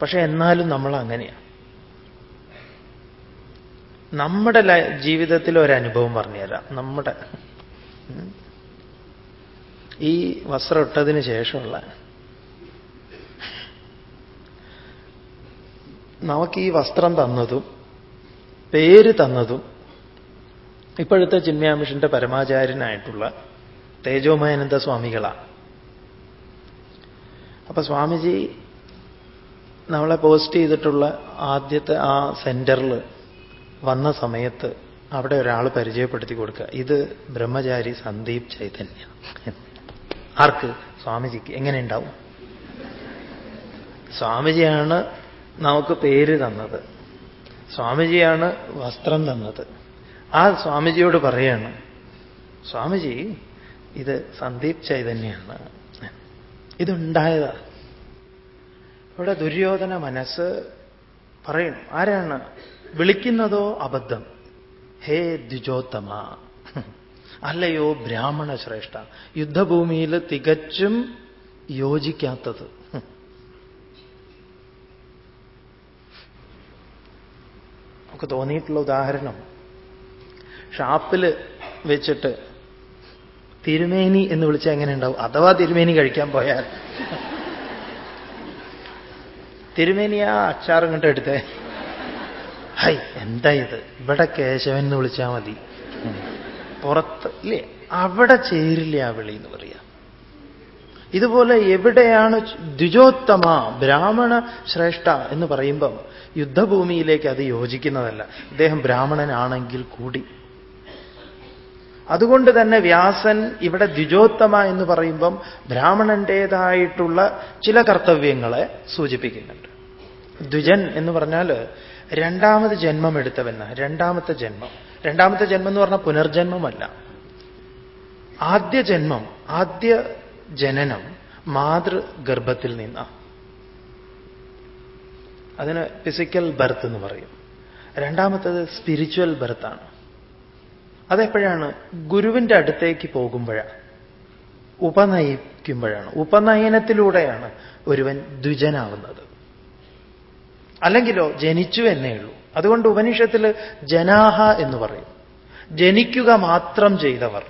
പക്ഷെ എന്നാലും നമ്മൾ അങ്ങനെയാണ് നമ്മുടെ ജീവിതത്തിൽ ഒരനുഭവം പറഞ്ഞുതരാം. നമ്മുടെ ഈ വസ്ത്രം ഇട്ടതിന് ശേഷമുള്ള നമുക്ക് ഈ വസ്ത്രം തന്നതും പേര് തന്നതും ഇപ്പോഴത്തെ ചിന്മയാമിഷന്റെ പരമാചാര്യനായിട്ടുള്ള തേജോമയാനന്ദ സ്വാമികളാണ് അപ്പൊ സ്വാമിജി നമ്മളെ പോസ്റ്റ് ചെയ്തിട്ടുള്ള ആദ്യത്തെ ആ സെന്ററിൽ വന്ന സമയത്ത് അവിടെ ഒരാൾ പരിചയപ്പെടുത്തി കൊടുക്കുക. ഇത് ബ്രഹ്മചാരി സന്ദീപ് ചൈതന്യ. ആർക്ക്? സ്വാമിജിക്ക്. എങ്ങനെ ഉണ്ടാവും? സ്വാമിജിയാണ് നമുക്ക് പേര് തന്നത്. സ്വാമിജിയാണ് വസ്ത്രം തന്നത്. ആ സ്വാമിജിയോട് പറയാണ് സ്വാമിജി ഇത് സന്ദീപ് ചൈതന്യാണ്. ഇതുണ്ടായതാ. ഇവിടെ ദുര്യോധന മനസ്സ് പറയണം ആരാണ്? വിളിക്കുന്നതോ അബദ്ധം? ഹേ ദ്വിജോത്തമ. അല്ലയോ ബ്രാഹ്മണ ശ്രേഷ്ഠ യുദ്ധഭൂമിയിൽ തികച്ചും യോജിക്കാത്തത്. നമുക്ക് തോന്നിയിട്ടുള്ള ഉദാഹരണം. ഷാപ്പിൽ വെച്ചിട്ട് തിരുമേനി എന്ന് വിളിച്ചാൽ എങ്ങനെ ഉണ്ടാവും? അഥവാ തിരുമേനി കഴിക്കാൻ പോയാൽ. തിരുമേനി ആ അച്ചാറും കണ്ട് എടുത്തേ. ഹൈ എന്താ ഇത്? ഇവിടെ കേശവൻ എന്ന് വിളിച്ചാൽ മതി. പുറത്ത് ഇല്ലേ? അവിടെ ചേരില്ല ആ വിളി എന്ന് പറയാം. ഇതുപോലെ എവിടെയാണ് ദ്വിജോത്തമ ബ്രാഹ്മണ ശ്രേഷ്ഠ എന്ന് പറയുമ്പം യുദ്ധഭൂമിയിലേക്ക് അത് യോജിക്കുന്നതല്ല. ഇദ്ദേഹം ബ്രാഹ്മണനാണെങ്കിൽ കൂടി. അതുകൊണ്ട് തന്നെ വ്യാസൻ ഇവിടെ ദ്വിജോത്തമ എന്ന് പറയുമ്പം ബ്രാഹ്മണന്റേതായിട്ടുള്ള ചില കർത്തവ്യങ്ങളെ സൂചിപ്പിക്കുന്നുണ്ട്. ദ്വിജൻ എന്ന് പറഞ്ഞാൽ രണ്ടാമത് ജന്മം എടുത്തവെന്ന രണ്ടാമത്തെ ജന്മം. രണ്ടാമത്തെ ജന്മം എന്ന് പറഞ്ഞാൽ പുനർജന്മമല്ല. ആദ്യ ജന്മം ആദ്യ ജനനം മാതൃഗർഭത്തിൽ നിന്നാണ്. അതിന് ഫിസിക്കൽ ബർത്ത് എന്ന് പറയും. രണ്ടാമത്തത് സ്പിരിച്വൽ ബർത്താണ് അതെപ്പോഴാണ്? ഗുരുവിന്റെ അടുത്തേക്ക് പോകുമ്പോഴാണ് ഉപനയിക്കുമ്പോഴാണ്. ഉപനയനത്തിലൂടെയാണ് ഒരുവൻ ദ്വിജനാവുന്നത്. അല്ലെങ്കിലോ ജനിച്ചു എന്നേ ഉള്ളൂ. അതുകൊണ്ട് ഉപനിഷത്തിൽ ജനാഹ എന്ന് പറയും. ജനിക്കുക മാത്രം ചെയ്തവർ.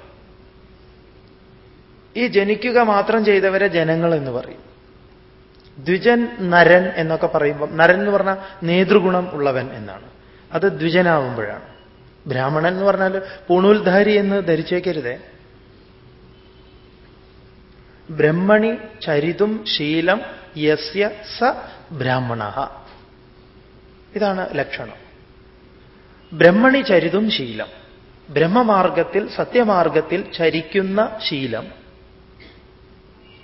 ഈ ജനിക്കുക മാത്രം ചെയ്തവരെ ജനങ്ങൾ എന്ന് പറയും. ദ്വിജൻ നരൻ എന്നൊക്കെ പറയുമ്പോൾ നരൻ എന്ന് പറഞ്ഞാൽ നേതൃഗുണം ഉള്ളവൻ എന്നാണ്. അത് ദ്വിജനാവുമ്പോഴാണ്. ബ്രാഹ്മണൻ എന്ന് പറഞ്ഞാൽ പൂണൂൽധാരി എന്ന് ധരിച്ചേക്കരുതേ. ബ്രഹ്മണി ചരിതും ശീലം യസ്യ സ ബ്രാഹ്മണ. ഇതാണ് ലക്ഷണം. ബ്രഹ്മണി ചരിതും ശീലം. ബ്രഹ്മമാർഗത്തിൽ സത്യമാർഗത്തിൽ ചരിക്കുന്ന ശീലം.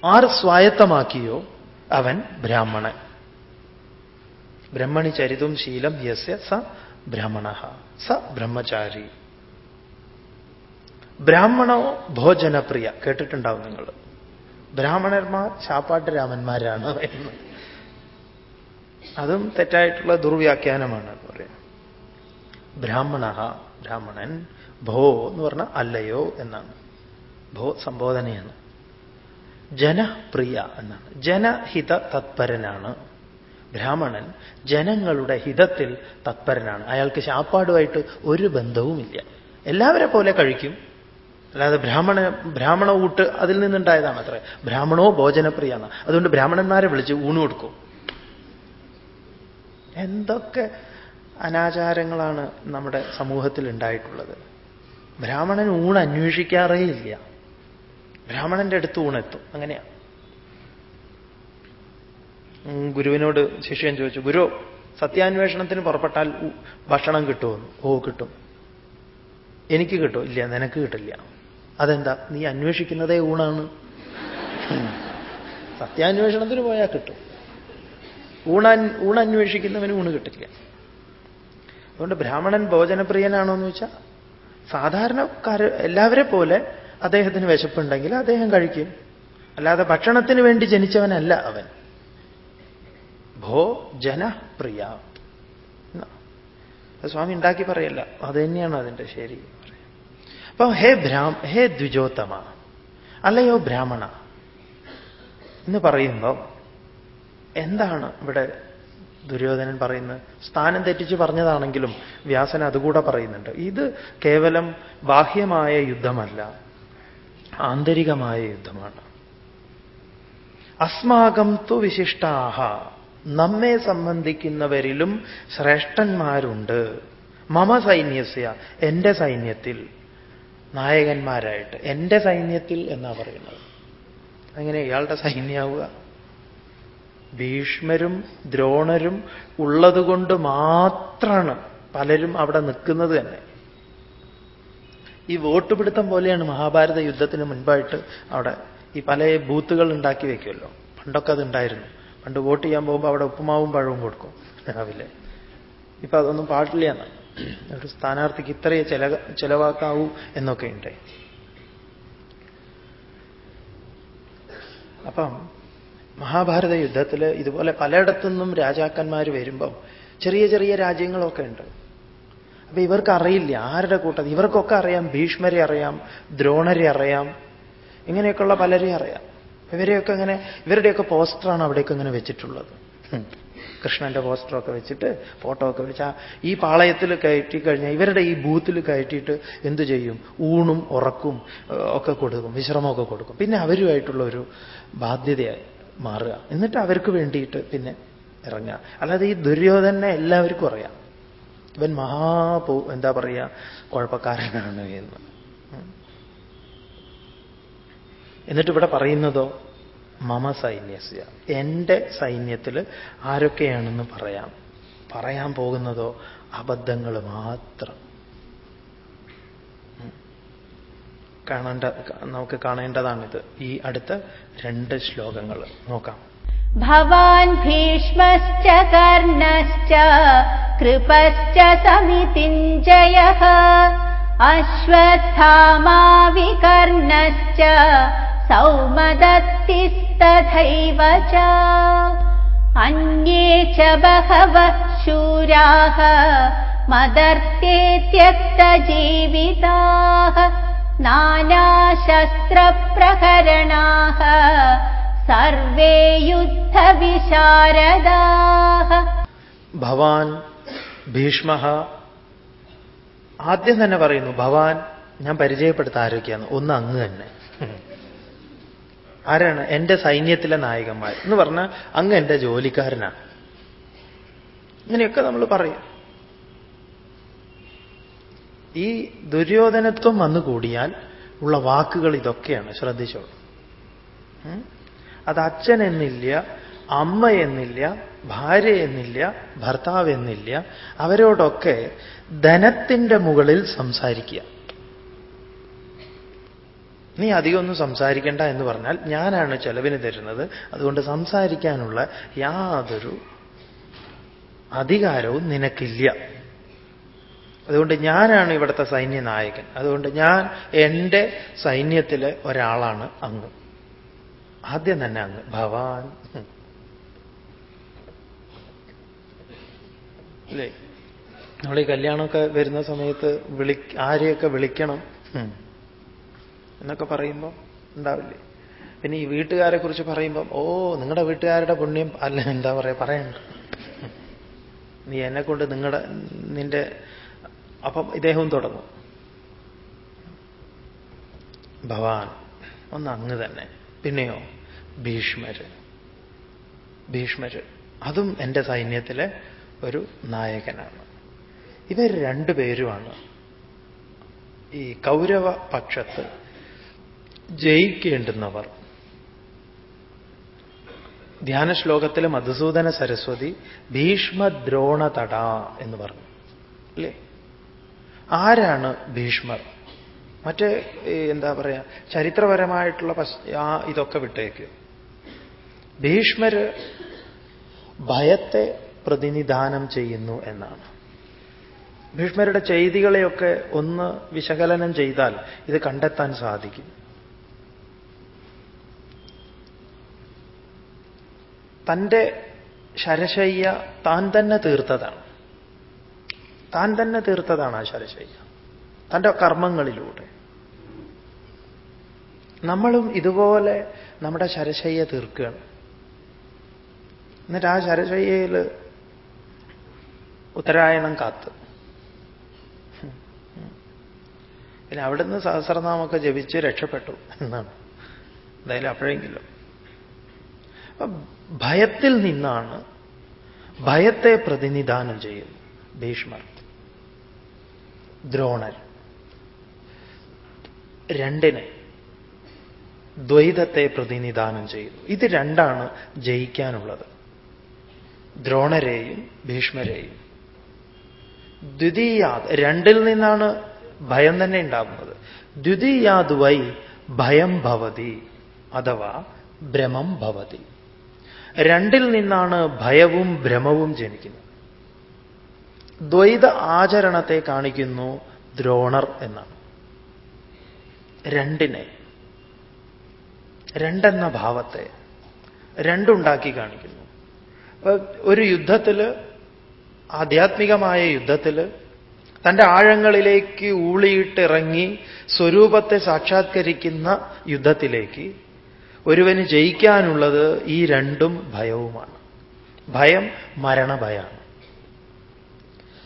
ആർ സ്വായത്തമാക്കിയോ? അവൻ ബ്രാഹ്മണൻ ബ്രഹ്മണി ചരിതും ശീലം യസ്യ സ ബ്രാഹ്മണ. സ ബ്രഹ്മചാരി. ബ്രാഹ്മണോ ഭോജനപ്രിയ? കേട്ടിട്ടുണ്ടാവും നിങ്ങൾ. ബ്രാഹ്മണന്മാർ ചാപ്പാട്ട് രാമന്മാരാണ് എന്ന് അതും തെറ്റായിട്ടുള്ള ദുർവ്യാഖ്യാനമാണ് എന്ന് പറയാം ബ്രാഹ്മണ ബ്രാഹ്മണൻ ഭോ എന്ന് പറഞ്ഞാൽ അല്ലയോ എന്നാണ്. ഭോ സംബോധനയാണ്. ജനപ്രിയ എന്നാണ്. ജനഹിത തത്പരനാണ്. ബ്രാഹ്മണൻ ജനങ്ങളുടെ ഹിതത്തിൽ തത്പരനാണ്. അയാൾക്ക് ശാപ്പാടുമായിട്ട് ഒരു ബന്ധവുമില്ല. എല്ലാവരെ പോലെ കഴിക്കും. അല്ലാതെ ബ്രാഹ്മണ ബ്രാഹ്മണ ഊട്ട് അതിൽ നിന്നുണ്ടായതാണ് അത്ര. ബ്രാഹ്മണോ ഭോജനപ്രിയാണ്. അതുകൊണ്ട് ബ്രാഹ്മണന്മാരെ വിളിച്ച് ഊണ് കൊടുക്കും. എന്തൊക്കെ അനാചാരങ്ങളാണ് നമ്മുടെ സമൂഹത്തിൽ ഉണ്ടായിട്ടുള്ളത് ബ്രാഹ്മണൻ ഊണ് അന്വേഷിക്കാറേ ഇല്ല ബ്രാഹ്മണന്റെ അടുത്ത് ഊണെത്തും. അങ്ങനെയാണ് ഗുരുവിനോട് ശിഷ്യൻ ചോദിച്ചു ഗുരു സത്യാന്വേഷണത്തിന് പുറപ്പെട്ടാൽ ഭക്ഷണം കിട്ടുമെന്ന്. ഓ കിട്ടും. എനിക്ക് കിട്ടും. ഇല്ല നിനക്ക് കിട്ടില്ല. അതെന്താ? നീ അന്വേഷിക്കുന്നതേ ഊണാണ്. സത്യാന്വേഷണത്തിന് പോയാൽ കിട്ടും. ഊണാൻ ഊണന്വേഷിക്കുന്നവന് ഊണ് കിട്ടില്ല. അതുകൊണ്ട് ബ്രാഹ്മണൻ ഭോജനപ്രിയനാണോ എന്ന് വെച്ചാൽ സാധാരണക്കാർ എല്ലാവരെ പോലെ അദ്ദേഹത്തിന് വിശപ്പുണ്ടെങ്കിൽ അദ്ദേഹം കഴിക്കും. അല്ലാതെ ഭക്ഷണത്തിന് വേണ്ടി ജനിച്ചവനല്ല അവൻ. ഭോ ജനപ്രിയ സ്വാമി ഉണ്ടാക്കി പറയല്ല. അത് തന്നെയാണ് അതിന്റെ ശരി. അപ്പൊ ഹേ ഭ്രാ ഹേ ദ്വിജോത്തമ. അല്ലയോ ബ്രാഹ്മണ. എന്ന് പറയുമ്പോൾ എന്താണ് ഇവിടെ ദുര്യോധനൻ പറയുന്നത്? സ്ഥാനം തെറ്റിച്ച് പറഞ്ഞതാണെങ്കിലും വ്യാസൻ അതുകൂടെ പറയുന്നുണ്ട്. ഇത് കേവലം ബാഹ്യമായ യുദ്ധമല്ല. ആന്തരികമായ യുദ്ധമാണ്. അസ്മാകം തു വിശിഷ്ടാഹ. നമ്മെ സംബന്ധിക്കുന്നവരിലും ശ്രേഷ്ഠന്മാരുണ്ട്. മമ സൈന്യസ്യ എന്റെ സൈന്യത്തിൽ. നായകന്മാരായിട്ട് എന്റെ സൈന്യത്തിൽ എന്നാ പറയുന്നത്? അങ്ങനെ ഇയാളുടെ സൈന്യാവുക. ഭീഷ്മരും ദ്രോണരും ഉള്ളതുകൊണ്ട് മാത്രമാണ് പലരും അവിടെ നിൽക്കുന്നത് തന്നെ. ഈ വോട്ട് പിടുത്തം പോലെയാണ് മഹാഭാരത യുദ്ധത്തിന് മുൻപായിട്ട് അവിടെ ഈ പല ബൂത്തുകൾ ഉണ്ടാക്കി വെക്കുമല്ലോ. പണ്ടൊക്കെ അത് ഉണ്ടായിരുന്നു പണ്ട് വോട്ട് ചെയ്യാൻ പോകുമ്പോൾ അവിടെ ഉപ്പുമാവും പഴവും കൊടുക്കും. രാവിലെ. ഇപ്പൊ അതൊന്നും പാടില്ല എന്നാണ് ഒരു സ്ഥാനാർത്ഥിക്ക് ഇത്രയേ ചെല ചെലവാക്കാവൂ എന്നൊക്കെ ഉണ്ട്. അപ്പം മഹാഭാരത യുദ്ധത്തിൽ ഇതുപോലെ പലയിടത്തുനിന്നും രാജാക്കന്മാർ വരുമ്പം ചെറിയ ചെറിയ രാജ്യങ്ങളൊക്കെ ഉണ്ട്. അപ്പൊ ഇവർക്ക് അറിയില്ല. ആരുടെ കൂട്ടത്തിൽ? ഇവർക്കൊക്കെ അറിയാം. ഭീഷ്മരെ അറിയാം. ദ്രോണരെ അറിയാം. ഇങ്ങനെയൊക്കെയുള്ള പലരെയും അറിയാം. ഇവരെയൊക്കെ ഇങ്ങനെ ഇവരുടെയൊക്കെ പോസ്റ്ററാണ് അവിടേക്ക് ഇങ്ങനെ വെച്ചിട്ടുള്ളത്. കൃഷ്ണന്റെ പോസ്റ്ററൊക്കെ വെച്ചിട്ട് ഫോട്ടോ ഒക്കെ വെച്ച് ഈ പാളയത്തിൽ കയറ്റി കഴിഞ്ഞാൽ ഇവരുടെ ഈ ബൂത്തിൽ കയറ്റിയിട്ട് എന്ത് ചെയ്യും? ഊണും ഉറക്കും ഒക്കെ കൊടുക്കും. വിശ്രമമൊക്കെ കൊടുക്കും. പിന്നെ അവരുമായിട്ടുള്ള ഒരു ബാധ്യതയായി മാറുക. എന്നിട്ട് അവർക്ക് വേണ്ടിയിട്ട് പിന്നെ ഇറങ്ങുക. അല്ലാതെ ഈ ദുര്യോധനെ എല്ലാവർക്കും അറിയാം. ഇവൻ മഹാപോ എന്താ പറയുക കുഴപ്പക്കാരനാണ് എന്ന്. എന്നിട്ട് ഇവിടെ പറയുന്നതോ മമ സൈന്യസ്യ. എന്റെ സൈന്യത്തിൽ ആരൊക്കെയാണെന്ന് പറയാം. പറയാൻ പോകുന്നതോ അബദ്ധങ്ങൾ മാത്രം. കാണേണ്ട നമുക്ക് കാണേണ്ടതാണിത്. ഈ അടുത്ത രണ്ട് ശ്ലോകങ്ങൾ നോക്കാം. भवान् भीष्मश्च कर्णश्च कृपश्च समितिञ्जयः अश्वत्थामाविकर्णश्च सौमदत्तिस्तथैव च। अन्ये च बहवः शूराः मदर्ते त्यक्तजीविताः नानाशस्त्रप्रहरणाः സർവേ യുദ്ധവിശാരദാഹ ഭവാൻ ഭീഷ്മ ആദ്യം തന്നെ പറയുന്നു ഭവാൻ ഞാൻ പരിചയപ്പെടുത്ത ആരൊക്കെയാണ് ഒന്ന് അങ്ങ് തന്നെ. ആരാണ്? എന്റെ സൈന്യത്തിലെ നായകന്മാർ. എന്ന് പറഞ്ഞാൽ അങ്ങ് എന്റെ ജോലിക്കാരനാണ്. ഇങ്ങനെയൊക്കെ നമ്മൾ പറയും. ഈ ദുര്യോധനത്വം വന്നു കൂടിയാൽ ഉള്ള വാക്കുകൾ ഇതൊക്കെയാണ്. ശ്രദ്ധിച്ചോളൂ. അത് അച്ഛൻ എന്നില്ല അമ്മ എന്നില്ല ഭാര്യ എന്നില്ല ഭർത്താവ് എന്നില്ല അവരോടൊക്കെ ധനത്തിന്റെ മുകളിൽ സംസാരിക്കുക. നീ അധികമൊന്നും സംസാരിക്കേണ്ട എന്ന് പറഞ്ഞാൽ ഞാനാണ് ചെലവിന് തരുന്നത്. അതുകൊണ്ട് സംസാരിക്കാനുള്ള യാതൊരു അധികാരവും നിനക്കില്ല. അതുകൊണ്ട് ഞാനാണ് ഇവിടുത്തെ സൈന്യനായകൻ. അതുകൊണ്ട് ഞാൻ എന്റെ സൈന്യത്തിലെ ഒരാളാണ് അങ്ങ്. ആദ്യം തന്നെ അങ്ങ് ഭവാൻ. അല്ലേ? നമ്മൾ ഈ കല്യാണമൊക്കെ വരുന്ന സമയത്ത് വിളി ആരെയൊക്കെ വിളിക്കണം? എന്നൊക്കെ പറയുമ്പോൾ ഉണ്ടാവില്ലേ? പിന്നെ ഈ വീട്ടുകാരെ കുറിച്ച് പറയുമ്പം ഓ നിങ്ങളുടെ വീട്ടുകാരുടെ പുണ്യം അല്ല എന്താ പറയാ പറയണ്ട. നീ എന്നെ കൊണ്ട് നിങ്ങളുടെ നിന്റെ അപ്പം ഇദ്ദേഹവും തുടങ്ങും. ഭവാൻ ഒന്ന് അങ്ങ് തന്നെ. പിന്നെയോ? ഭീഷ്മര്. ഭീഷ്മര്. അതും എന്റെ സൈന്യത്തിലെ ഒരു നായകനാണ്. ഇവർ രണ്ടുപേരുമാണ് ഈ കൗരവ പക്ഷത്ത് ജയിക്കേണ്ടുന്നവർ. ധ്യാന ശ്ലോകത്തിൽ മധുസൂദന സരസ്വതി ഭീഷ്മദ്രോണതട എന്ന് പറഞ്ഞു. അല്ലേ? ആരാണ് ഭീഷ്മർ? മറ്റേ എന്താ പറയുക ചരിത്രപരമായിട്ടുള്ള ആ ഇതൊക്കെ വിട്ടേക്ക്. ഭീഷ്മര് ഭയത്തെ പ്രതിനിധാനം ചെയ്യുന്നു എന്നാണ്. ഭീഷ്മരുടെ ചെയ്തികളെയൊക്കെ ഒന്ന് വിശകലനം ചെയ്താൽ ഇത് കണ്ടെത്താൻ സാധിക്കും. തന്റെ ശരശയ്യ താൻ തന്നെ തീർത്തതാണ്. താൻ തന്നെ തീർത്തതാണ് ആ ശരശയ്യ. തന്റെ കർമ്മങ്ങളിലൂടെ. നമ്മളും ഇതുപോലെ നമ്മുടെ ശരശയ്യ തീർക്കുകയാണ്. എന്നിട്ട് ആ ശരശയ്യയിൽ ഉത്തരായണം കാത്ത്. പിന്നെ അവിടുന്ന് സഹസ്രനാമൊക്കെ ജപിച്ച് രക്ഷപ്പെട്ടു എന്നാണ്. എന്തായാലും അപ്പോഴെങ്കിലും. ഭയത്തിൽ നിന്നാണ് ഭയത്തെ പ്രതിനിധാനം ചെയ്യുന്നു ഭീഷ്മർ. ദ്രോണർ. രണ്ടിനെ ദ്വൈതത്തെ പ്രതിനിധാനം ചെയ്യുന്നു. ഇത് രണ്ടാണ് ജയിക്കാനുള്ളത്. ദ്രോണരെയും ഭീഷ്മരെയും. ദ്വിതീയാത് രണ്ടിൽ നിന്നാണ് ഭയം തന്നെ ഉണ്ടാകുന്നത്. ദ്വിതീയാത് വൈ ഭയം ഭവതി അഥവാ ഭ്രമം ഭവതി. രണ്ടിൽ നിന്നാണ് ഭയവും ഭ്രമവും ജനിക്കുന്നത്. ദ്വൈത ആചരണത്തെ കാണിക്കുന്നു ദ്രോണർ എന്നാണ്. രണ്ടിനെ രണ്ടെന്ന ഭാവത്തെ രണ്ടുണ്ടാക്കി കാണിക്കുന്നു. ഒരു യുദ്ധത്തിൽ ആധ്യാത്മികമായ യുദ്ധത്തിൽ തന്റെ ആഴങ്ങളിലേക്ക് ഊളിയിട്ടിറങ്ങി സ്വരൂപത്തെ സാക്ഷാത്കരിക്കുന്ന യുദ്ധത്തിലേക്ക് ഒരുവന് ജയിക്കാനുള്ളത് ഈ രണ്ടും ഭയവുമാണ്. ഭയം മരണഭയമാണ്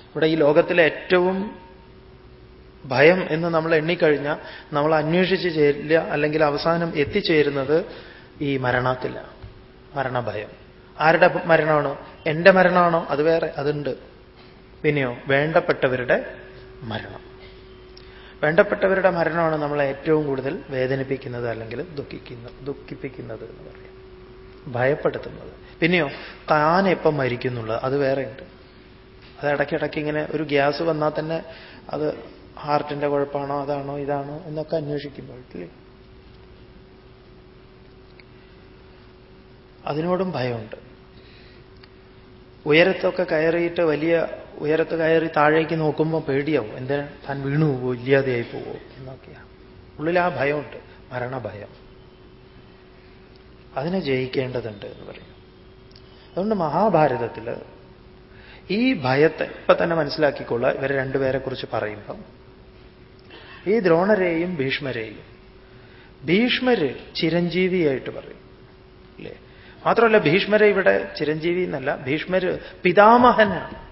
ഇവിടെ ഈ ലോകത്തിലെ ഏറ്റവും ഭയം എന്ന് നമ്മൾ എണ്ണിക്കഴിഞ്ഞാൽ നമ്മൾ അന്വേഷിച്ച് ചേരില്ല അല്ലെങ്കിൽ അവസാനം എത്തിച്ചേരുന്നത് ഈ മരണത്തിലാണ് മരണഭയം. ആരുടെ മരണമാണോ? എന്റെ മരണമാണോ? അത് വേറെ അതുണ്ട്. പിന്നെയോ വേണ്ടപ്പെട്ടവരുടെ മരണം. വേണ്ടപ്പെട്ടവരുടെ മരണമാണ് നമ്മളെ ഏറ്റവും കൂടുതൽ വേദനിപ്പിക്കുന്നത് അല്ലെങ്കിൽ ദുഃഖിക്കുന്ന ദുഃഖിപ്പിക്കുന്നത് എന്ന് പറയാം. ഭയപ്പെടുത്തുന്നത്. പിന്നെയോ താൻ എപ്പം മരിക്കുന്നുള്ളത്? അത് വേറെ ഉണ്ട് അത് ഇടയ്ക്കിടയ്ക്ക് ഇങ്ങനെ ഒരു ഗ്യാസ് വന്നാൽ തന്നെ അത് ഹാർട്ടിന്റെ കുഴപ്പമാണോ അതാണോ ഇതാണോ എന്നൊക്കെ അന്വേഷിക്കുമ്പോൾ ഇല്ലേ അതിനോടും ഭയമുണ്ട്. ഉയരത്തൊക്കെ കയറിയിട്ട് വലിയ ഉയരത്ത് കയറി താഴേക്ക് നോക്കുമ്പോൾ പേടിയാവും. എന്തിനാ? താൻ വീണു പോവോ ഇല്ലാതെയായി പോവോ എന്നൊക്കെയാണ് ഉള്ളിൽ ആ ഭയമുണ്ട് മരണഭയം. അതിനെ ജയിക്കേണ്ടതുണ്ട് എന്ന് പറയും. അതുകൊണ്ട് മഹാഭാരതത്തിൽ ഈ ഭയത്തെ ഇപ്പൊ തന്നെ മനസ്സിലാക്കിക്കൊള്ളുക ഇവരെ രണ്ടുപേരെ കുറിച്ച് പറയുമ്പം ഈ ദ്രോണരെയും ഭീഷ്മരെയും. ഭീഷ്മര് ചിരഞ്ജീവിയായിട്ട് പറയും. അല്ലേ? മാത്രമല്ല ഭീഷ്മരെ ഇവിടെ ചിരഞ്ജീവി എന്നല്ല ഭീഷ്മര് പിതാമഹനാണ്.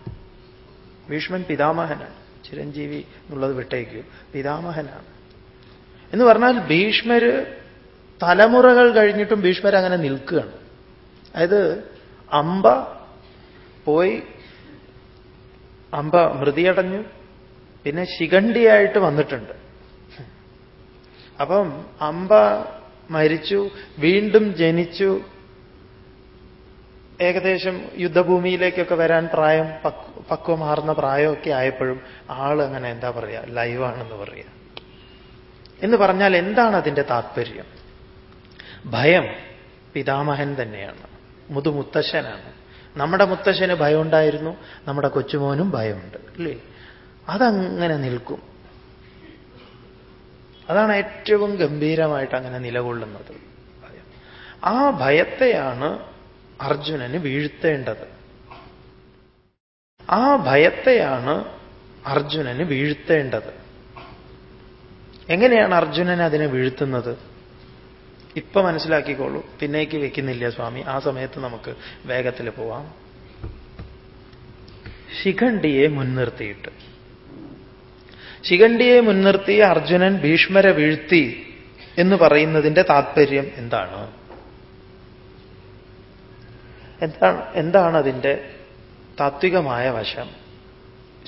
ഭീഷ്മൻ പിതാമഹനാണ്. ചിരഞ്ജീവി എന്നുള്ളത് വിട്ടേക്കൂ. പിതാമഹനാണ്. എന്ന് പറഞ്ഞാൽ ഭീഷ്മര് തലമുറകൾ കഴിഞ്ഞിട്ടും ഭീഷ്മർ അങ്ങനെ നിൽക്കുകയാണ്. അതായത് അമ്പ പോയി അമ്പ മൃതിയടഞ്ഞു പിന്നെ ശിഖണ്ഡിയായിട്ട് വന്നിട്ടുണ്ട്. അപ്പം അമ്പ മരിച്ചു വീണ്ടും ജനിച്ചു. ഏകദേശം യുദ്ധഭൂമിയിലേക്കൊക്കെ വരാൻ പ്രായം പക്വമാർന്ന പ്രായമൊക്കെ ആയപ്പോഴും ആൾ അങ്ങനെ എന്താ പറയുക ലൈവാണെന്ന് പറയുക എന്ന് പറഞ്ഞാൽ എന്താണ് അതിന്റെ താത്പര്യം? ഭയം പിതാമഹൻ തന്നെയാണ്. മുതുമുത്തശ്ശനാണ്. നമ്മുടെ മുത്തശ്ശന് ഭയമുണ്ടായിരുന്നു നമ്മുടെ കൊച്ചുമോനും ഭയമുണ്ട് അല്ലേ? അതങ്ങനെ നിൽക്കും. അതാണ് ഏറ്റവും ഗംഭീരമായിട്ട് അങ്ങനെ നിലകൊള്ളുന്നത്. ആ ഭയത്തെയാണ് അർജുനന് വീഴ്ത്തേണ്ടത്. ആ ഭയത്തെയാണ് അർജുനന് വീഴ്ത്തേണ്ടത്. എങ്ങനെയാണ് അർജുനൻ അതിനെ വീഴ്ത്തുന്നത്? ഇപ്പൊ മനസ്സിലാക്കിക്കോളൂ. പിന്നേക്ക് വെക്കുന്നില്ല സ്വാമി. ആ സമയത്ത് നമുക്ക് വേഗത്തിൽ പോവാം. ശിഖണ്ഡിയെ മുൻനിർത്തിയിട്ട്. ശിഖണ്ഡിയെ മുൻനിർത്തി അർജുനൻ ഭീഷ്മരെ വീഴ്ത്തി എന്ന് പറയുന്നതിന്റെ താത്പര്യം എന്താണ്? എന്താണ് എന്താണ് അതിന്റെ താത്വികമായ വശം?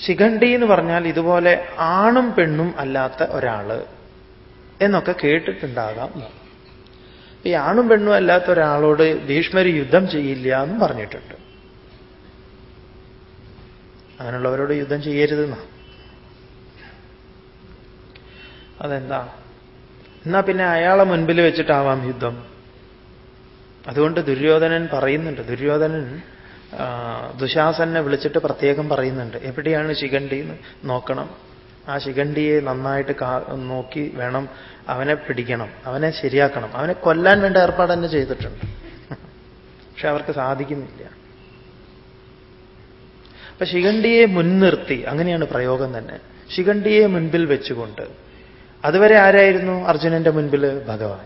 ശിഖണ്ഡി എന്ന് പറഞ്ഞാൽ ഇതുപോലെ ആണും പെണ്ണും അല്ലാത്ത ഒരാൾ എന്നൊക്കെ കേട്ടിട്ടുണ്ടാകാം. ഈ ആണും പെണ്ണും അല്ലാത്ത ഒരാളോട് ഭീഷ്മർ യുദ്ധം ചെയ്യില്ല എന്നും പറഞ്ഞിട്ടുണ്ട്. അങ്ങനെയുള്ളവരോട് യുദ്ധം ചെയ്യരുതെന്നാ. അതെന്താ? എന്നാ പിന്നെ അയാളെ മുൻപിൽ വെച്ചിട്ടാവാം യുദ്ധം. അതുകൊണ്ട് ദുര്യോധനൻ പറയുന്നുണ്ട് ദുര്യോധനൻ ദുശാസനെ വിളിച്ചിട്ട് പ്രത്യേകം പറയുന്നുണ്ട്. എവിടെയാണ് ശിഖണ്ഡി എന്ന് നോക്കണം. ആ ശിഖണ്ഡിയെ നന്നായിട്ട് നോക്കി വേണം അവനെ പിടിക്കണം അവനെ ശരിയാക്കണം. അവനെ കൊല്ലാൻ വേണ്ട ഏർപ്പാട് തന്നെ ചെയ്തിട്ടുണ്ട്. പക്ഷെ അവർക്ക് സാധിക്കുന്നില്ല. അപ്പൊ ശിഖണ്ഡിയെ മുൻനിർത്തി അങ്ങനെയാണ് പ്രയോഗം തന്നെ. ശിഖണ്ഡിയെ മുൻപിൽ വെച്ചുകൊണ്ട് അതുവരെ ആരായിരുന്നു അർജുനന്റെ മുൻപിൽ ഭഗവാൻ?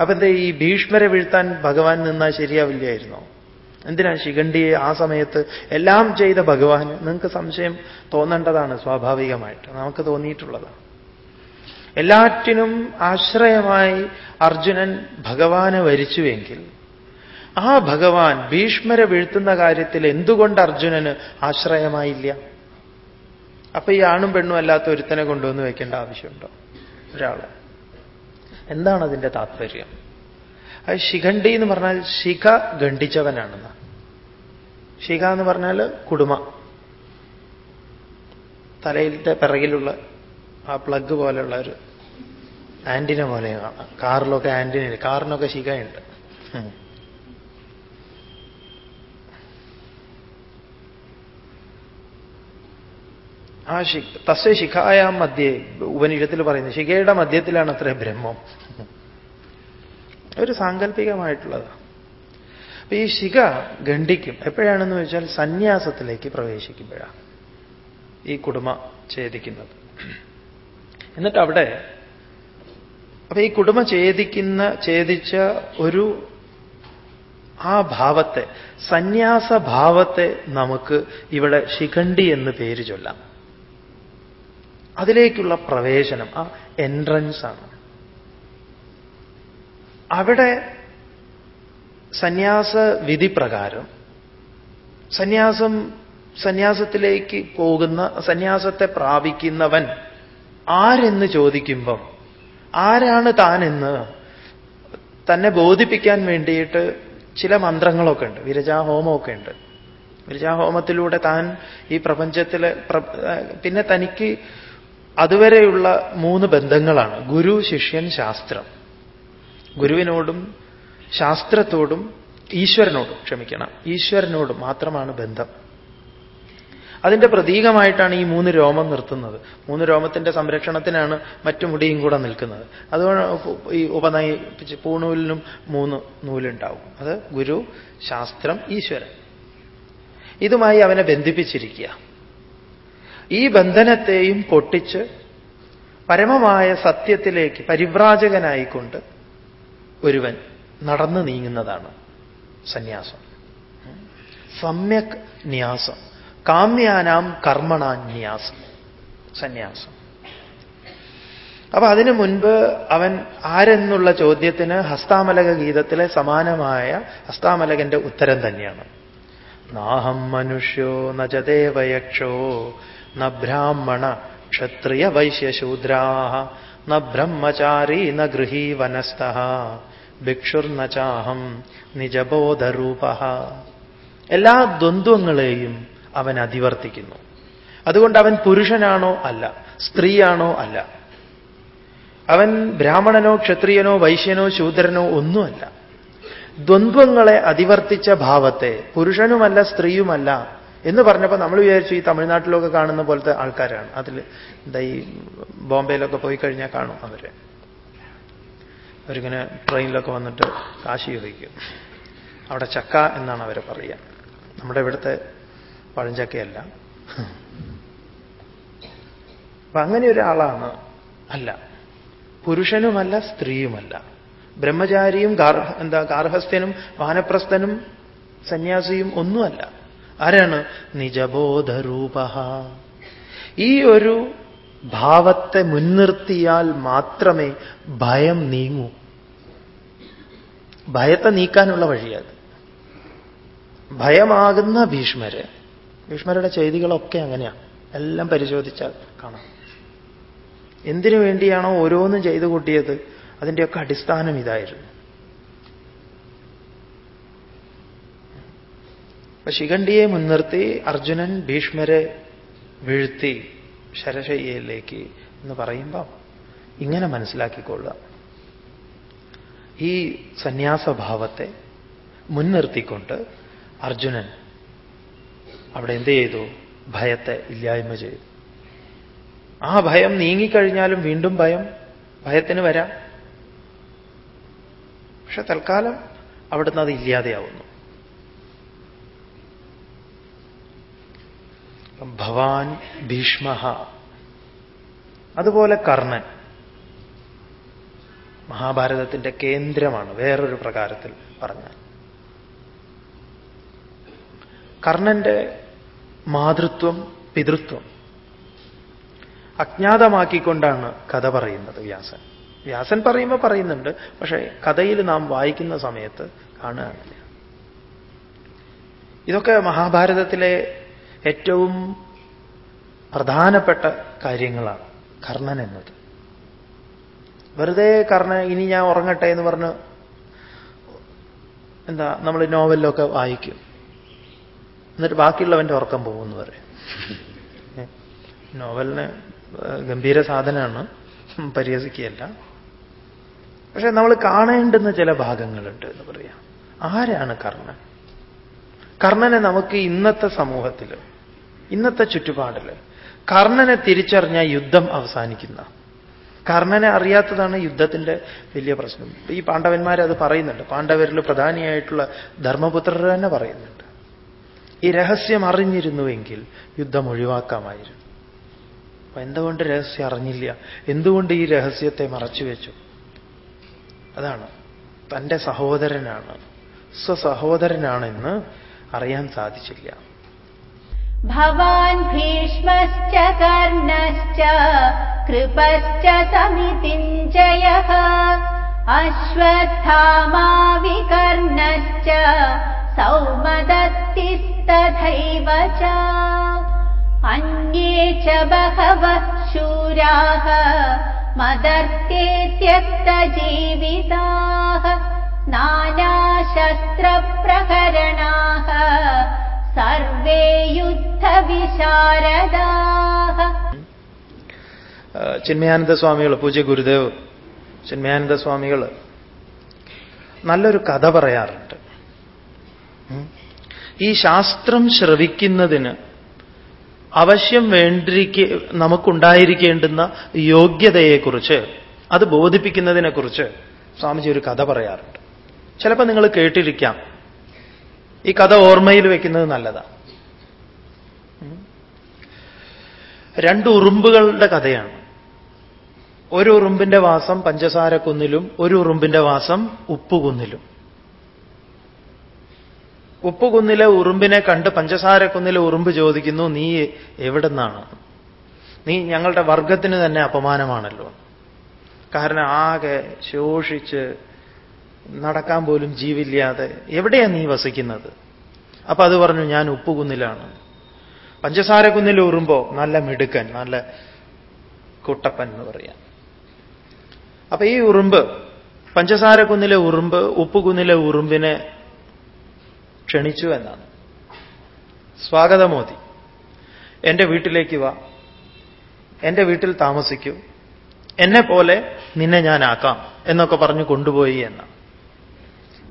അപ്പൊ എന്താ ഈ ഭീഷ്മരെ വീഴ്ത്താൻ ഭഗവാൻ നിന്നാൽ ശരിയാവില്ലായിരുന്നോ? എന്തിനാ ശിഖണ്ഡിയെ ആ സമയത്ത് എല്ലാം ചെയ്ത ഭഗവാൻ നിങ്ങൾക്ക് സംശയം തോന്നേണ്ടതാണ് സ്വാഭാവികമായിട്ട്. നമുക്ക് തോന്നിയിട്ടുള്ളതാണ് എല്ലാറ്റിനും ആശ്രയമായി അർജുനൻ ഭഗവാനെ വരിച്ചുവെങ്കിൽ ആ ഭഗവാൻ ഭീഷ്മരെ വീഴ്ത്തുന്ന കാര്യത്തിൽ എന്തുകൊണ്ട് അർജുനന് ആശ്രയമായില്ല? അപ്പൊ ഈ ആണും പെണ്ണും അല്ലാത്ത ഒരുത്തനെ കൊണ്ടുവന്ന് വെക്കേണ്ട ആവശ്യമുണ്ടോ? ഒരാളെ. എന്താണ് അതിന്റെ താത്പര്യം? അത് ശിഖണ്ഡി എന്ന് പറഞ്ഞാൽ ശിഖ ഖണ്ഡിച്ചവനാണെന്ന്. ശിഖ എന്ന് പറഞ്ഞാൽ കുടുമ. തലയിലത്തെ പിറകിലുള്ള ആ പ്ലഗ് പോലെയുള്ള ഒരു ആന്റിന പോലെയാണ്. കാറിലൊക്കെ ആന്റിന കാറിനൊക്കെ ശിഖയുണ്ട്. ആ ശി തസ്യ ശിഖായ മധ്യേ ഉപനിഷത്തിൽ പറയുന്നത് ശിഖയുടെ മധ്യത്തിലാണ് അത്ര ബ്രഹ്മം. ഒരു സാങ്കല്പികമായിട്ടുള്ളതാണ് അപ്പൊ ഈ ശിഖ ഖണ്ഡിക്കും. എപ്പോഴാണെന്ന് വെച്ചാൽ സന്യാസത്തിലേക്ക് പ്രവേശിക്കുമ്പോഴാണ് ഈ കുടുംബ ഛേദിക്കുന്നത്. എന്നിട്ട് അവിടെ അപ്പൊ ഈ കുടുംബ ഛേദിക്കുന്ന ഛേദിച്ച ഒരു ആ ഭാവത്തെ സന്യാസഭാവത്തെ നമുക്ക് ഇവിടെ ശിഖണ്ഡി എന്ന് പേര് ചൊല്ലാം. അതിലേക്കുള്ള പ്രവേശനം ആ എൻട്രൻസ് ആണ്. അവിടെ സന്യാസ വിധി പ്രകാരം സന്യാസം സന്യാസത്തിലേക്ക് പോകുന്ന സന്യാസത്തെ പ്രാപിക്കുന്നവൻ ആരെന്ന് ചോദിക്കുമ്പം ആരാണ് താനെന്ന് തന്നെ ബോധിപ്പിക്കാൻ വേണ്ടിയിട്ട് ചില മന്ത്രങ്ങളൊക്കെ ഉണ്ട് വിരജാഹോമമൊക്കെ ഉണ്ട്. വിരജാഹോമത്തിലൂടെ താൻ ഈ പ്രപഞ്ചത്തിലെ പിന്നെ തനിക്ക് അതുവരെയുള്ള മൂന്ന് ബന്ധങ്ങളാണ്. ഗുരു ശിഷ്യൻ ശാസ്ത്രം. ഗുരുവിനോടും ശാസ്ത്രത്തോടും ഈശ്വരനോടും ക്ഷമിക്കണം. ഈശ്വരനോടും മാത്രമാണ് ബന്ധം. അതിന്റെ പ്രതീകമായിട്ടാണ് ഈ മൂന്ന് രോമം നിർത്തുന്നത്. മൂന്ന് രോമത്തിന്റെ സംരക്ഷണത്തിനാണ് മറ്റു മുടിയും കൂടെ നിൽക്കുന്നത്. അതുകൊണ്ട് ഈ ഉപനയിപ്പിച്ച് പൂണൂലിനും മൂന്ന് നൂലുണ്ടാവും. അത് ഗുരു ശാസ്ത്രം ഈശ്വരൻ. ഇതുമായി അവനെ ബന്ധിപ്പിച്ചിരിക്കുക. ഈ ബന്ധനത്തെയും പൊട്ടിച്ച് പരമമായ സത്യത്തിലേക്ക് പരിവ്രാജകനായിക്കൊണ്ട് ഒരുവൻ നടന്നു നീങ്ങുന്നതാണ് സന്യാസം. സമ്യക് ന്യാസം. കാമ്യാനാം കർമ്മണാന്യാസം സന്യാസം. അപ്പൊ അതിനു മുൻപ് അവൻ ആരെന്നുള്ള ചോദ്യത്തിന് ഹസ്താമലക ഗീതത്തിലെ സമാനമായ ഹസ്താമലകന്റെ ഉത്തരം തന്നെയാണ്. നാഹം മനുഷ്യോ നജദേവയക്ഷോ ന ബ്രാഹ്മണ ക്ഷത്രിയ വൈശ്യശൂദ്രാഹ ന ബ്രഹ്മചാരി ന ഗൃഹീ വനസ്ഥ ഭിക്ഷുർന ചാഹം നിജബോധരൂപ എല്ലാ ദ്വന്ദ്വങ്ങളെയും അവൻ അതിവർത്തിക്കുന്നു. അതുകൊണ്ട് അവൻ പുരുഷനാണോ അല്ല സ്ത്രീയാണോ അല്ല. അവൻ ബ്രാഹ്മണനോ ക്ഷത്രിയനോ വൈശ്യനോ ശൂദ്രനോ ഒന്നുമല്ല. ദ്വന്ദ്വങ്ങളെ അതിവർത്തിച്ച ഭാവത്തെ പുരുഷനുമല്ല സ്ത്രീയുമല്ല എന്ന് പറഞ്ഞപ്പോൾ നമ്മൾ വിചാരിച്ചു ഈ തമിഴ്നാട്ടിലൊക്കെ കാണുന്ന പോലത്തെ ആൾക്കാരാണ്. അതിൽ എന്താ ഈ ബോംബെയിലൊക്കെ പോയി കഴിഞ്ഞാൽ കാണും അവരെ. അവരിങ്ങനെ ട്രെയിനിലൊക്കെ വന്നിട്ട് കാശി ചോദിക്കും. അവിടെ ചക്ക എന്നാണ് അവരെ പറയുക നമ്മുടെ ഇവിടുത്തെ പഴഞ്ചക്കയല്ല. അപ്പൊ അങ്ങനെ ഒരാളാണ്. അല്ല പുരുഷനുമല്ല സ്ത്രീയുമല്ല. ബ്രഹ്മചാരിയും എന്താ ഗാർഹസ്ഥനും വാനപ്രസ്ഥനും സന്യാസിയും ഒന്നുമല്ല. ആരാണ്? നിജബോധരൂപ. ഈ ഒരു ഭാവത്തെ മുൻനിർത്തിയാൽ മാത്രമേ ഭയം നീങ്ങൂ. ഭയത്തെ നീക്കാനുള്ള വഴിയത് ഭയമാകുന്ന ഭീഷ്മര് ഭീഷ്മരുടെ ചെയ്തികളൊക്കെ അങ്ങനെയാണ് എല്ലാം പരിശോധിച്ചാൽ കാണാം. എന്തിനു വേണ്ടിയാണോ ഓരോന്നും ചെയ്തു കൂട്ടിയത്? അതിന്റെയൊക്കെ അടിസ്ഥാനം ഇതായിരുന്നു. ശിഖണ്ഡിയെ മുൻനിർത്തി അർജുനൻ ഭീഷ്മരെ വീഴ്ത്തി ശരശയ്യയിലേക്ക് എന്ന് പറയുമ്പോൾ ഇങ്ങനെ മനസ്സിലാക്കിക്കൊള്ളുക. ഈ സന്യാസഭാവത്തെ മുൻനിർത്തിക്കൊണ്ട് അർജുനൻ അവിടെ എന്ത് ചെയ്തു? ഭയത്തെ ഇല്ലായ്മ ചെയ്തു. ആ ഭയം നീങ്ങിക്കഴിഞ്ഞാലും വീണ്ടും ഭയം ഭയത്തിന് വരാം. പക്ഷെ തൽക്കാലം അവിടുന്ന് അത് ഇല്ലാതെയാവുന്നു. ഭവാൻ ഭീഷ്മ. അതുപോലെ കർണൻ. മഹാഭാരതത്തിന്റെ കേന്ദ്രമാണ് വേറൊരു പ്രകാരത്തിൽ പറഞ്ഞാൽ. കർണന്റെ മാതൃത്വം പിതൃത്വം അജ്ഞാതമാക്കിക്കൊണ്ടാണ് കഥ പറയുന്നത് വ്യാസൻ. വ്യാസൻ പറയുമ്പോൾ പറയുന്നുണ്ട് പക്ഷേ കഥയിൽ നാം വായിക്കുന്ന സമയത്ത് കാണുകയാണില്ല. ഇതൊക്കെ മഹാഭാരതത്തിലെ ഏറ്റവും പ്രധാനപ്പെട്ട കാര്യങ്ങളാണ് കർണൻ എന്നത്. വെറുതെ കർണൻ ഇനി ഞാൻ ഉറങ്ങട്ടെ എന്ന് പറഞ്ഞ് എന്താ നമ്മൾ നോവലിലൊക്കെ വായിക്കും. എന്നിട്ട് ബാക്കിയുള്ളവന്റെ ഉറക്കം പോകുമെന്ന് പറയും നോവലിന് ഗംഭീര സാധനമാണ്. പരിഹസിക്കുകയല്ല. പക്ഷെ നമ്മൾ കാണേണ്ടുന്ന ചില ഭാഗങ്ങളുണ്ട് എന്ന് പറയാം. ആരാണ് കർണൻ? കർണനെ നമുക്ക് ഇന്നത്തെ സമൂഹത്തിൽ ഇന്നത്തെ ചുറ്റുപാടിൽ കർണനെ തിരിച്ചറിഞ്ഞ യുദ്ധം അവസാനിക്കുന്ന. കർണനെ അറിയാത്തതാണ് യുദ്ധത്തിന്റെ വലിയ പ്രശ്നം. ഈ പാണ്ഡവന്മാരത് പറയുന്നുണ്ട്. പാണ്ഡവരിൽ പ്രധാനിയായിട്ടുള്ള ധർമ്മപുത്രർ തന്നെ പറയുന്നുണ്ട്. ഈ രഹസ്യം അറിഞ്ഞിരുന്നുവെങ്കിൽ യുദ്ധം ഒഴിവാക്കാമായിരുന്നു. അപ്പൊ എന്തുകൊണ്ട് രഹസ്യം അറിഞ്ഞില്ല? എന്തുകൊണ്ട് ഈ രഹസ്യത്തെ മറച്ചു വെച്ചു? അതാണ്. തന്റെ സഹോദരനാണ്. സ്വസഹോദരനാണെന്ന് അറിയാൻ സാധിച്ചില്ല. भवान् भीष्मश्च कर्णश्च कृपश्च समितिम् जयः अश्वत्थामाविकर्णश्च सौमदत्तिस्तथैव च। अन्ये च बहवः शूराः मदर्ते त्यक्तजीविताः नानाशस्त्रप्रकरणाः സർവേ യുദ്ധവിശാരദാ ചിന്മയാനന്ദ സ്വാമികൾ പൂജ്യ ഗുരുദേവ് ചിന്മയാനന്ദ സ്വാമികൾ നല്ലൊരു കഥ പറയാറുണ്ട്. ഈ ശാസ്ത്രം ശ്രവിക്കുന്നതിന് അവശ്യം വേണ്ടിരിക്ക നമുക്കുണ്ടായിരിക്കേണ്ടുന്ന യോഗ്യതയെക്കുറിച്ച് അത് ബോധിപ്പിക്കുന്നതിനെക്കുറിച്ച് സ്വാമിജി ഒരു കഥ പറയാറുണ്ട്. ചിലപ്പോൾ നിങ്ങൾ കേട്ടിരിക്കാം. ഈ കഥ ഓർമ്മയിൽ വെക്കുന്നത് നല്ലതാണ്. രണ്ട് ഉറുമ്പുകളുടെ കഥയാണ്. ഒരു ഉറുമ്പിന്റെ വാസം പഞ്ചസാരക്കുന്നിലും ഒരു ഉറുമ്പിന്റെ വാസം ഉപ്പുകുന്നിലും. ഉപ്പുകുന്നിലെ ഉറുമ്പിനെ കണ്ട് പഞ്ചസാരക്കുന്നിലെ ഉറുമ്പ് ചോദിക്കുന്നു നീ എവിടെ നിന്നാണ് നീ ഞങ്ങളുടെ വർഗത്തിന് തന്നെ അപമാനമാണല്ലോ. കാരണം ആകെ ശോഷിച്ച് നടക്കാൻ പോലും ജീവില്ലാതെ എവിടെയാണ് നീ വസിക്കുന്നത്? അപ്പൊ അത് പറഞ്ഞു ഞാൻ ഉപ്പുകുന്നിലാണ്. പഞ്ചസാരക്കുന്നിൽ ഊറുമ്പോ നല്ല മിടുക്കൻ നല്ല കുട്ടപ്പൻ എന്ന് പറയാം. അപ്പൊ ഈ ഉറുമ്പ് പഞ്ചസാര പഞ്ചസാരക്കുന്നിലെ ഉറുമ്പ് ഉപ്പുകുന്നിലെ ഉറുമ്പിനെ ക്ഷണിച്ചു എന്നാണ്. സ്വാഗതമോദി എന്റെ വീട്ടിലേക്ക് വാ. എന്റെ വീട്ടിൽ താമസിക്കൂ. എന്നെ പോലെ നിന്നെ ഞാനാക്കാം എന്നൊക്കെ പറഞ്ഞു കൊണ്ടുപോയി എന്നാണ്.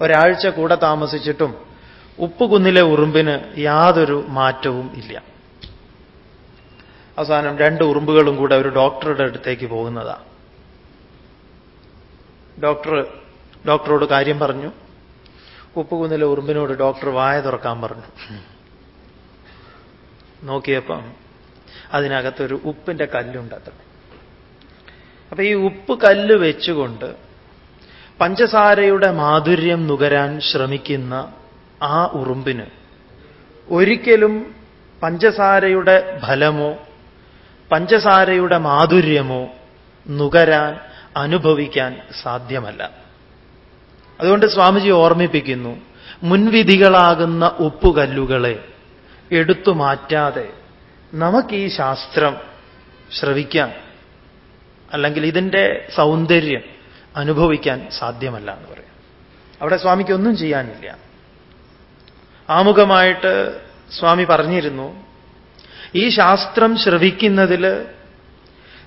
ഒരാഴ്ച കൂടെ താമസിച്ചിട്ടും ഉപ്പുകുന്നിലെ ഉറുമ്പിന് യാതൊരു മാറ്റവും ഇല്ല. അവസാനം രണ്ട് ഉറുമ്പുകളും കൂടെ ഒരു ഡോക്ടറുടെ അടുത്തേക്ക് പോകുന്നതാ. ഡോക്ടർ ഡോക്ടറോട് കാര്യം പറഞ്ഞു. ഉപ്പുകുന്നിലെ ഉറുമ്പിനോട് ഡോക്ടർ വായ തുറക്കാൻ പറഞ്ഞു. നോക്കിയപ്പം അതിനകത്തൊരു ഉപ്പിന്റെ അത്ര അപ്പൊ ഈ ഉപ്പ് കല്ല് വെച്ചുകൊണ്ട് പഞ്ചസാരയുടെ മാധുര്യം നുകരാൻ ശ്രമിക്കുന്ന ആ ഉറുമ്പിന് ഒരിക്കലും പഞ്ചസാരയുടെ ഫലമോ പഞ്ചസാരയുടെ മാധുര്യമോ നുകരാൻ അനുഭവിക്കാൻ സാധ്യമല്ല. അതുകൊണ്ട് സ്വാമിജി ഓർമ്മിപ്പിക്കുന്നു മുൻവിധികളാകുന്ന ഉപ്പുകല്ലുകളെ എടുത്തു മാറ്റാതെ നമുക്ക് ഈ ശാസ്ത്രം ശ്രവിക്കാം. അല്ലെങ്കിൽ ഇതിന്റെ സൗന്ദര്യം അനുഭവിക്കാൻ സാധ്യമല്ല എന്ന് പറയാം. അവിടെ സ്വാമിക്ക് ഒന്നും ചെയ്യാനില്ല. ആമുഖമായിട്ട് സ്വാമി പറഞ്ഞിരുന്നു ഈ ശാസ്ത്രം ശ്രവിക്കുന്നതിൽ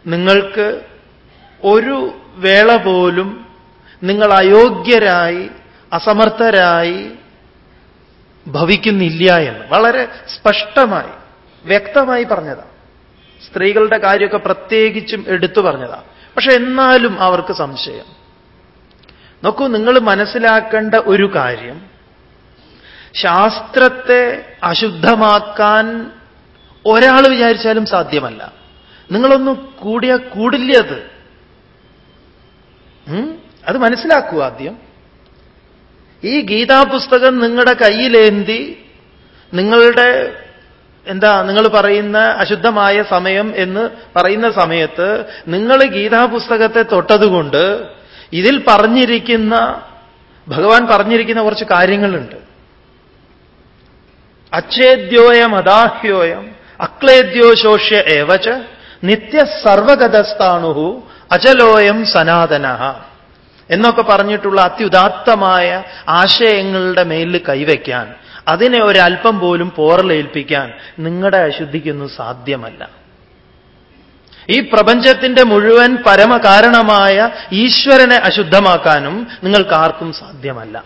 നിങ്ങൾക്ക് ഒരു വേള പോലും നിങ്ങൾ അയോഗ്യരായി അസമർത്ഥരായി ഭവിക്കുന്നില്ല എന്ന് വളരെ സ്പഷ്ടമായി വ്യക്തമായി പറഞ്ഞതാണ് സ്ത്രീകളുടെ കാര്യമൊക്കെ പ്രത്യേകിച്ചും എടുത്തു പറഞ്ഞതാണ് പക്ഷെ എന്നാലും അവർക്ക് സംശയം. നോക്കൂ നിങ്ങൾ മനസ്സിലാക്കേണ്ട ഒരു കാര്യം. ശാസ്ത്രത്തെ അശുദ്ധമാക്കാൻ ഒരാൾ വിചാരിച്ചാലും സാധ്യമല്ല. നിങ്ങളൊന്നും കൂടിയ കൂടില്ല അത്? അത് മനസ്സിലാക്കൂ ആദ്യം. ഈ ഗീതാപുസ്തകം നിങ്ങളുടെ കയ്യിലേന്തി നിങ്ങളുടെ എന്താ നിങ്ങൾ പറയുന്ന അശുദ്ധമായ സമയം എന്ന് പറയുന്ന സമയത്ത് നിങ്ങൾ ഗീതാപുസ്തകത്തെ തൊട്ടതുകൊണ്ട് ഇതിൽ പറഞ്ഞിരിക്കുന്ന ഭഗവാൻ പറഞ്ഞിരിക്കുന്ന കുറച്ച് കാര്യങ്ങളുണ്ട്. അച്ഛേദ്യോയം അദാഹ്യോയം അക്ലേദ്യോ ശോഷ്യ ഏവച്ച് നിത്യ സർവഗതസ്ഥാണുഹു അചലോയം സനാതന. എന്നൊക്കെ പറഞ്ഞിട്ടുള്ള അത്യുദാത്തമായ ആശയങ്ങളുടെ മേലിൽ കൈവയ്ക്കാൻ അതിനെ ഒരൽപ്പം പോലും പോറലേൽപ്പിക്കാൻ നിങ്ങളുടെ അശുദ്ധിക്കൊന്നും സാധ്യമല്ല. ഈ പ്രപഞ്ചത്തിന്റെ മുഴുവൻ പരമകാരണമായ ഈശ്വരനെ അശുദ്ധമാക്കാനും നിങ്ങൾക്ക് ആർക്കും സാധ്യമല്ല.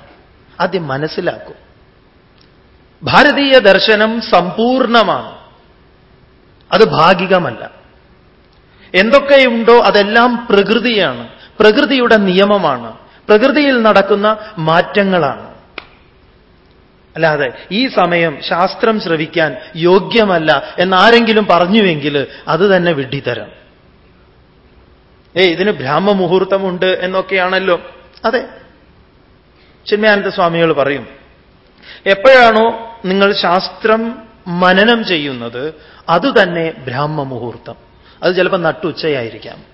ആദ്യം മനസ്സിലാക്കൂ. ഭാരതീയ ദർശനം സമ്പൂർണമാണ്. അത് ഭാഗികമല്ല. എന്തൊക്കെയുണ്ടോ അതെല്ലാം പ്രകൃതിയാണ്. പ്രകൃതിയുടെ നിയമമാണ്. പ്രകൃതിയിൽ നടക്കുന്ന മാറ്റങ്ങളാണ്. അല്ലാതെ ഈ സമയം ശാസ്ത്രം ശ്രവിക്കാൻ യോഗ്യമല്ല എന്നാരെങ്കിലും പറഞ്ഞുവെങ്കിൽ അത് തന്നെ വിഡ്ഢിത്തരം ഏ ഇതിന് ബ്രാഹ്മമുഹൂർത്തമുണ്ട് എന്നൊക്കെയാണല്ലോ. അതെ. ചിന്മയാനന്ദ സ്വാമികൾ പറയും എപ്പോഴാണോ നിങ്ങൾ ശാസ്ത്രം മനനം ചെയ്യുന്നത് അതുതന്നെ ബ്രാഹ്മമുഹൂർത്തം. അത് ചിലപ്പോൾ നട്ടുച്ചയായിരിക്കാം.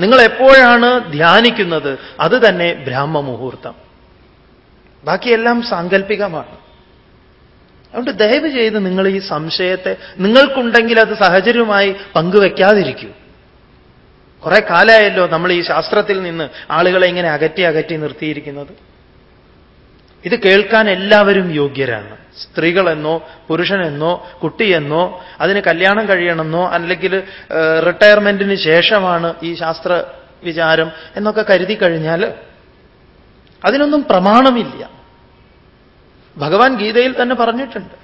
നിങ്ങൾ എപ്പോഴാണ് ധ്യാനിക്കുന്നത് അത് തന്നെ ബ്രാഹ്മമുഹൂർത്തം. ബാക്കിയെല്ലാം സാങ്കല്പികമാണ് അതുകൊണ്ട് ദയവ് ചെയ്ത് നിങ്ങൾ ഈ സംശയത്തെ നിങ്ങൾക്കുണ്ടെങ്കിൽ അത് സഹചര്യമായി പങ്കുവെക്കാതിരിക്കൂ. കുറെ കാലമായല്ലോ നമ്മൾ ഈ ശാസ്ത്രത്തിൽ നിന്ന് ആളുകളെ ഇങ്ങനെ അകറ്റി അകറ്റി നിർത്തിയിരിക്കുന്നത്. ഇത് കേൾക്കാൻ എല്ലാവരും യോഗ്യരാണ്. സ്ത്രീകളെന്നോ പുരുഷനെന്നോ കുട്ടിയെന്നോ അതിന് കല്യാണം കഴിയണമെന്നോ അല്ലെങ്കിൽ റിട്ടയർമെന്റിന് ശേഷമാണ് ഈ ശാസ്ത്ര വിചാരം എന്നൊക്കെ കരുതി കഴിഞ്ഞാൽ അതിനൊന്നും പ്രമാണമില്ല. ഭഗവാൻ ഗീതയിൽ തന്നെ പറഞ്ഞിട്ടുണ്ട്.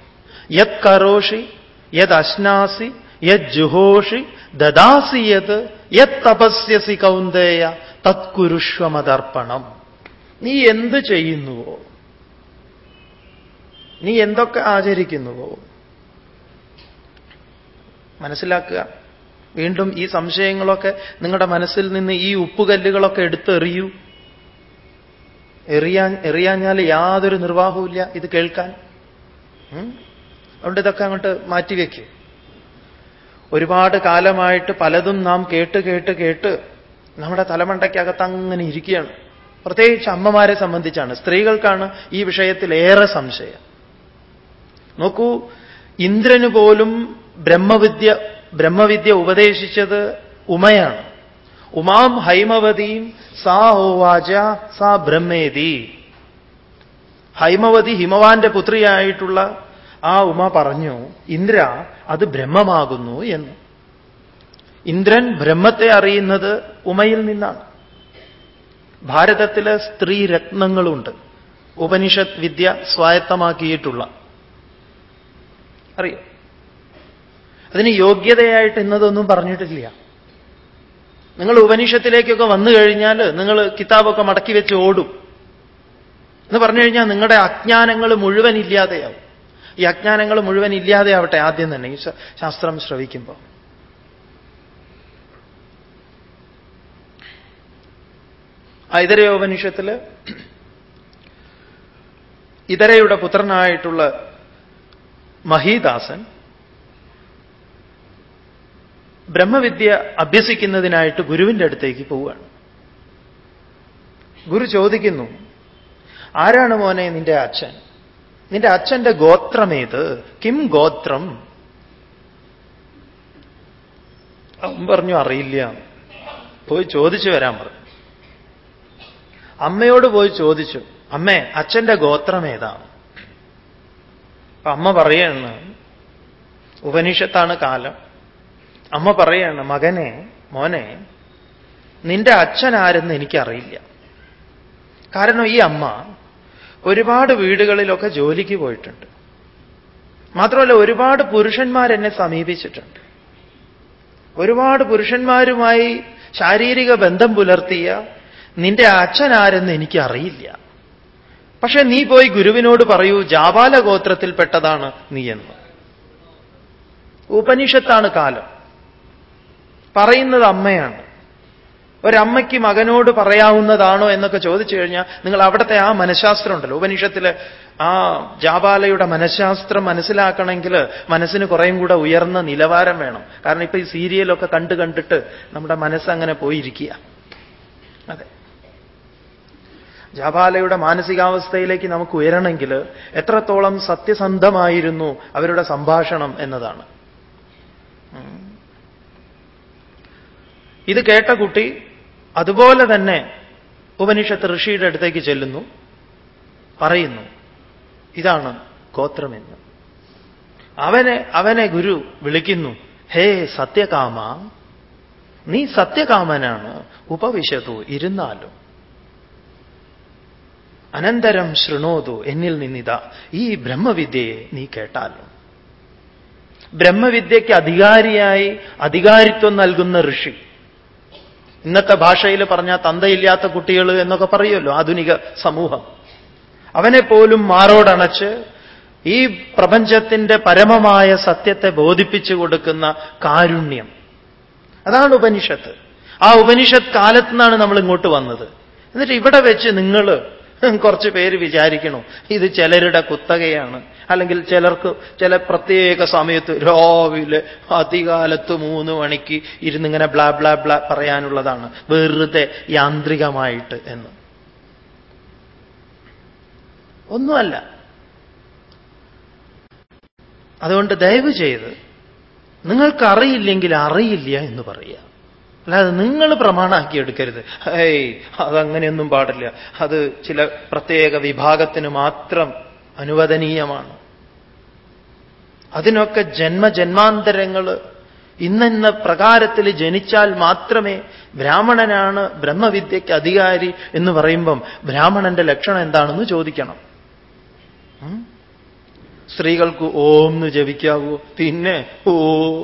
യത് കരോഷി യത് അശ്നാസി യത് ജുഹോഷി ദദാസി യത് യത് തപസ്യസി കൗന്ദേയ തത്കുരുഷ്വമതർപ്പണം നീ എന്ത് ചെയ്യുന്നുവോ? നീ എന്തൊക്കെ ആചരിക്കുന്നുവോ? മനസ്സിലാക്കുക. വീണ്ടും ഈ സംശയങ്ങളൊക്കെ നിങ്ങളുടെ മനസ്സിൽ നിന്ന് ഈ ഉപ്പുകല്ലുകളൊക്കെ എടുത്തെറിയൂ. എറിയാൻ എറിയാഞ്ഞാൽ യാതൊരു നിർവാഹവുമില്ല ഇത് കേൾക്കാൻ. അതുകൊണ്ട് ഇതൊക്കെ അങ്ങോട്ട് മാറ്റിവെക്കുക ഒരുപാട് കാലമായിട്ട് പലതും നാം കേട്ട് കേട്ട് കേട്ട് നമ്മുടെ തലമണ്ടയ്ക്കകത്ത് അങ്ങനെ ഇരിക്കുകയാണ്. പ്രത്യേകിച്ച് അമ്മമാരെ സംബന്ധിച്ചാണ്. സ്ത്രീകൾക്കാണ് ഈ വിഷയത്തിൽ ഏറെ സംശയം. നോക്കൂ ഇന്ദ്രന് പോലും ബ്രഹ്മവിദ്യ ബ്രഹ്മവിദ്യ ഉപദേശിച്ചത് ഉമയാണ്. ഉമാം ഹൈമവതിയും സാ ഓവാച സാ ബ്രഹ്മേതി ഹൈമവതി ഹിമവാന്റെ പുത്രിയായിട്ടുള്ള ആ ഉമ പറഞ്ഞു ഇന്ദ്ര അത് ബ്രഹ്മമാകുന്നു എന്ന്. ഇന്ദ്രൻ ബ്രഹ്മത്തെ അറിയുന്നത് ഉമയിൽ നിന്നാണ്. ഭാരതത്തിലെ സ്ത്രീ രത്നങ്ങളുണ്ട്. ഉപനിഷത്ത് വിദ്യ സ്വായത്തമാക്കിയിട്ടുള്ള. അറിയോ? അതിന് യോഗ്യതയായിട്ട് ഇന്നതൊന്നും പറഞ്ഞിട്ടില്ല. നിങ്ങൾ ഉപനിഷത്തിലേക്കൊക്കെ വന്നു കഴിഞ്ഞാൽ നിങ്ങൾ കിതാബൊക്കെ മടക്കി വെച്ച് ഓടും. എന്ന് പറഞ്ഞു കഴിഞ്ഞാൽ നിങ്ങളുടെ അജ്ഞാനങ്ങൾ മുഴുവൻ ഇല്ലാതെയാവും. ഈ അജ്ഞാനങ്ങൾ മുഴുവൻ ഇല്ലാതെയാവട്ടെ ആദ്യം തന്നെ. ഈ ശാസ്ത്രം ശ്രവിക്കുമ്പോൾ ഐതരയോപനിഷത്തിൽ ഇതരയുടെ പുത്രനായിട്ടുള്ള മഹീദാസൻ ബ്രഹ്മവിദ്യ അഭ്യസിക്കുന്നതിനായിട്ട് ഗുരുവിന്റെ അടുത്തേക്ക് പോവുകയാണ്. ഗുരു ചോദിക്കുന്നു ആരാണ് മോനെ നിന്റെ അച്ഛൻ? നിന്റെ അച്ഛന്റെ ഗോത്രമേത് കിം ഗോത്രം? അവൻ പറഞ്ഞു അറിയില്ല. പോയി ചോദിച്ചു വരാൻ പറഞ്ഞു. അമ്മയോട് പോയി ചോദിച്ചു അമ്മേ അച്ഛന്റെ ഗോത്രം ഏതാണ് അമ്മ പറയാണ് ഉപനിഷത്താണ് കാലം. അമ്മ പറയാണ് മകനെ മോനെ നിന്റെ അച്ഛൻ ആരെന്ന് എനിക്കറിയില്ല. കാരണം ഈ അമ്മ ഒരുപാട് വീടുകളിലൊക്കെ ജോലിക്ക് പോയിട്ടുണ്ട്. മാത്രമല്ല ഒരുപാട് പുരുഷന്മാർ എന്നെ സമീപിച്ചിട്ടുണ്ട്. ഒരുപാട് പുരുഷന്മാരുമായി ശാരീരിക ബന്ധം പുലർത്തിയ നിന്റെ അച്ഛൻ ആരെന്ന് എനിക്കറിയില്ല. പക്ഷെ നീ പോയി ഗുരുവിനോട് പറയൂ ജാപാല ഗോത്രത്തിൽപ്പെട്ടതാണ് നീ എന്ന്. ഉപനിഷത്താണ് കാലം. പറയുന്നത് അമ്മയാണ്. ഒരമ്മയ്ക്ക് മകനോട് പറയാവുന്നതാണോ എന്നൊക്കെ ചോദിച്ചു കഴിഞ്ഞാൽ നിങ്ങൾ അവിടുത്തെ ആ മനഃശാസ്ത്രം ഉണ്ടല്ലോ ഉപനിഷത്തിൽ ആ ജാബാലയുടെ മനഃശാസ്ത്രം മനസ്സിലാക്കണമെങ്കിൽ മനസ്സിന് കുറേയും കൂടെ ഉയർന്ന നിലവാരം വേണം. കാരണം ഇപ്പൊ ഈ സീരിയലൊക്കെ കണ്ടു കണ്ടിട്ട് നമ്മുടെ മനസ്സങ്ങനെ പോയിരിക്കുക. അതെ. ജാബാലയുടെ മാനസികാവസ്ഥയിലേക്ക് നമുക്ക് ഉയരണമെങ്കിൽ എത്രത്തോളം സത്യസന്ധമായിരുന്നു അവരുടെ സംഭാഷണം എന്നതാണ്. ഇത് കേട്ട കുട്ടി അതുപോലെ തന്നെ ഉപനിഷത്ത് ഋഷിയുടെ അടുത്തേക്ക് ചെല്ലുന്നു പറയുന്നു ഇതാണ് ഗോത്രമെന്ന്. അവനെ അവനെ ഗുരു വിളിക്കുന്നു ഹേ സത്യകാമ നീ സത്യകാമനാണ് ഉപവിശതു ഇരുന്നാലും. അനന്തരം ശൃണോതു എന്നിൽ നിന്നിതാ ഈ ബ്രഹ്മവിദ്യയെ നീ കേട്ടാലും. ബ്രഹ്മവിദ്യയ്ക്ക് അധികാരിയായി അധികാരിത്വം നൽകുന്ന ഋഷി ഇന്നത്തെ ഭാഷയിൽ പറഞ്ഞാൽ തന്തയില്ലാത്ത കുട്ടികൾ എന്നൊക്കെ പറയുമല്ലോ ആധുനിക സമൂഹം. അവനെ പോലും മാറോടണച്ച് ഈ പ്രപഞ്ചത്തിന്റെ പരമമായ സത്യത്തെ ബോധിപ്പിച്ചു കൊടുക്കുന്ന കാരുണ്യം. അതാണ് ഉപനിഷത്ത്. ആ ഉപനിഷത്ത് കാലത്ത് നിന്നാണ് നമ്മൾ ഇങ്ങോട്ട് വന്നത്. എന്നിട്ട് ഇവിടെ വെച്ച് നിങ്ങൾ കുറച്ച് പേര് വിചാരിക്കണോ ഇത് ചിലരുടെ കുത്തകയാണ്. അല്ലെങ്കിൽ ചിലർക്ക് ചില പ്രത്യേക സമയത്ത് രാവിലെ അധികാലത്ത് മൂന്ന് മണിക്ക് ഇരുന്നിങ്ങനെ ബ്ലാ ബ്ലാ ബ്ലാ പറയാനുള്ളതാണ്. വെറുതെ യാന്ത്രികമായിട്ട് എന്ന്. ഒന്നുമല്ല. അതുകൊണ്ട് ദയവ് ചെയ്ത് നിങ്ങൾക്കറിയില്ലെങ്കിൽ അറിയില്ല എന്ന് പറയുക. അല്ലാതെ നിങ്ങൾ പ്രമാണാക്കി എടുക്കരുത്. ഏയ് അതങ്ങനെയൊന്നും പാടില്ല. അത് ചില പ്രത്യേക വിഭാഗത്തിന് മാത്രം അനുവദനീയമാണ്. അതിനൊക്കെ ജന്മജന്മാന്തരങ്ങൾ ഇന്നെന്ന പ്രകാരത്തിൽ ജനിച്ചാൽ മാത്രമേ ബ്രാഹ്മണനാണ് ബ്രഹ്മവിദ്യയ്ക്ക് അധികാരി എന്ന് പറയുമ്പം ബ്രാഹ്മണന്റെ ലക്ഷണം എന്താണെന്ന് ചോദിക്കണം. സ്ത്രീകൾക്ക് ഓം എന്ന് ജപിക്കാവൂ. പിന്നെ ഓ.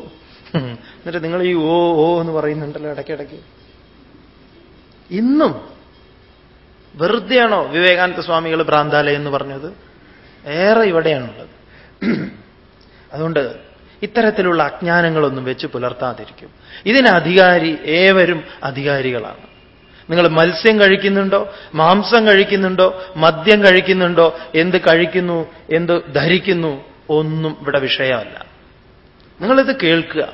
എന്നിട്ട് നിങ്ങൾ ഈ ഓ ഓ എന്ന് പറയുന്നുണ്ടല്ലോ ഇടയ്ക്കിടയ്ക്ക്. ഇന്നും വെറുതെയാണോ വിവേകാനന്ദ സ്വാമികൾ ഭ്രാന്താലയം എന്ന് പറഞ്ഞത്? ഏറെ ഇവിടെയാണുള്ളത്. അതുകൊണ്ട് ഇത്തരത്തിലുള്ള അജ്ഞാനങ്ങളൊന്നും വെച്ച് പുലർത്താതിരിക്കും. ഇതിന് അധികാരി ഏവരും അധികാരികളാണ്. നിങ്ങൾ മത്സ്യം കഴിക്കുന്നുണ്ടോ? മാംസം കഴിക്കുന്നുണ്ടോ? മദ്യം കഴിക്കുന്നുണ്ടോ? എന്ത് കഴിക്കുന്നു? എന്ത് ധരിക്കുന്നു? ഒന്നും ഇവിടെ വിഷയമല്ല. നിങ്ങളിത് കേൾക്കുക.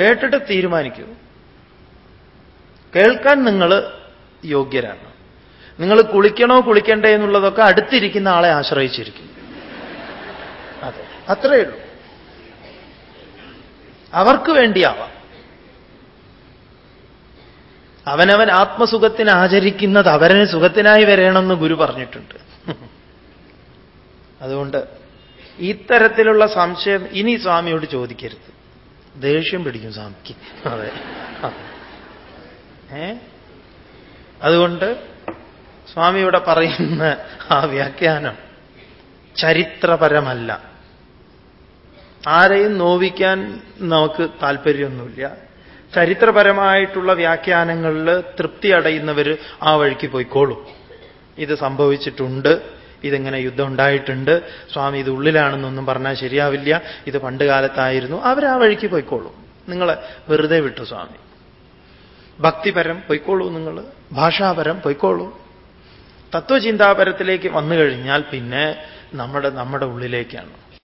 കേട്ടിട്ട് തീരുമാനിക്കൂ. കേൾക്കാൻ നിങ്ങൾ യോഗ്യരാണ്. നിങ്ങൾ കുളിക്കണോ കുളിക്കണ്ടേ എന്നുള്ളതൊക്കെ അടുത്തിരിക്കുന്ന ആളെ ആശ്രയിച്ചിരിക്കും അതെ അത്രയേ ഉള്ളൂ. അവർക്ക് വേണ്ടിയാവാം. അവനവൻ ആത്മസുഖത്തിന് ആചരിക്കുന്നത് അവരന് സുഖത്തിനായി വരണമെന്ന് ഗുരു പറഞ്ഞിട്ടുണ്ട്. അതുകൊണ്ട് ഇത്തരത്തിലുള്ള സംശയം ഇനി സ്വാമിയോട് ചോദിക്കരുത്. ദേഷ്യം പിടിക്കും സ്വാമിക്ക്. അതെ. ഏ? അതുകൊണ്ട് സ്വാമിയുടെ പറയുന്ന ആ വ്യാഖ്യാനം ചരിത്രപരമല്ല. ആരെയും നോവിക്കാൻ നമുക്ക് താല്പര്യമൊന്നുമില്ല. ചരിത്രപരമായിട്ടുള്ള വ്യാഖ്യാനങ്ങളിൽ തൃപ്തി അടയുന്നവർ ആ വഴിക്ക് പോയിക്കോളും. ഇത് സംഭവിച്ചിട്ടുണ്ട്. ഇതിങ്ങനെ യുദ്ധം ഉണ്ടായിട്ടുണ്ട്? സ്വാമി ഇത് ഉള്ളിലാണെന്നൊന്നും പറഞ്ഞാൽ ശരിയാവില്ല. ഇത് പണ്ട് കാലത്തായിരുന്നു. അവർ ആ വഴിക്ക് പോയിക്കോളും. നിങ്ങളെ വെറുതെ വിട്ടു സ്വാമി. ഭക്തിപരം പൊയ്ക്കോളൂ നിങ്ങൾ ഭാഷാപരം പൊയ്ക്കോളൂ. തത്വചിന്താപരത്തിലേക്ക് വന്നു കഴിഞ്ഞാൽ പിന്നെ നമ്മുടെ നമ്മുടെ ഉള്ളിലേക്കാണ്.